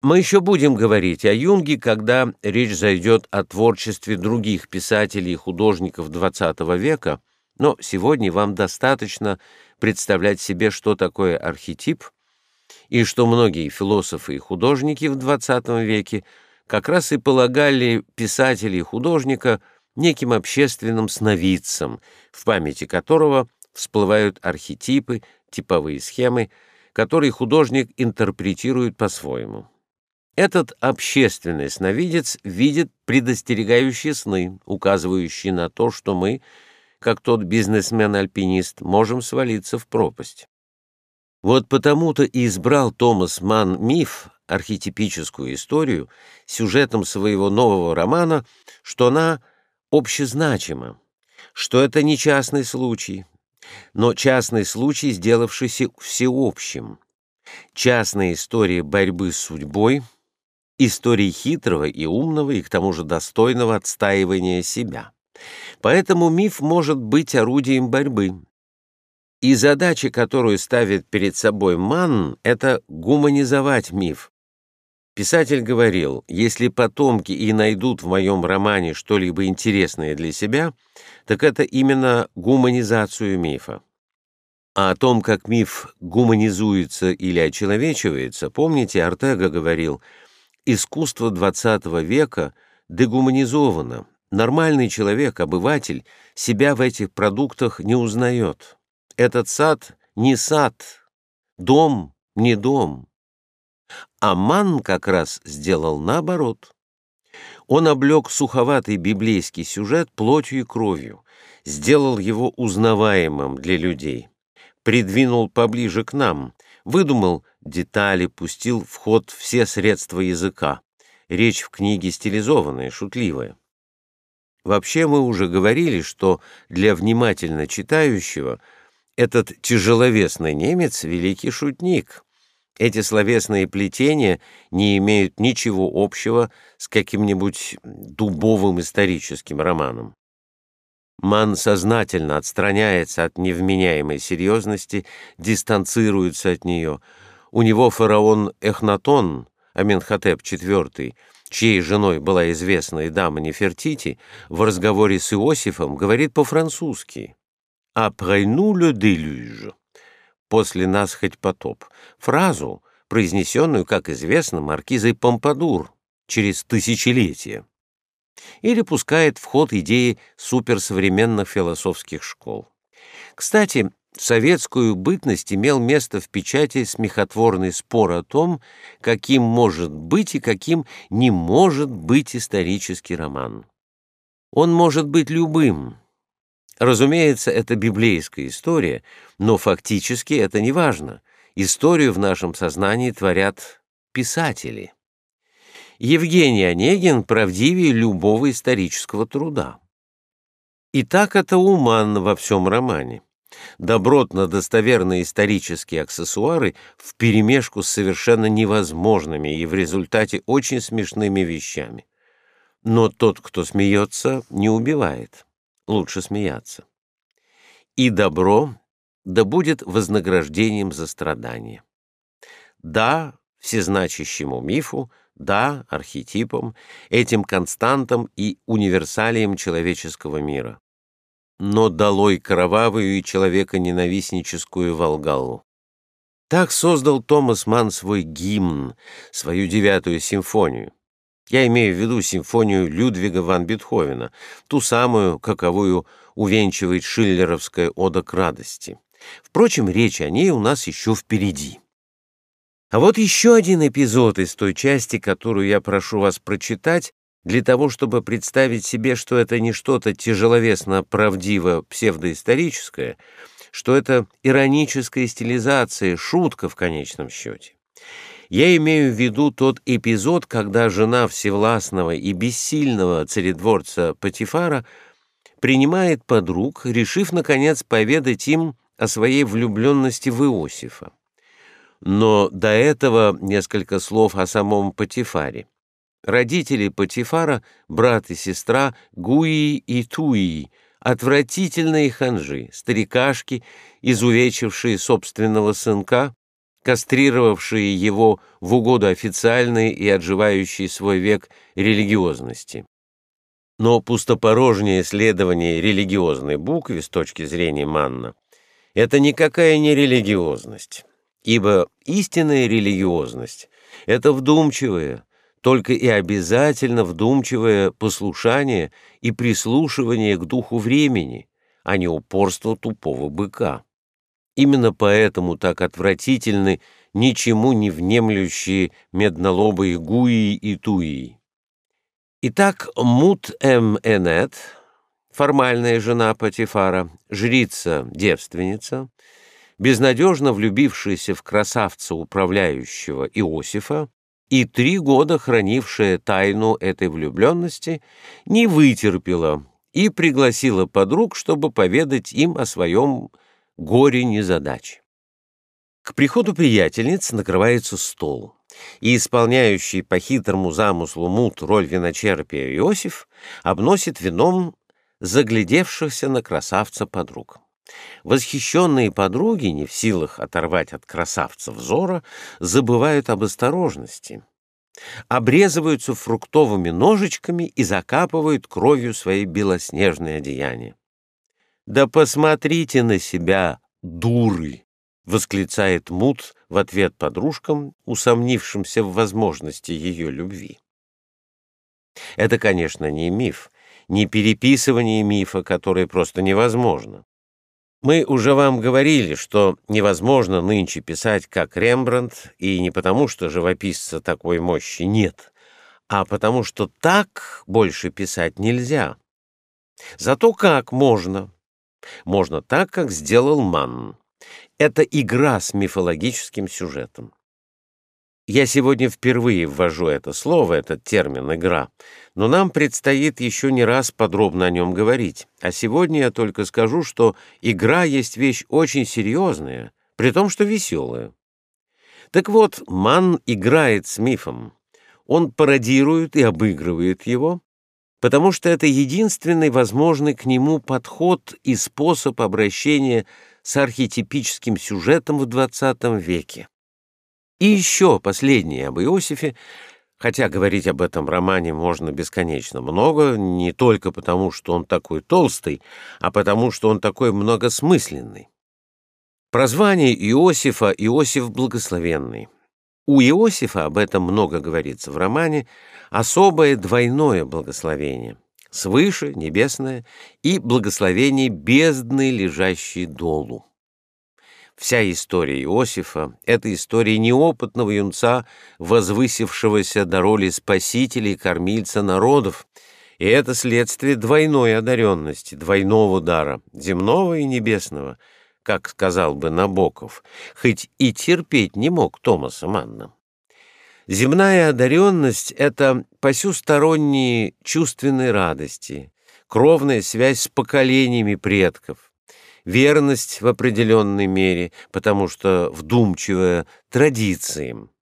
Мы еще будем говорить о Юнге, когда речь зайдет о творчестве других писателей и художников XX века – но сегодня вам достаточно представлять себе, что такое архетип, и что многие философы и художники в XX веке как раз и полагали писателя и художника неким общественным сновидцем, в памяти которого всплывают архетипы, типовые схемы, которые художник интерпретирует по-своему. Этот общественный сновидец видит предостерегающие сны, указывающие на то, что мы — как тот бизнесмен-альпинист, можем свалиться в пропасть. Вот потому-то и избрал Томас Манн миф, архетипическую историю, сюжетом своего нового романа, что она общезначима, что это не частный случай, но частный случай, сделавшийся всеобщим. Частная история борьбы с судьбой, история хитрого и умного и к тому же достойного отстаивания себя. Поэтому миф может быть орудием борьбы. И задача, которую ставит перед собой Манн, это гуманизовать миф. Писатель говорил, если потомки и найдут в моем романе что-либо интересное для себя, так это именно гуманизацию мифа. А о том, как миф гуманизуется или очеловечивается, помните, Артега говорил, искусство XX века дегуманизовано, Нормальный человек, обыватель, себя в этих продуктах не узнает. Этот сад не сад, дом не дом. А Ман как раз сделал наоборот. Он облег суховатый библейский сюжет плотью и кровью, сделал его узнаваемым для людей, придвинул поближе к нам, выдумал детали, пустил в ход все средства языка. Речь в книге стилизованная, шутливая. Вообще мы уже говорили, что для внимательно читающего этот тяжеловесный немец — великий шутник. Эти словесные плетения не имеют ничего общего с каким-нибудь дубовым историческим романом. Ман сознательно отстраняется от невменяемой серьезности, дистанцируется от нее. У него фараон Эхнатон, Аменхотеп IV, чьей женой была известная дама Нефертити, в разговоре с Иосифом говорит по-французски «Après nous le déluge» — «После нас хоть потоп» — фразу, произнесенную, как известно, маркизой Помпадур через тысячелетия или пускает в ход идеи суперсовременных философских школ. Кстати, советскую бытность имел место в печати смехотворный спор о том, каким может быть и каким не может быть исторический роман. Он может быть любым. Разумеется, это библейская история, но фактически это не важно. Историю в нашем сознании творят писатели. Евгений Онегин правдивее любого исторического труда. И так это уманно во всем романе. Добротно-достоверные исторические аксессуары вперемешку с совершенно невозможными и в результате очень смешными вещами. Но тот, кто смеется, не убивает. Лучше смеяться. И добро да будет вознаграждением за страдания. Да, всезначащему мифу — да, архетипом, этим константом и универсалием человеческого мира. Но долой кровавую и человеконенавистническую Волгалу. Так создал Томас Ман свой гимн, свою девятую симфонию. Я имею в виду симфонию Людвига ван Бетховена, ту самую, каковую увенчивает шиллеровская ода к радости. Впрочем, речь о ней у нас еще впереди. А вот еще один эпизод из той части, которую я прошу вас прочитать, для того, чтобы представить себе, что это не что-то тяжеловесно правдиво псевдоисторическое, что это ироническая стилизация, шутка в конечном счете. Я имею в виду тот эпизод, когда жена всевластного и бессильного царедворца Патифара принимает подруг, решив, наконец, поведать им о своей влюбленности в Иосифа. Но до этого несколько слов о самом Патифаре. Родители Патифара, брат и сестра Гуи и Туи, отвратительные ханжи, старикашки, изувечившие собственного сынка, кастрировавшие его в угоду официальной и отживающей свой век религиозности. Но пустопорожнее следование религиозной букве с точки зрения Манна — это никакая не религиозность. Ибо истинная религиозность — это вдумчивое, только и обязательно вдумчивое послушание и прислушивание к духу времени, а не упорство тупого быка. Именно поэтому так отвратительны ничему не внемлющие меднолобые гуи и туи. Итак, Мут М. Энет, формальная жена Патифара, жрица-девственница — безнадежно влюбившаяся в красавца управляющего Иосифа и три года хранившая тайну этой влюбленности, не вытерпела и пригласила подруг, чтобы поведать им о своем горе-незадаче. К приходу приятельниц накрывается стол, и исполняющий по хитрому замыслу мут роль виночерпия Иосиф обносит вином заглядевшихся на красавца подруг. Восхищенные подруги, не в силах оторвать от красавца взора, забывают об осторожности, обрезываются фруктовыми ножичками и закапывают кровью свои белоснежные одеяния. «Да посмотрите на себя, дуры!» — восклицает Мут в ответ подружкам, усомнившимся в возможности ее любви. Это, конечно, не миф, не переписывание мифа, которое просто невозможно. Мы уже вам говорили, что невозможно нынче писать как Рембрандт, и не потому, что живописца такой мощи нет, а потому что так больше писать нельзя. Зато как можно? Можно так, как сделал Манн. Это игра с мифологическим сюжетом. Я сегодня впервые ввожу это слово, этот термин «игра», но нам предстоит еще не раз подробно о нем говорить. А сегодня я только скажу, что игра есть вещь очень серьезная, при том, что веселая. Так вот, Ман играет с мифом. Он пародирует и обыгрывает его, потому что это единственный возможный к нему подход и способ обращения с архетипическим сюжетом в XX веке. И еще последнее об Иосифе, хотя говорить об этом романе можно бесконечно много, не только потому, что он такой толстый, а потому, что он такой многосмысленный. Прозвание Иосифа Иосиф Благословенный. У Иосифа, об этом много говорится в романе, особое двойное благословение — свыше, небесное, и благословение бездны, лежащей долу. Вся история Иосифа — это история неопытного юнца, возвысившегося до роли спасителя и кормильца народов, и это следствие двойной одаренности, двойного дара, земного и небесного — как сказал бы Набоков, хоть и терпеть не мог Томаса Манна. Земная одаренность — это посюсторонние чувственные радости, кровная связь с поколениями предков, верность в определенной мере, потому что вдумчивая традициям.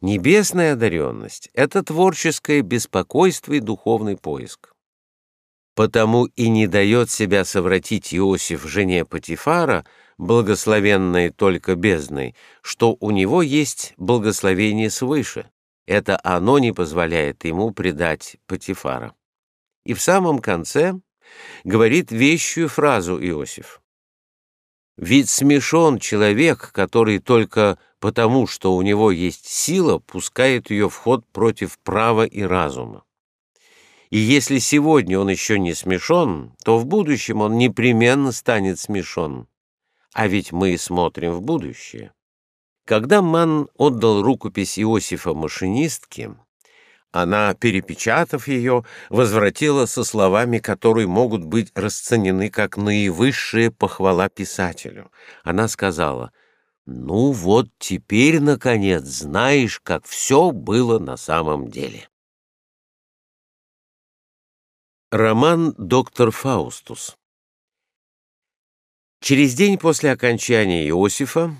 Небесная одаренность — это творческое беспокойство и духовный поиск. Потому и не дает себя совратить Иосиф жене Патифара, благословенной только бездной, что у него есть благословение свыше. Это оно не позволяет ему предать Патифара. И в самом конце говорит вещую фразу Иосиф. «Ведь смешон человек, который только потому, что у него есть сила, пускает ее в ход против права и разума. И если сегодня он еще не смешон, то в будущем он непременно станет смешон. А ведь мы смотрим в будущее. Когда Ман отдал рукопись Иосифа машинистке, она, перепечатав ее, возвратила со словами, которые могут быть расценены как наивысшая похвала писателю. Она сказала, «Ну вот теперь, наконец, знаешь, как все было на самом деле». Роман «Доктор Фаустус». Через день после окончания Иосифа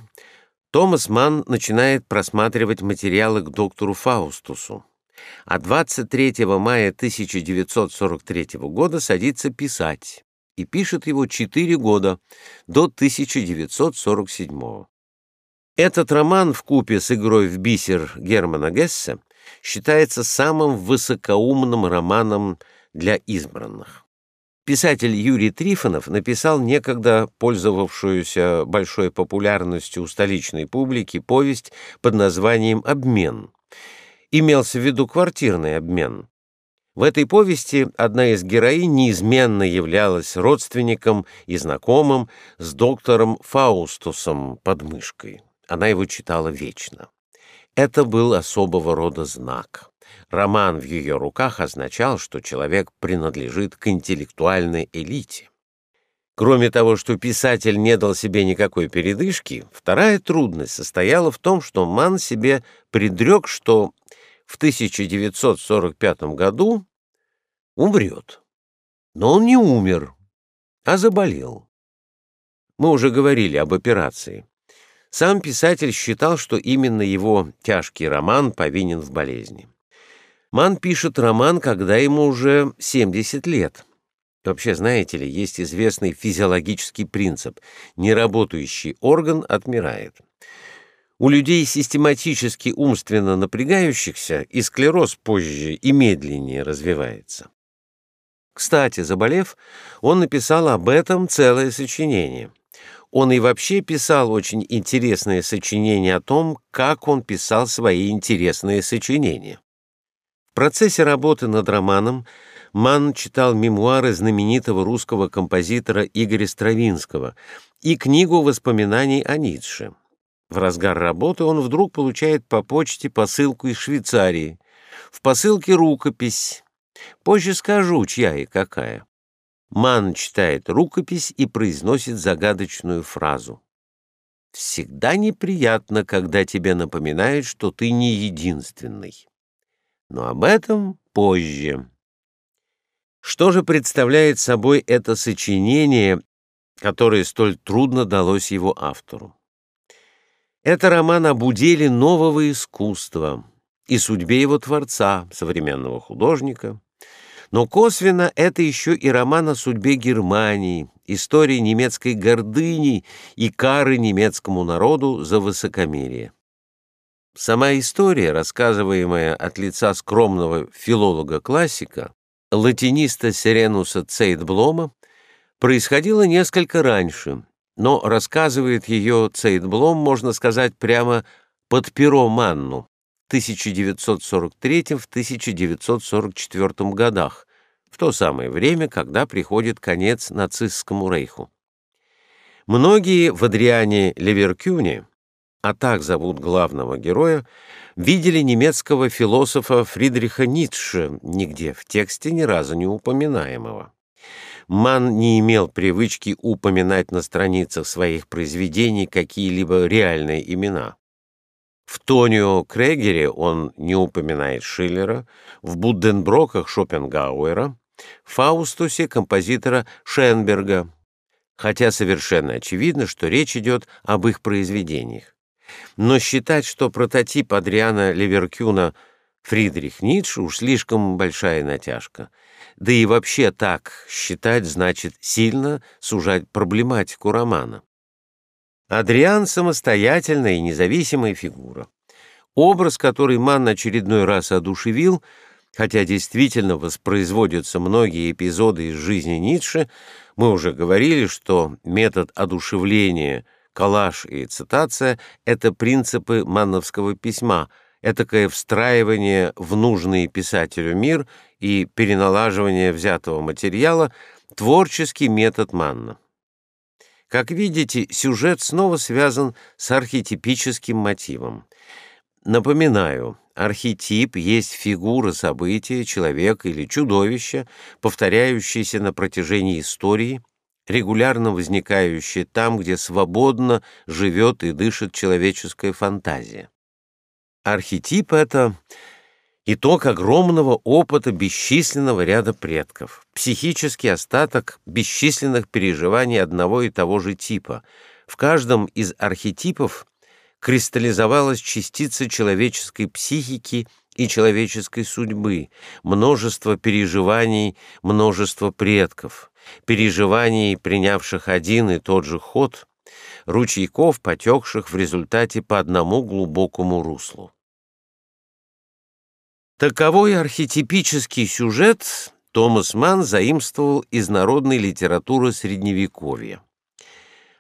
Томас Манн начинает просматривать материалы к доктору Фаустусу, а 23 мая 1943 года садится писать и пишет его 4 года, до 1947. Этот роман в купе с игрой в бисер Германа Гессе считается самым высокоумным романом для избранных. Писатель Юрий Трифонов написал некогда пользовавшуюся большой популярностью у столичной публики повесть под названием «Обмен». Имелся в виду квартирный обмен. В этой повести одна из героинь неизменно являлась родственником и знакомым с доктором Фаустусом под мышкой. Она его читала вечно. Это был особого рода знак. Роман в ее руках означал, что человек принадлежит к интеллектуальной элите. Кроме того, что писатель не дал себе никакой передышки, вторая трудность состояла в том, что Ман себе предрек, что в 1945 году умрет. Но он не умер, а заболел. Мы уже говорили об операции. Сам писатель считал, что именно его тяжкий роман повинен в болезни. Ман пишет роман, когда ему уже 70 лет. Вообще, знаете ли, есть известный физиологический принцип – неработающий орган отмирает. У людей систематически умственно напрягающихся и склероз позже и медленнее развивается. Кстати, заболев, он написал об этом целое сочинение. Он и вообще писал очень интересные сочинения о том, как он писал свои интересные сочинения процессе работы над романом Ман читал мемуары знаменитого русского композитора Игоря Стравинского и книгу воспоминаний о Ницше. В разгар работы он вдруг получает по почте посылку из Швейцарии. В посылке рукопись. Позже скажу, чья и какая. Ман читает рукопись и произносит загадочную фразу. «Всегда неприятно, когда тебе напоминают, что ты не единственный» но об этом позже. Что же представляет собой это сочинение, которое столь трудно далось его автору? Это роман об уделе нового искусства и судьбе его творца, современного художника, Но косвенно это еще и роман о судьбе Германии, истории немецкой гордыни и кары немецкому народу за высокомерие. Сама история, рассказываемая от лица скромного филолога-классика, латиниста Сиренуса Цейтблома, происходила несколько раньше, но рассказывает ее Цейтблом, можно сказать, прямо под перо Манну в 1943-1944 годах, в то самое время, когда приходит конец нацистскому рейху. Многие в Адриане Леверкюне, а так зовут главного героя, видели немецкого философа Фридриха Ницше, нигде в тексте ни разу не упоминаемого. Ман не имел привычки упоминать на страницах своих произведений какие-либо реальные имена. В Тонио Крегере он не упоминает Шиллера, в Будденброках Шопенгауэра, в Фаустусе композитора Шенберга, хотя совершенно очевидно, что речь идет об их произведениях. Но считать, что прототип Адриана Леверкюна Фридрих Ницше уж слишком большая натяжка. Да и вообще так считать значит сильно сужать проблематику романа. Адриан — самостоятельная и независимая фигура. Образ, который Манн очередной раз одушевил, хотя действительно воспроизводятся многие эпизоды из жизни Ницше, мы уже говорили, что метод одушевления, коллаж и цитация — это принципы манновского письма, этакое встраивание в нужный писателю мир и переналаживание взятого материала — творческий метод Манна. Как видите, сюжет снова связан с архетипическим мотивом. Напоминаю, архетип есть фигура события, человека или чудовища, повторяющаяся на протяжении истории, регулярно возникающая там, где свободно живет и дышит человеческая фантазия. Архетип — это Итог огромного опыта бесчисленного ряда предков, психический остаток бесчисленных переживаний одного и того же типа. В каждом из архетипов кристаллизовалась частица человеческой психики и человеческой судьбы, множество переживаний, множество предков, переживаний, принявших один и тот же ход, ручейков, потекших в результате по одному глубокому руслу. Таковой архетипический сюжет Томас Манн заимствовал из народной литературы Средневековья,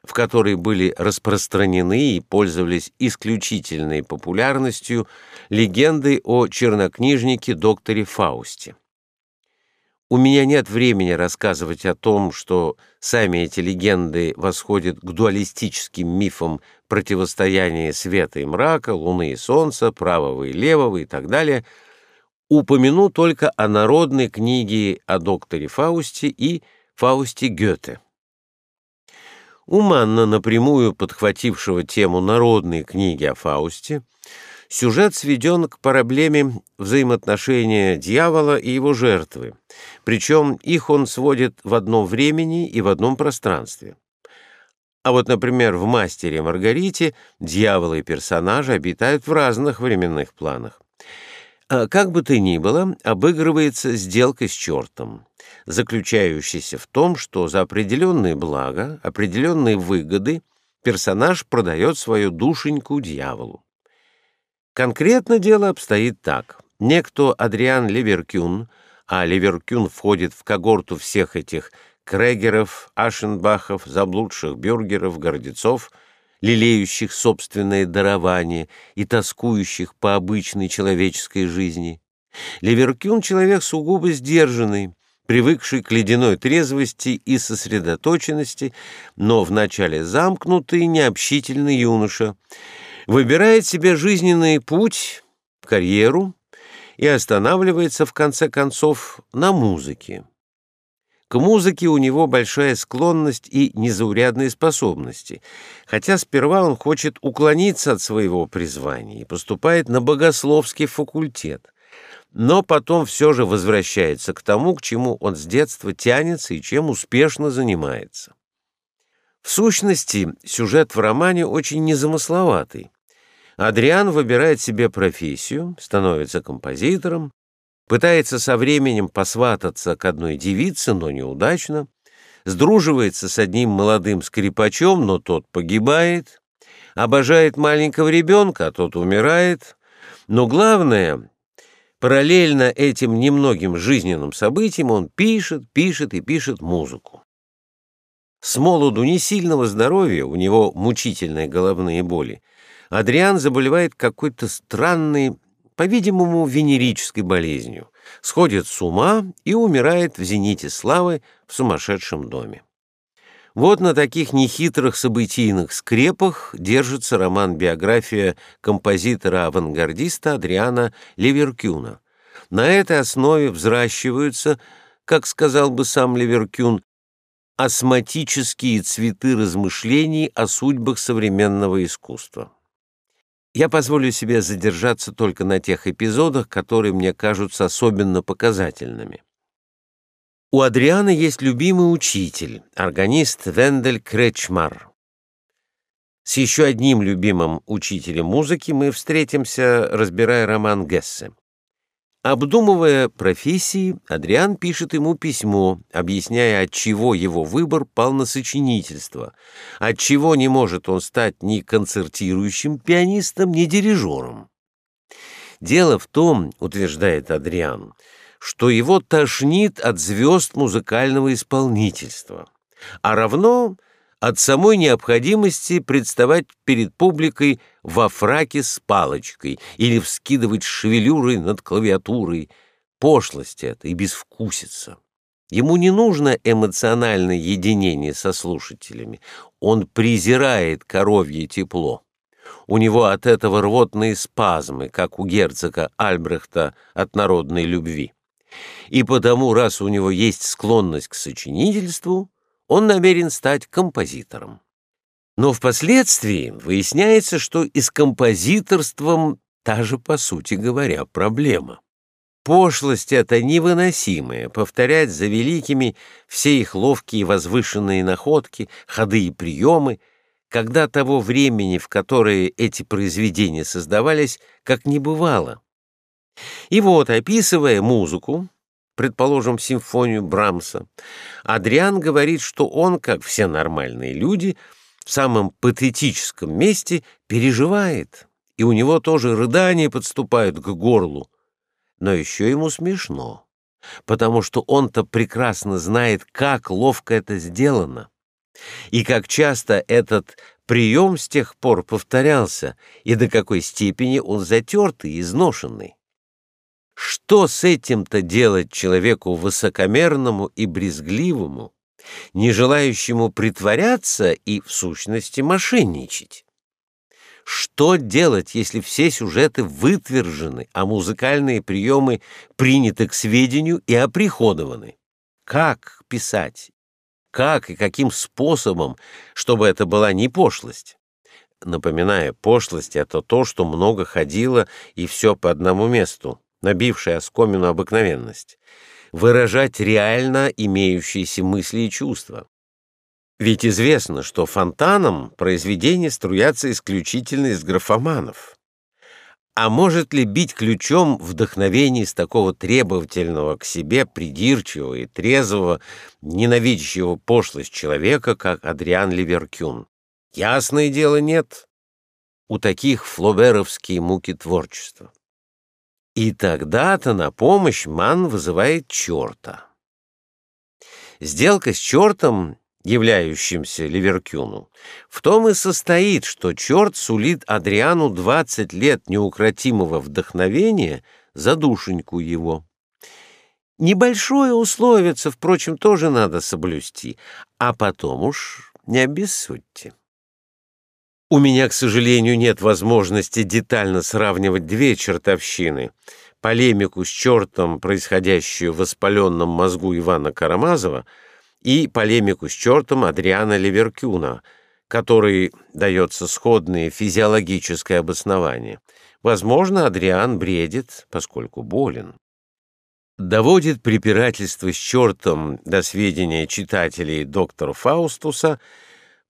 в которой были распространены и пользовались исключительной популярностью легенды о чернокнижнике докторе Фаусте. У меня нет времени рассказывать о том, что сами эти легенды восходят к дуалистическим мифам противостояния света и мрака, луны и солнца, правого и левого и так далее – упомяну только о народной книге о докторе Фаусте и Фаусте Гёте. У Манна, напрямую подхватившего тему народной книги о Фаусте, сюжет сведен к проблеме взаимоотношения дьявола и его жертвы, причем их он сводит в одном времени и в одном пространстве. А вот, например, в «Мастере Маргарите» дьяволы и персонажи обитают в разных временных планах. А как бы то ни было, обыгрывается сделка с чертом, заключающаяся в том, что за определенные блага, определенные выгоды персонаж продает свою душеньку дьяволу. Конкретно дело обстоит так. Некто Адриан Ливеркюн, а Ливеркюн входит в когорту всех этих Крегеров, Ашенбахов, заблудших бюргеров, гордецов — лелеющих собственное дарование и тоскующих по обычной человеческой жизни. Ливеркюн — человек сугубо сдержанный, привыкший к ледяной трезвости и сосредоточенности, но вначале замкнутый, необщительный юноша, выбирает себе жизненный путь, карьеру и останавливается, в конце концов, на музыке. К музыке у него большая склонность и незаурядные способности, хотя сперва он хочет уклониться от своего призвания и поступает на богословский факультет, но потом все же возвращается к тому, к чему он с детства тянется и чем успешно занимается. В сущности, сюжет в романе очень незамысловатый. Адриан выбирает себе профессию, становится композитором, пытается со временем посвататься к одной девице, но неудачно, сдруживается с одним молодым скрипачом, но тот погибает, обожает маленького ребенка, а тот умирает, но главное, параллельно этим немногим жизненным событиям он пишет, пишет и пишет музыку. С молоду не сильного здоровья, у него мучительные головные боли, Адриан заболевает какой-то странной, по-видимому, венерической болезнью, сходит с ума и умирает в зените славы в сумасшедшем доме. Вот на таких нехитрых событийных скрепах держится роман-биография композитора-авангардиста Адриана Ливеркюна. На этой основе взращиваются, как сказал бы сам Ливеркюн, осматические цветы размышлений о судьбах современного искусства. Я позволю себе задержаться только на тех эпизодах, которые мне кажутся особенно показательными. У Адриана есть любимый учитель, органист Вендель Кречмар. С еще одним любимым учителем музыки мы встретимся, разбирая роман Гессе. Обдумывая профессии, Адриан пишет ему письмо, объясняя, от чего его выбор пал на сочинительство, от чего не может он стать ни концертирующим пианистом, ни дирижером. Дело в том, утверждает Адриан, что его тошнит от звезд музыкального исполнительства, а равно от самой необходимости представать перед публикой во фраке с палочкой или вскидывать шевелюрой над клавиатурой. Пошлость это и безвкусица. Ему не нужно эмоциональное единение со слушателями. Он презирает коровье тепло. У него от этого рвотные спазмы, как у герцога Альбрехта от народной любви. И потому, раз у него есть склонность к сочинительству, он намерен стать композитором. Но впоследствии выясняется, что и с композиторством та же, по сути говоря, проблема. Пошлость эта невыносимая, повторять за великими все их ловкие возвышенные находки, ходы и приемы, когда того времени, в которое эти произведения создавались, как не бывало. И вот, описывая музыку, предположим, симфонию Брамса, Адриан говорит, что он, как все нормальные люди, в самом патетическом месте переживает, и у него тоже рыдания подступают к горлу. Но еще ему смешно, потому что он-то прекрасно знает, как ловко это сделано, и как часто этот прием с тех пор повторялся, и до какой степени он затертый и изношенный. Что с этим-то делать человеку высокомерному и брезгливому, не желающему притворяться и, в сущности, мошенничать? Что делать, если все сюжеты вытвержены, а музыкальные приемы приняты к сведению и оприходованы? Как писать? Как и каким способом, чтобы это была не пошлость? Напоминаю, пошлость — это то, что много ходило и все по одному месту набившая оскомину обыкновенность, выражать реально имеющиеся мысли и чувства. Ведь известно, что фонтаном произведения струятся исключительно из графоманов. А может ли бить ключом вдохновение из такого требовательного к себе, придирчивого и трезвого, ненавидящего пошлость человека, как Адриан Ливеркюн? Ясное дело, нет. У таких флоберовские муки творчества. И тогда-то на помощь Ман вызывает черта. Сделка с чертом, являющимся Ливеркюну, в том и состоит, что черт сулит Адриану 20 лет неукротимого вдохновения за душеньку его. Небольшое условице, впрочем, тоже надо соблюсти, а потом уж не обессудьте. У меня, к сожалению, нет возможности детально сравнивать две чертовщины — полемику с чертом, происходящую в воспаленном мозгу Ивана Карамазова, и полемику с чертом Адриана Ливеркюна, который дается сходное физиологическое обоснование. Возможно, Адриан бредит, поскольку болен. Доводит препирательство с чертом до сведения читателей доктора Фаустуса —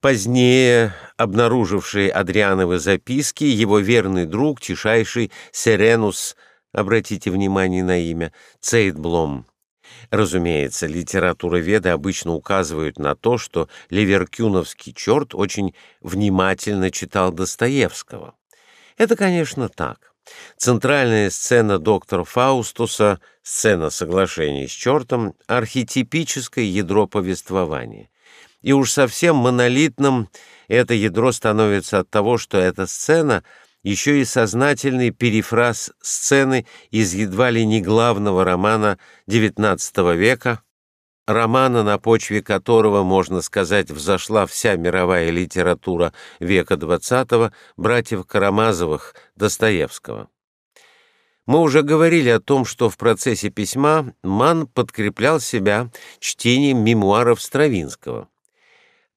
Позднее, обнаруживший Адриановы записки, его верный друг, тишайший Серенус обратите внимание на имя, Цейтблом. Разумеется, литературоведы обычно указывают на то, что ливеркюновский черт очень внимательно читал Достоевского. Это, конечно, так. Центральная сцена доктора Фаустуса, сцена соглашения с чертом, архетипическое ядро повествования. И уж совсем монолитным это ядро становится от того, что эта сцена — еще и сознательный перефраз сцены из едва ли не главного романа XIX века, романа, на почве которого, можно сказать, взошла вся мировая литература века XX, братьев Карамазовых, Достоевского. Мы уже говорили о том, что в процессе письма Ман подкреплял себя чтением мемуаров Стравинского.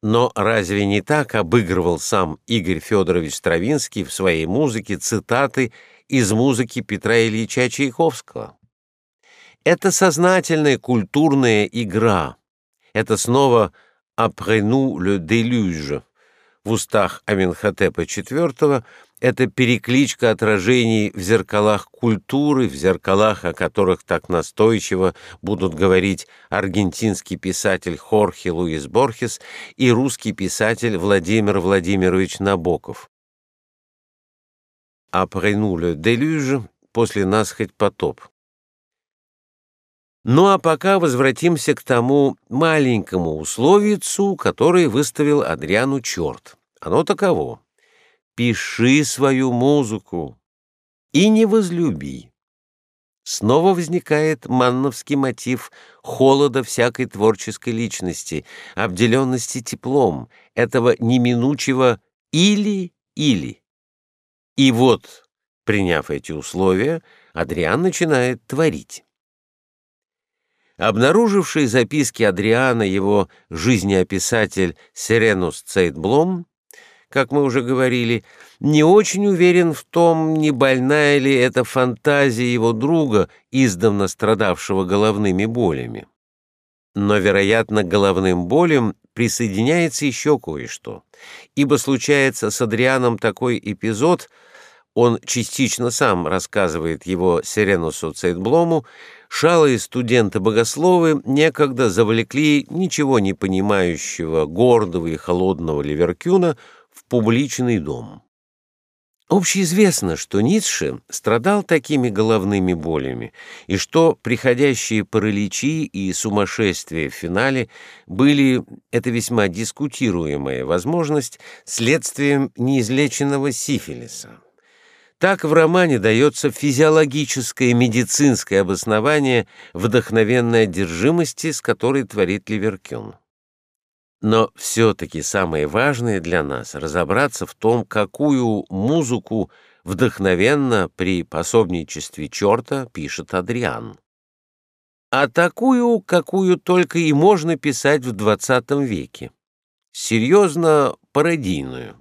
Но разве не так обыгрывал сам Игорь Федорович Стравинский в своей музыке цитаты из музыки Петра Ильича Чайковского? Это сознательная культурная игра. Это снова «après le déluge» в устах Аменхотепа IV это перекличка отражений в зеркалах культуры, в зеркалах, о которых так настойчиво будут говорить аргентинский писатель Хорхе Луис Борхес и русский писатель Владимир Владимирович Набоков. «Après nous le déluge» — «После нас хоть потоп». Ну а пока возвратимся к тому маленькому условицу, который выставил Адриану черт. Оно таково пиши свою музыку и не возлюби. Снова возникает манновский мотив холода всякой творческой личности, обделенности теплом, этого неминучего «или-или». И вот, приняв эти условия, Адриан начинает творить. Обнаруживший записки Адриана его жизнеописатель Сиренус Цейтблом как мы уже говорили, не очень уверен в том, не больная ли это фантазия его друга, издавна страдавшего головными болями. Но, вероятно, головным болям присоединяется еще кое-что, ибо случается с Адрианом такой эпизод, он частично сам рассказывает его Сиренусу Цейтблому, шалые студенты-богословы некогда завлекли ничего не понимающего, гордого и холодного Ливеркюна публичный дом. Общеизвестно, что Ницше страдал такими головными болями, и что приходящие параличи и сумасшествия в финале были, это весьма дискутируемая возможность, следствием неизлеченного сифилиса. Так в романе дается физиологическое медицинское обоснование вдохновенной одержимости, с которой творит Ливеркюн. Но все-таки самое важное для нас — разобраться в том, какую музыку вдохновенно при пособничестве черта пишет Адриан. А такую, какую только и можно писать в XX веке. Серьезно пародийную.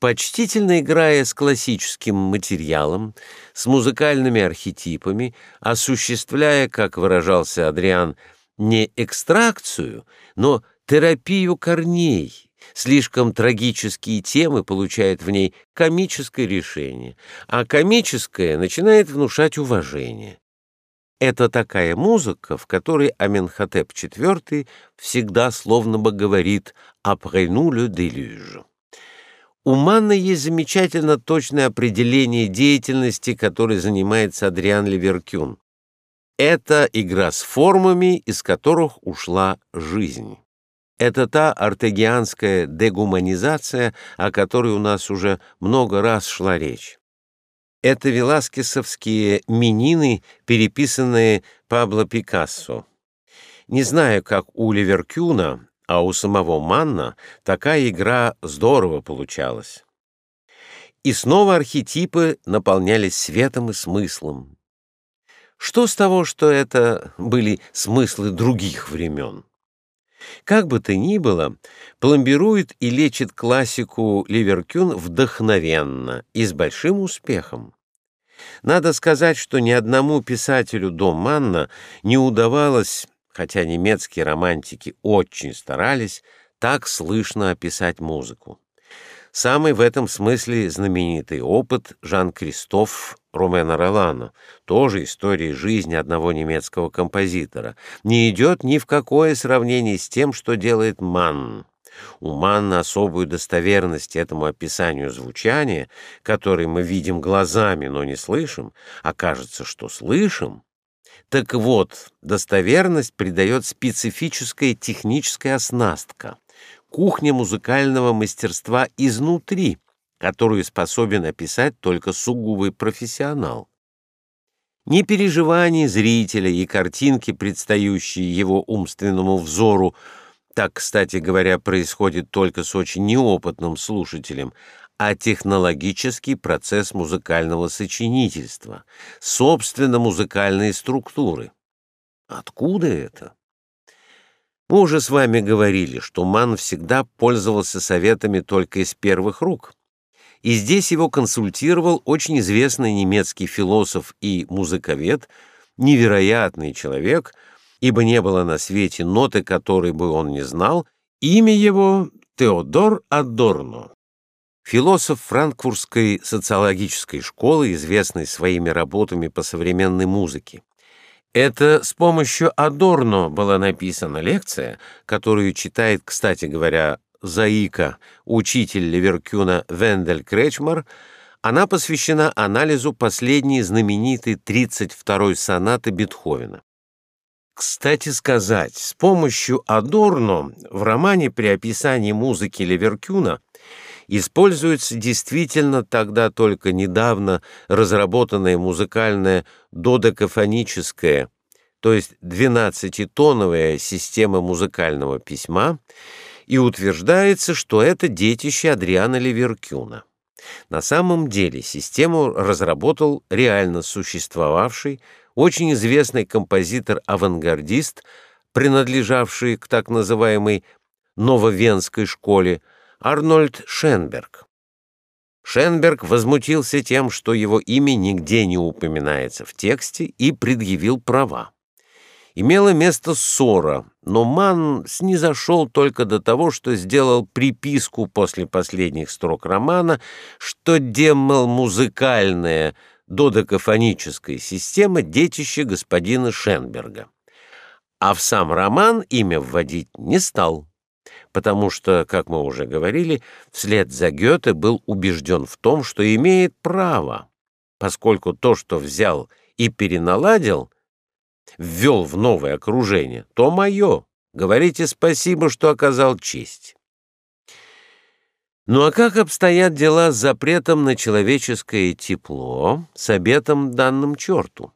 Почтительно играя с классическим материалом, с музыкальными архетипами, осуществляя, как выражался Адриан, не экстракцию, но терапию корней. Слишком трагические темы получают в ней комическое решение, а комическое начинает внушать уважение. Это такая музыка, в которой Аменхотеп IV всегда словно бы говорит «après nous le déluge». У Манна есть замечательно точное определение деятельности, которой занимается Адриан Ливеркюн. Это игра с формами, из которых ушла жизнь. Это та артегианская дегуманизация, о которой у нас уже много раз шла речь. Это веласкесовские минины, переписанные Пабло Пикассо. Не знаю, как у Ливеркюна, а у самого Манна такая игра здорово получалась. И снова архетипы наполнялись светом и смыслом. Что с того, что это были смыслы других времен? Как бы то ни было, пломбирует и лечит классику Ливеркюн вдохновенно и с большим успехом. Надо сказать, что ни одному писателю до Манна не удавалось, хотя немецкие романтики очень старались, так слышно описать музыку. Самый в этом смысле знаменитый опыт Жан-Кристоф Румена Ролана, тоже истории жизни одного немецкого композитора, не идет ни в какое сравнение с тем, что делает Манн. У Манна особую достоверность этому описанию звучания, которое мы видим глазами, но не слышим, а кажется, что слышим. Так вот, достоверность придает специфическая техническая оснастка, кухня музыкального мастерства изнутри, которую способен описать только сугубый профессионал. Ни переживания зрителя и картинки, предстающие его умственному взору, так, кстати говоря, происходит только с очень неопытным слушателем, а технологический процесс музыкального сочинительства, собственно, музыкальные структуры. Откуда это? Мы уже с вами говорили, что Ман всегда пользовался советами только из первых рук. И здесь его консультировал очень известный немецкий философ и музыковед, невероятный человек, ибо не было на свете ноты, которой бы он не знал, имя его Теодор Адорно. Философ франкфуртской социологической школы, известный своими работами по современной музыке. Это с помощью Адорно была написана лекция, которую читает, кстати говоря, Заика, учитель Леверкюна Вендель Кречмар. Она посвящена анализу последней знаменитой 32-й сонаты Бетховена. Кстати сказать, с помощью Адорно в романе при описании музыки Леверкюна используется действительно тогда только недавно разработанная музыкальная додекафоническая, то есть двенадцатитоновая система музыкального письма, и утверждается, что это детище Адриана Ливеркюна. На самом деле систему разработал реально существовавший, очень известный композитор-авангардист, принадлежавший к так называемой нововенской школе, Арнольд Шенберг. Шенберг возмутился тем, что его имя нигде не упоминается в тексте, и предъявил права. Имела место ссора, но Ман снизошел только до того, что сделал приписку после последних строк романа, что демол музыкальная додекафоническая система детище господина Шенберга. А в сам роман имя вводить не стал потому что, как мы уже говорили, вслед за Гёте был убежден в том, что имеет право, поскольку то, что взял и переналадил, ввел в новое окружение, то мое. Говорите спасибо, что оказал честь. Ну а как обстоят дела с запретом на человеческое тепло, с обетом данным черту?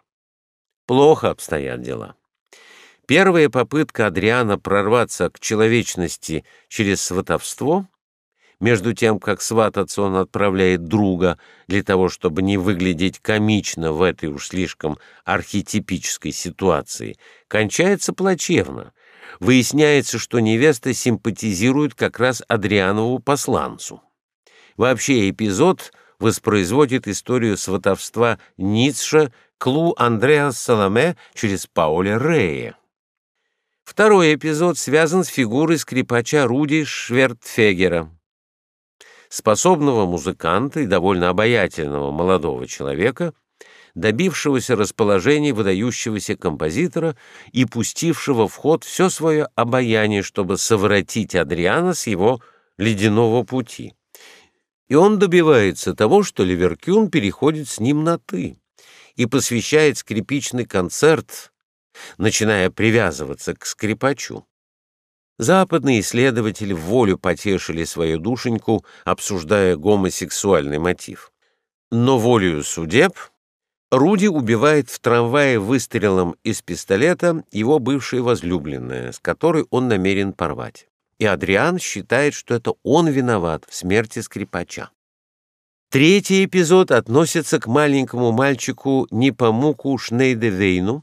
Плохо обстоят дела. Первая попытка Адриана прорваться к человечности через сватовство, между тем, как свататься он отправляет друга для того, чтобы не выглядеть комично в этой уж слишком архетипической ситуации, кончается плачевно. Выясняется, что невеста симпатизирует как раз Адрианову посланцу. Вообще эпизод воспроизводит историю сватовства Ницше к Лу Андреас Саламе через Пауля Рея. Второй эпизод связан с фигурой скрипача Руди Швертфегера, способного музыканта и довольно обаятельного молодого человека, добившегося расположения выдающегося композитора и пустившего в ход все свое обаяние, чтобы совратить Адриана с его ледяного пути. И он добивается того, что Ливеркюн переходит с ним на «ты» и посвящает скрипичный концерт начиная привязываться к скрипачу. Западные исследователи в волю потешили свою душеньку, обсуждая гомосексуальный мотив. Но волею судеб Руди убивает в трамвае выстрелом из пистолета его бывшая возлюбленная, с которой он намерен порвать. И Адриан считает, что это он виноват в смерти скрипача. Третий эпизод относится к маленькому мальчику Непомуку Шнейдевейну,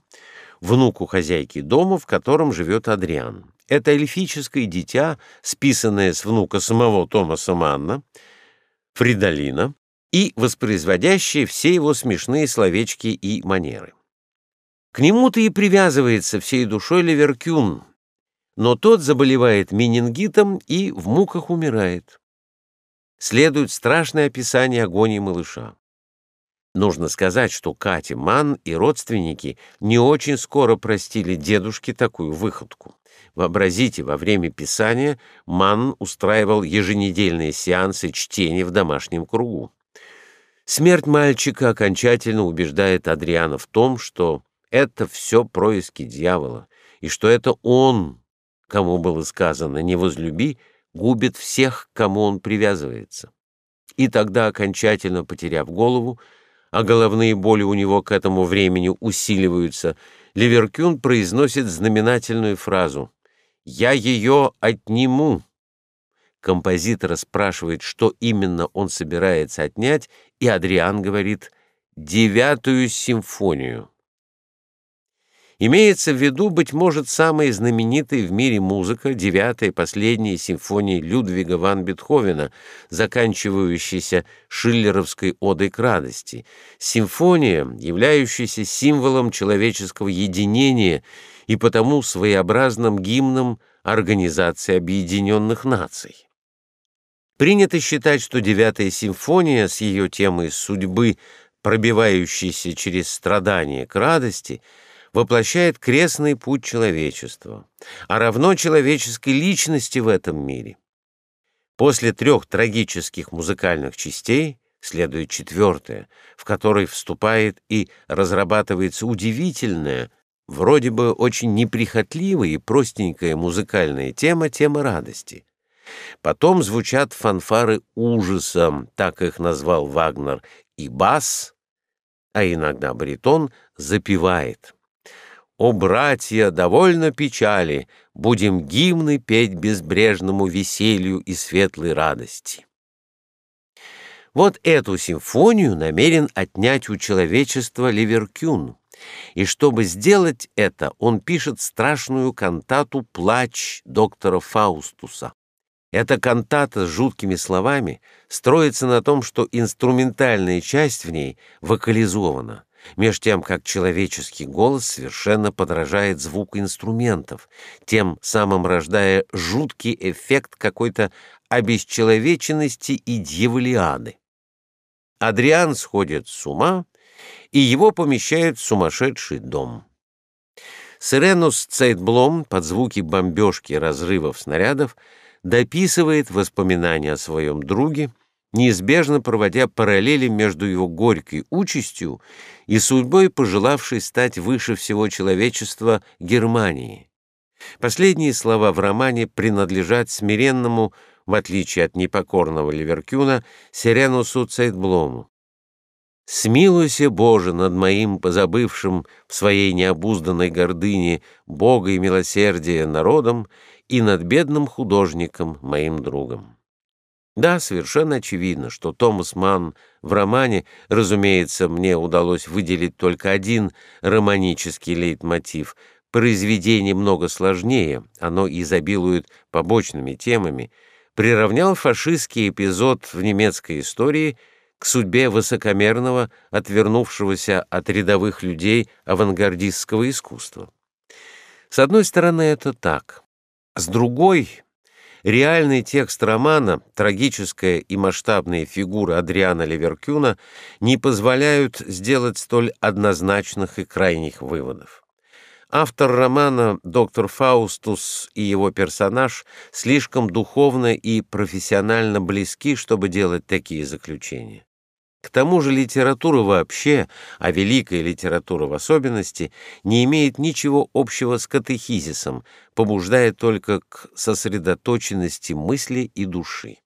внуку хозяйки дома, в котором живет Адриан. Это эльфическое дитя, списанное с внука самого Томаса Манна, Фридолина, и воспроизводящее все его смешные словечки и манеры. К нему-то и привязывается всей душой Леверкюн, но тот заболевает менингитом и в муках умирает. Следует страшное описание агонии малыша. Нужно сказать, что Катя Ман и родственники не очень скоро простили дедушке такую выходку. Вообразите, во время писания Ман устраивал еженедельные сеансы чтения в домашнем кругу. Смерть мальчика окончательно убеждает Адриана в том, что это все происки дьявола, и что это он, кому было сказано «не возлюби», губит всех, к кому он привязывается. И тогда, окончательно потеряв голову, а головные боли у него к этому времени усиливаются, Ливеркюн произносит знаменательную фразу «Я ее отниму». Композитор спрашивает, что именно он собирается отнять, и Адриан говорит «девятую симфонию». Имеется в виду, быть может, самая знаменитая в мире музыка, девятая последняя симфония Людвига ван Бетховена, заканчивающаяся шиллеровской одой к радости. Симфония, являющаяся символом человеческого единения и потому своеобразным гимном Организации Объединенных Наций. Принято считать, что девятая симфония с ее темой судьбы, пробивающейся через страдания к радости — воплощает крестный путь человечества, а равно человеческой личности в этом мире. После трех трагических музыкальных частей следует четвертая, в которой вступает и разрабатывается удивительная, вроде бы очень неприхотливая и простенькая музыкальная тема, тема радости. Потом звучат фанфары ужаса, так их назвал Вагнер, и бас, а иногда баритон, запевает. О, братья, довольно печали, будем гимны петь безбрежному веселью и светлой радости. Вот эту симфонию намерен отнять у человечества Ливеркюн, и чтобы сделать это, он пишет страшную кантату «Плач доктора Фаустуса». Эта кантата с жуткими словами строится на том, что инструментальная часть в ней вокализована — меж тем как человеческий голос совершенно подражает звуку инструментов, тем самым рождая жуткий эффект какой-то обесчеловеченности и дьяволиады. Адриан сходит с ума, и его помещают в сумасшедший дом. Сиренус Цейтблом под звуки бомбежки разрывов снарядов дописывает воспоминания о своем друге, неизбежно проводя параллели между его горькой участью и судьбой, пожелавшей стать выше всего человечества Германии. Последние слова в романе принадлежат смиренному, в отличие от непокорного Ливеркюна, Сиренусу Цейтблому. «Смилуйся, Боже, над моим позабывшим в своей необузданной гордыне Бога и милосердие народом и над бедным художником, моим другом». Да, совершенно очевидно, что Томас Манн в романе, разумеется, мне удалось выделить только один романический лейтмотив. Произведение много сложнее, оно изобилует побочными темами, приравнял фашистский эпизод в немецкой истории судьбе высокомерного, отвернувшегося от рядовых людей авангардистского искусства. С одной стороны, это так. С другой Реальный текст романа, трагическая и масштабные фигуры Адриана Ливеркюна не позволяют сделать столь однозначных и крайних выводов. Автор романа доктор Фаустус и его персонаж слишком духовно и профессионально близки, чтобы делать такие заключения. К тому же литература вообще, а великая литература в особенности, не имеет ничего общего с катехизисом, побуждая только к сосредоточенности мысли и души.